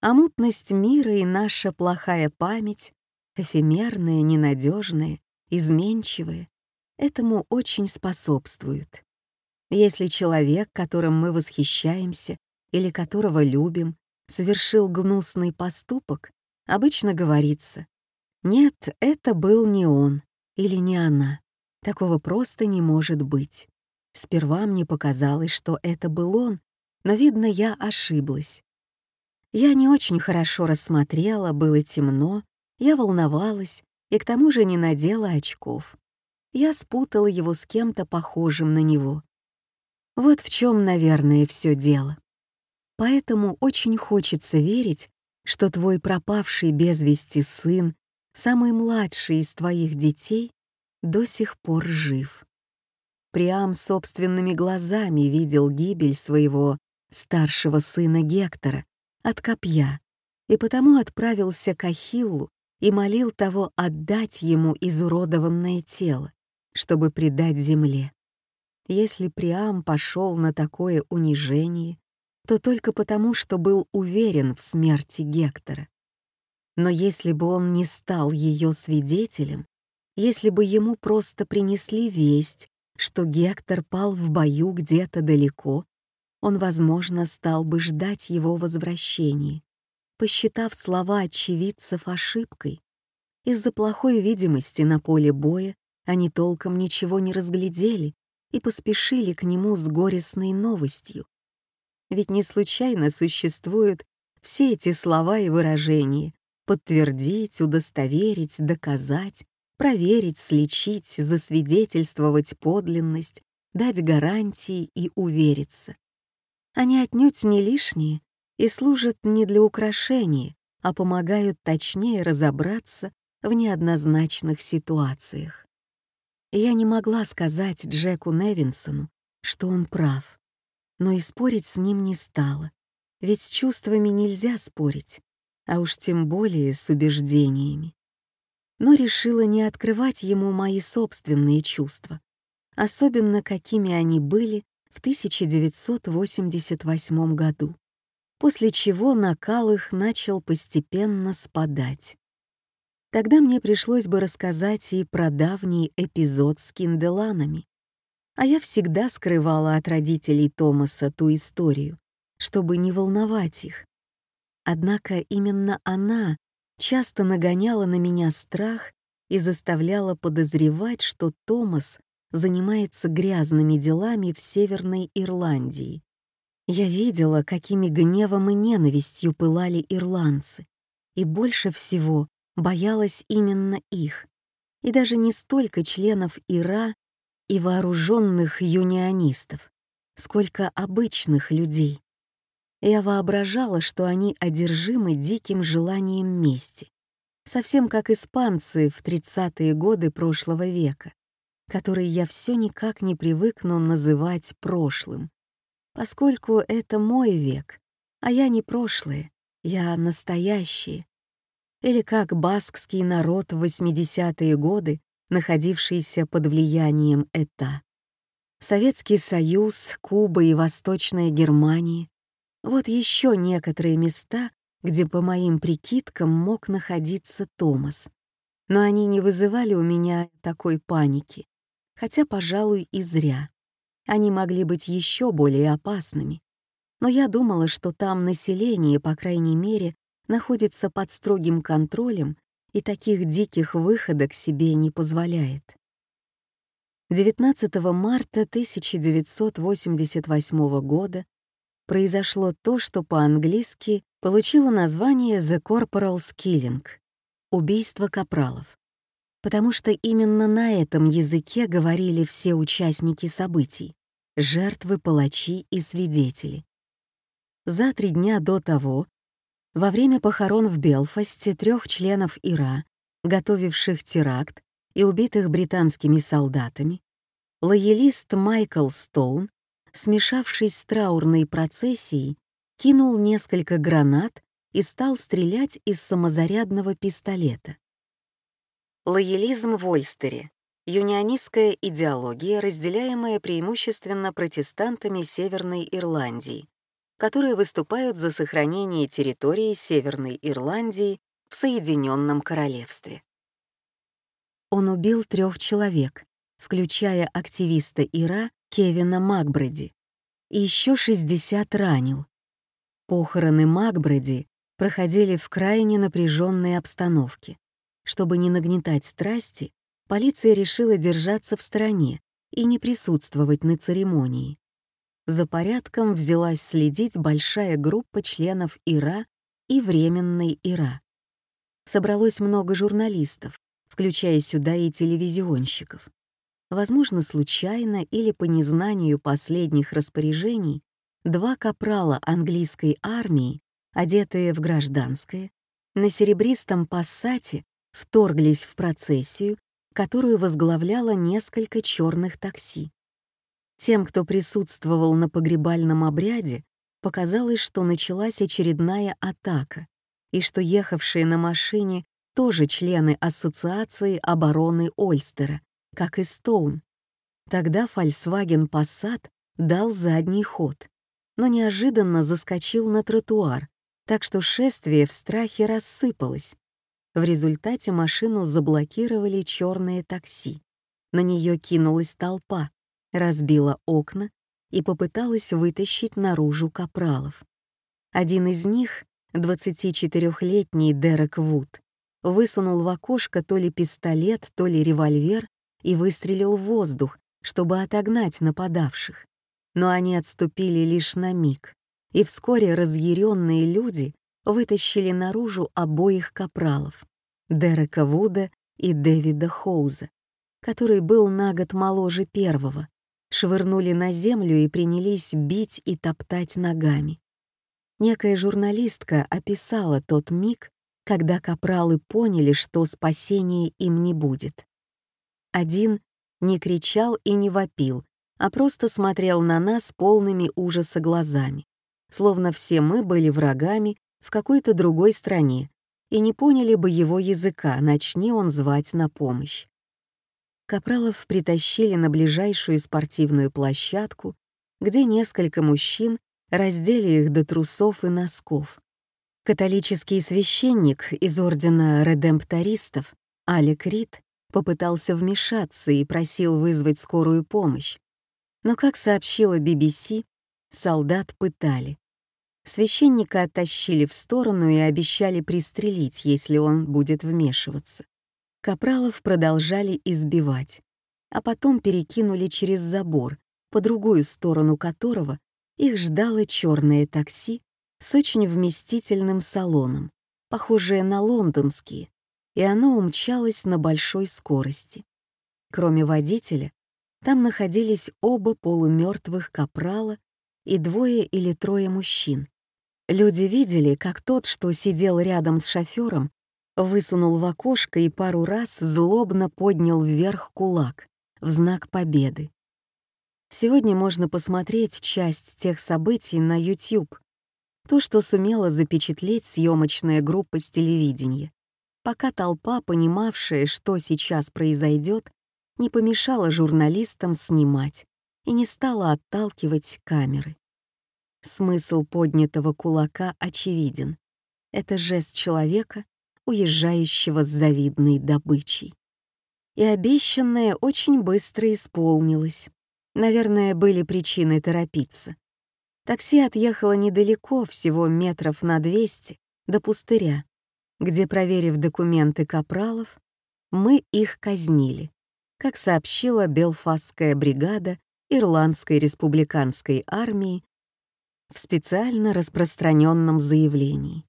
А мутность мира и наша плохая память эфемерное, ненадежное, изменчивое, этому очень способствуют. Если человек, которым мы восхищаемся или которого любим, совершил гнусный поступок, обычно говорится «Нет, это был не он или не она. Такого просто не может быть». Сперва мне показалось, что это был он, но, видно, я ошиблась. Я не очень хорошо рассмотрела, было темно, я волновалась и к тому же не надела очков. Я спутала его с кем-то похожим на него. Вот в чем, наверное, все дело. Поэтому очень хочется верить, что твой пропавший без вести сын, самый младший из твоих детей, до сих пор жив. Приам собственными глазами видел гибель своего старшего сына Гектора от копья и потому отправился к Ахиллу и молил того отдать ему изуродованное тело, чтобы предать земле. Если Приам пошел на такое унижение, то только потому, что был уверен в смерти Гектора. Но если бы он не стал ее свидетелем, если бы ему просто принесли весть, что Гектор пал в бою где-то далеко, он, возможно, стал бы ждать его возвращения посчитав слова очевидцев ошибкой. Из-за плохой видимости на поле боя они толком ничего не разглядели и поспешили к нему с горестной новостью. Ведь не случайно существуют все эти слова и выражения подтвердить, удостоверить, доказать, проверить, сличить, засвидетельствовать подлинность, дать гарантии и увериться. Они отнюдь не лишние и служат не для украшения, а помогают точнее разобраться в неоднозначных ситуациях. Я не могла сказать Джеку Невинсону, что он прав, но и спорить с ним не стала, ведь с чувствами нельзя спорить, а уж тем более с убеждениями. Но решила не открывать ему мои собственные чувства, особенно какими они были в 1988 году после чего накал их начал постепенно спадать. Тогда мне пришлось бы рассказать и про давний эпизод с Кинделанами. А я всегда скрывала от родителей Томаса ту историю, чтобы не волновать их. Однако именно она часто нагоняла на меня страх и заставляла подозревать, что Томас занимается грязными делами в Северной Ирландии я видела, какими гневом и ненавистью пылали ирландцы, и больше всего боялась именно их, и даже не столько членов ИРА и вооруженных юнионистов, сколько обычных людей. Я воображала, что они одержимы диким желанием мести, совсем как испанцы в 30-е годы прошлого века, который я все никак не привыкну называть прошлым, поскольку это мой век, а я не прошлое, я настоящее. Или как баскский народ в 80-е годы, находившийся под влиянием ЭТА. Советский Союз, Куба и Восточная Германия — вот еще некоторые места, где, по моим прикидкам, мог находиться Томас. Но они не вызывали у меня такой паники, хотя, пожалуй, и зря. Они могли быть еще более опасными. Но я думала, что там население, по крайней мере, находится под строгим контролем и таких диких выходок себе не позволяет. 19 марта 1988 года произошло то, что по-английски получило название «The Corporal Killing» — убийство капралов, потому что именно на этом языке говорили все участники событий — жертвы, палачи и свидетели. За три дня до того, во время похорон в Белфасте трех членов ИРА, готовивших теракт и убитых британскими солдатами, лоялист Майкл Стоун, смешавшись с траурной процессией, кинул несколько гранат и стал стрелять из самозарядного пистолета. Лоялизм в Ольстере — юнионистская идеология, разделяемая преимущественно протестантами Северной Ирландии, которые выступают за сохранение территории Северной Ирландии в Соединенном Королевстве. Он убил трех человек, включая активиста Ира Кевина Макбреди, и еще 60 ранил. Похороны Макбреди проходили в крайне напряженной обстановке. Чтобы не нагнетать страсти, полиция решила держаться в стороне и не присутствовать на церемонии. За порядком взялась следить большая группа членов ИРА и Временной ИРА. Собралось много журналистов, включая сюда и телевизионщиков. Возможно, случайно или по незнанию последних распоряжений, два капрала английской армии, одетые в гражданское, на серебристом пассате вторглись в процессию, которую возглавляло несколько черных такси. Тем, кто присутствовал на погребальном обряде, показалось, что началась очередная атака, и что ехавшие на машине тоже члены Ассоциации обороны Ольстера, как и Стоун. Тогда Volkswagen Passat дал задний ход, но неожиданно заскочил на тротуар, так что шествие в страхе рассыпалось. В результате машину заблокировали черные такси. На нее кинулась толпа, разбила окна и попыталась вытащить наружу капралов. Один из них, 24-летний Дерек Вуд, высунул в окошко то ли пистолет, то ли револьвер и выстрелил в воздух, чтобы отогнать нападавших. Но они отступили лишь на миг, и вскоре разъяренные люди вытащили наружу обоих капралов — Дерека Вуда и Дэвида Хоуза, который был на год моложе первого, швырнули на землю и принялись бить и топтать ногами. Некая журналистка описала тот миг, когда капралы поняли, что спасения им не будет. Один не кричал и не вопил, а просто смотрел на нас полными ужаса глазами, словно все мы были врагами в какой-то другой стране и не поняли бы его языка, начни он звать на помощь. Капралов притащили на ближайшую спортивную площадку, где несколько мужчин раздели их до трусов и носков. Католический священник из ордена редемптористов Алек Рид попытался вмешаться и просил вызвать скорую помощь. Но, как сообщила BBC, солдат пытали. Священника оттащили в сторону и обещали пристрелить, если он будет вмешиваться. Капралов продолжали избивать, а потом перекинули через забор, по другую сторону которого их ждало черное такси с очень вместительным салоном, похожее на лондонские, и оно умчалось на большой скорости. Кроме водителя, там находились оба полумертвых капрала и двое или трое мужчин. Люди видели, как тот, что сидел рядом с шофером, высунул в окошко и пару раз злобно поднял вверх кулак в знак победы. Сегодня можно посмотреть часть тех событий на YouTube, то, что сумела запечатлеть съемочная группа с телевидения, пока толпа, понимавшая, что сейчас произойдет, не помешала журналистам снимать и не стала отталкивать камеры. Смысл поднятого кулака очевиден. Это жест человека, уезжающего с завидной добычей. И обещанное очень быстро исполнилось. Наверное, были причины торопиться. Такси отъехало недалеко, всего метров на 200, до пустыря, где, проверив документы капралов, мы их казнили, как сообщила Белфастская бригада Ирландской республиканской армии в специально распространенном заявлении.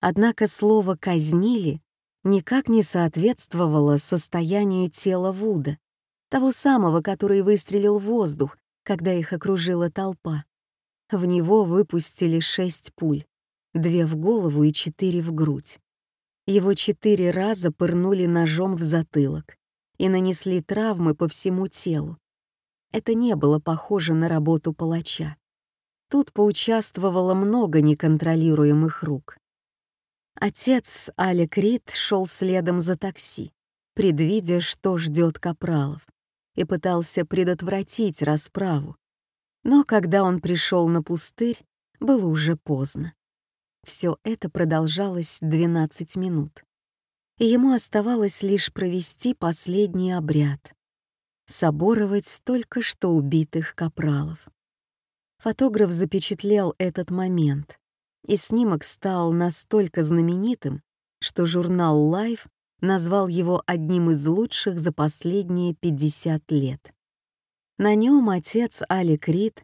Однако слово «казнили» никак не соответствовало состоянию тела Вуда, того самого, который выстрелил в воздух, когда их окружила толпа. В него выпустили шесть пуль, две в голову и четыре в грудь. Его четыре раза пырнули ножом в затылок и нанесли травмы по всему телу. Это не было похоже на работу палача. Тут поучаствовало много неконтролируемых рук. Отец Алек Рид шел следом за такси, предвидя, что ждет Капралов, и пытался предотвратить расправу. Но когда он пришел на пустырь, было уже поздно. Все это продолжалось 12 минут, и ему оставалось лишь провести последний обряд — соборовать только что убитых капралов. Фотограф запечатлел этот момент, и снимок стал настолько знаменитым, что журнал Life назвал его одним из лучших за последние 50 лет. На нем отец Алик Рид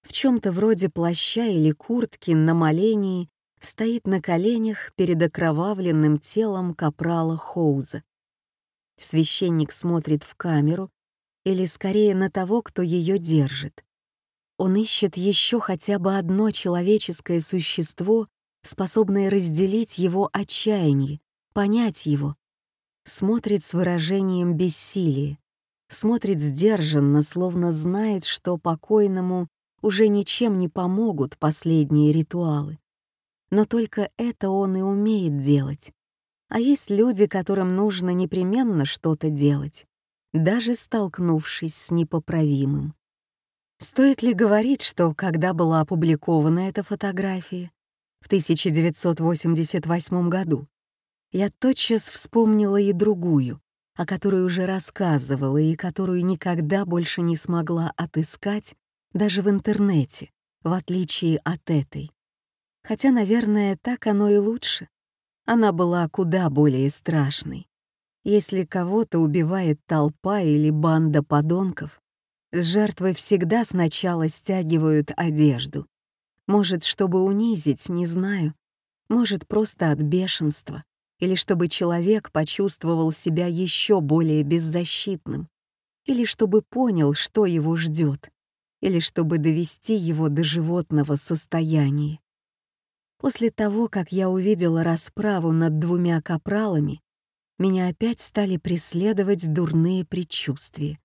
в чем-то вроде плаща или куртки на молении стоит на коленях перед окровавленным телом капрала Хоуза. Священник смотрит в камеру или скорее на того, кто ее держит. Он ищет еще хотя бы одно человеческое существо, способное разделить его отчаяние, понять его. Смотрит с выражением бессилия, смотрит сдержанно, словно знает, что покойному уже ничем не помогут последние ритуалы. Но только это он и умеет делать. А есть люди, которым нужно непременно что-то делать, даже столкнувшись с непоправимым. Стоит ли говорить, что когда была опубликована эта фотография в 1988 году, я тотчас вспомнила и другую, о которой уже рассказывала и которую никогда больше не смогла отыскать даже в интернете, в отличие от этой. Хотя, наверное, так оно и лучше. Она была куда более страшной. Если кого-то убивает толпа или банда подонков, с жертвой всегда сначала стягивают одежду. Может, чтобы унизить, не знаю. Может, просто от бешенства. Или чтобы человек почувствовал себя еще более беззащитным. Или чтобы понял, что его ждет. Или чтобы довести его до животного состояния. После того, как я увидела расправу над двумя капралами, меня опять стали преследовать дурные предчувствия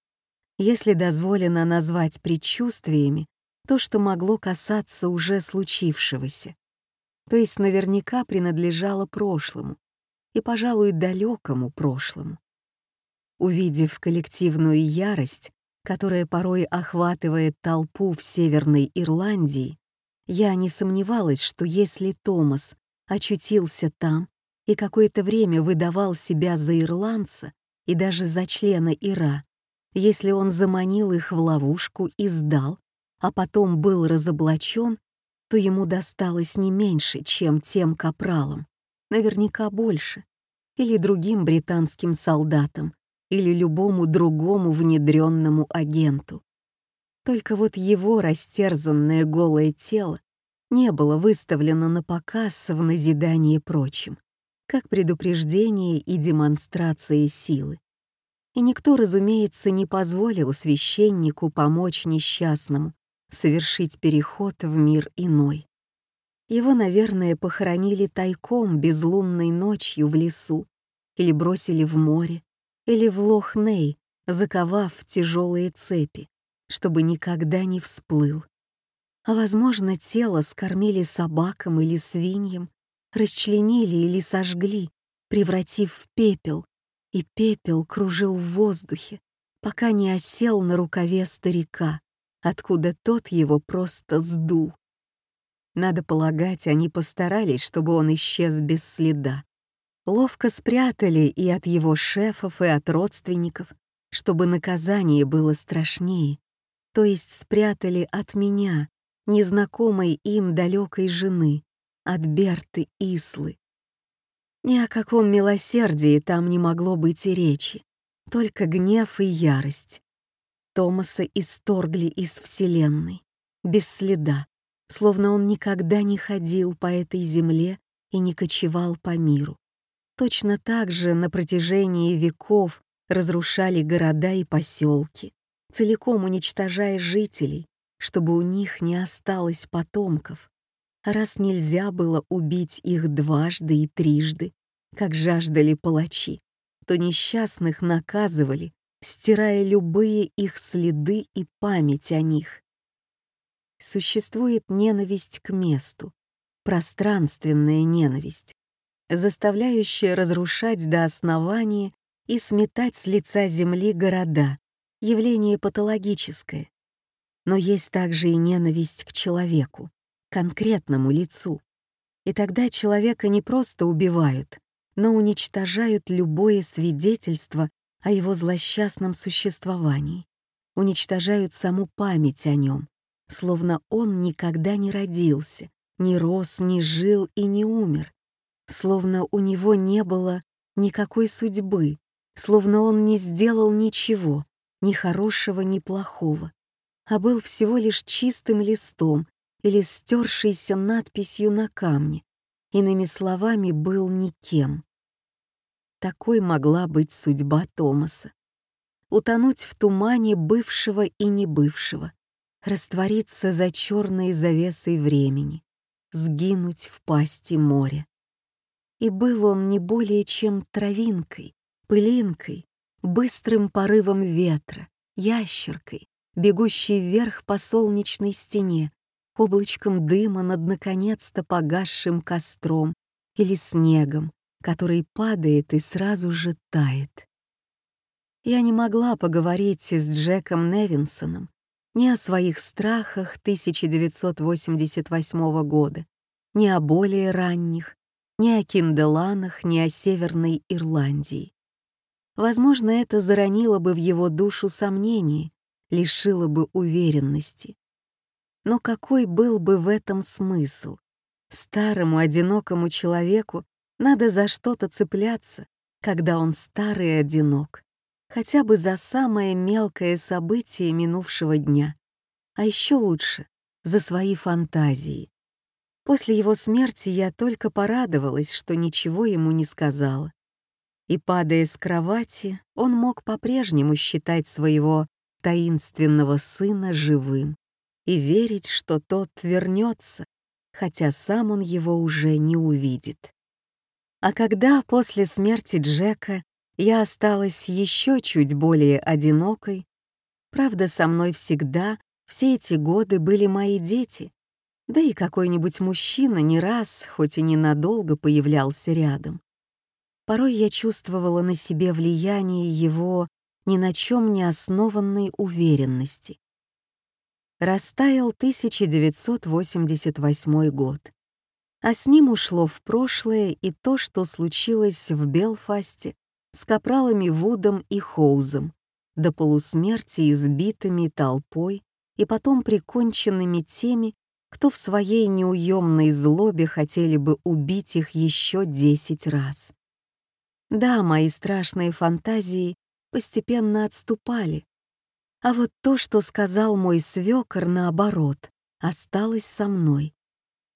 если дозволено назвать предчувствиями то, что могло касаться уже случившегося, то есть наверняка принадлежало прошлому и, пожалуй, далекому прошлому. Увидев коллективную ярость, которая порой охватывает толпу в Северной Ирландии, я не сомневалась, что если Томас очутился там и какое-то время выдавал себя за ирландца и даже за члена Ира, если он заманил их в ловушку и сдал, а потом был разоблачен, то ему досталось не меньше, чем тем капралам, наверняка больше, или другим британским солдатам, или любому другому внедренному агенту. Только вот его растерзанное голое тело не было выставлено на показ в назидание прочим, как предупреждение и демонстрация силы. И никто, разумеется, не позволил священнику помочь несчастному совершить переход в мир иной. Его, наверное, похоронили тайком безлунной ночью в лесу, или бросили в море, или в Лох-Ней, заковав в тяжелые цепи, чтобы никогда не всплыл. А, возможно, тело скормили собакам или свиньям, расчленили или сожгли, превратив в пепел, и пепел кружил в воздухе, пока не осел на рукаве старика, откуда тот его просто сдул. Надо полагать, они постарались, чтобы он исчез без следа. Ловко спрятали и от его шефов, и от родственников, чтобы наказание было страшнее, то есть спрятали от меня, незнакомой им далекой жены, от Берты Ислы. Ни о каком милосердии там не могло быть и речи, только гнев и ярость. Томаса исторгли из Вселенной, без следа, словно он никогда не ходил по этой земле и не кочевал по миру. Точно так же на протяжении веков разрушали города и поселки, целиком уничтожая жителей, чтобы у них не осталось потомков. Раз нельзя было убить их дважды и трижды, как жаждали палачи, то несчастных наказывали, стирая любые их следы и память о них. Существует ненависть к месту, пространственная ненависть, заставляющая разрушать до основания и сметать с лица земли города, явление патологическое. Но есть также и ненависть к человеку, конкретному лицу. И тогда человека не просто убивают, но уничтожают любое свидетельство о его злосчастном существовании, уничтожают саму память о нем, словно он никогда не родился, не рос, не жил и не умер, словно у него не было никакой судьбы, словно он не сделал ничего, ни хорошего, ни плохого, а был всего лишь чистым листом или стершейся надписью на камне, иными словами, был никем. Такой могла быть судьба Томаса. Утонуть в тумане бывшего и небывшего, раствориться за черной завесой времени, сгинуть в пасти моря. И был он не более чем травинкой, пылинкой, быстрым порывом ветра, ящеркой, бегущей вверх по солнечной стене, облачком дыма над наконец-то погасшим костром или снегом, который падает и сразу же тает. Я не могла поговорить с Джеком Невинсоном ни о своих страхах 1988 года, ни о более ранних, ни о Кинделанах, ни о Северной Ирландии. Возможно, это заронило бы в его душу сомнений, лишило бы уверенности. Но какой был бы в этом смысл? Старому одинокому человеку надо за что-то цепляться, когда он старый и одинок, хотя бы за самое мелкое событие минувшего дня, а еще лучше — за свои фантазии. После его смерти я только порадовалась, что ничего ему не сказала и, падая с кровати, он мог по-прежнему считать своего таинственного сына живым и верить, что тот вернется, хотя сам он его уже не увидит. А когда после смерти Джека я осталась еще чуть более одинокой, правда, со мной всегда все эти годы были мои дети, да и какой-нибудь мужчина не раз, хоть и ненадолго, появлялся рядом. Порой я чувствовала на себе влияние его ни на чем не основанной уверенности. Растаял 1988 год, а с ним ушло в прошлое и то, что случилось в Белфасте с капралами Вудом и Хоузом, до полусмерти избитыми толпой и потом приконченными теми, кто в своей неуемной злобе хотели бы убить их еще десять раз. Да, мои страшные фантазии постепенно отступали. А вот то, что сказал мой свёкор, наоборот, осталось со мной.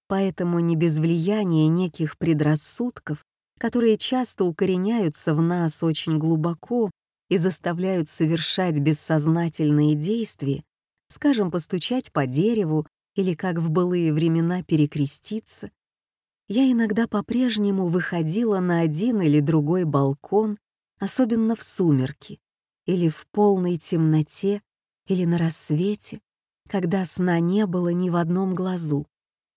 Поэтому не без влияния неких предрассудков которые часто укореняются в нас очень глубоко и заставляют совершать бессознательные действия, скажем, постучать по дереву или, как в былые времена, перекреститься, я иногда по-прежнему выходила на один или другой балкон, особенно в сумерки, или в полной темноте, или на рассвете, когда сна не было ни в одном глазу,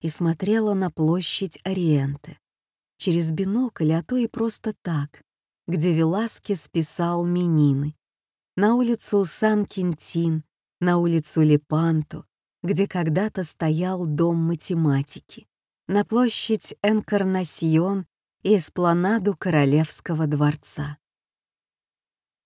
и смотрела на площадь Ориенте, через бинокль, а то и просто так, где Веласки списал Минины, на улицу Сан-Кентин, на улицу Лепанто, где когда-то стоял дом математики, на площадь Энкарнасьон и эспланаду Королевского дворца.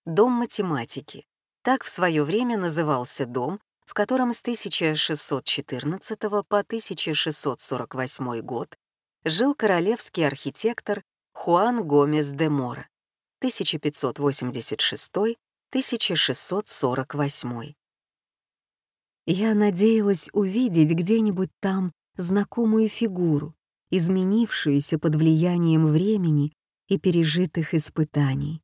Дом математики. Так в свое время назывался дом, в котором с 1614 по 1648 год жил королевский архитектор Хуан Гомес де Мора 1586-1648. Я надеялась увидеть где-нибудь там знакомую фигуру, изменившуюся под влиянием времени и пережитых испытаний.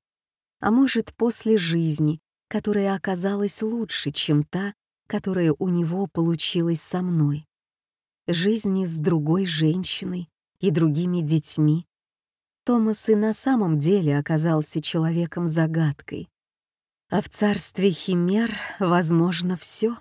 А может, после жизни, которая оказалась лучше, чем та, которая у него получилась со мной. Жизни с другой женщиной и другими детьми. Томас и на самом деле оказался человеком-загадкой. А в царстве химер возможно все.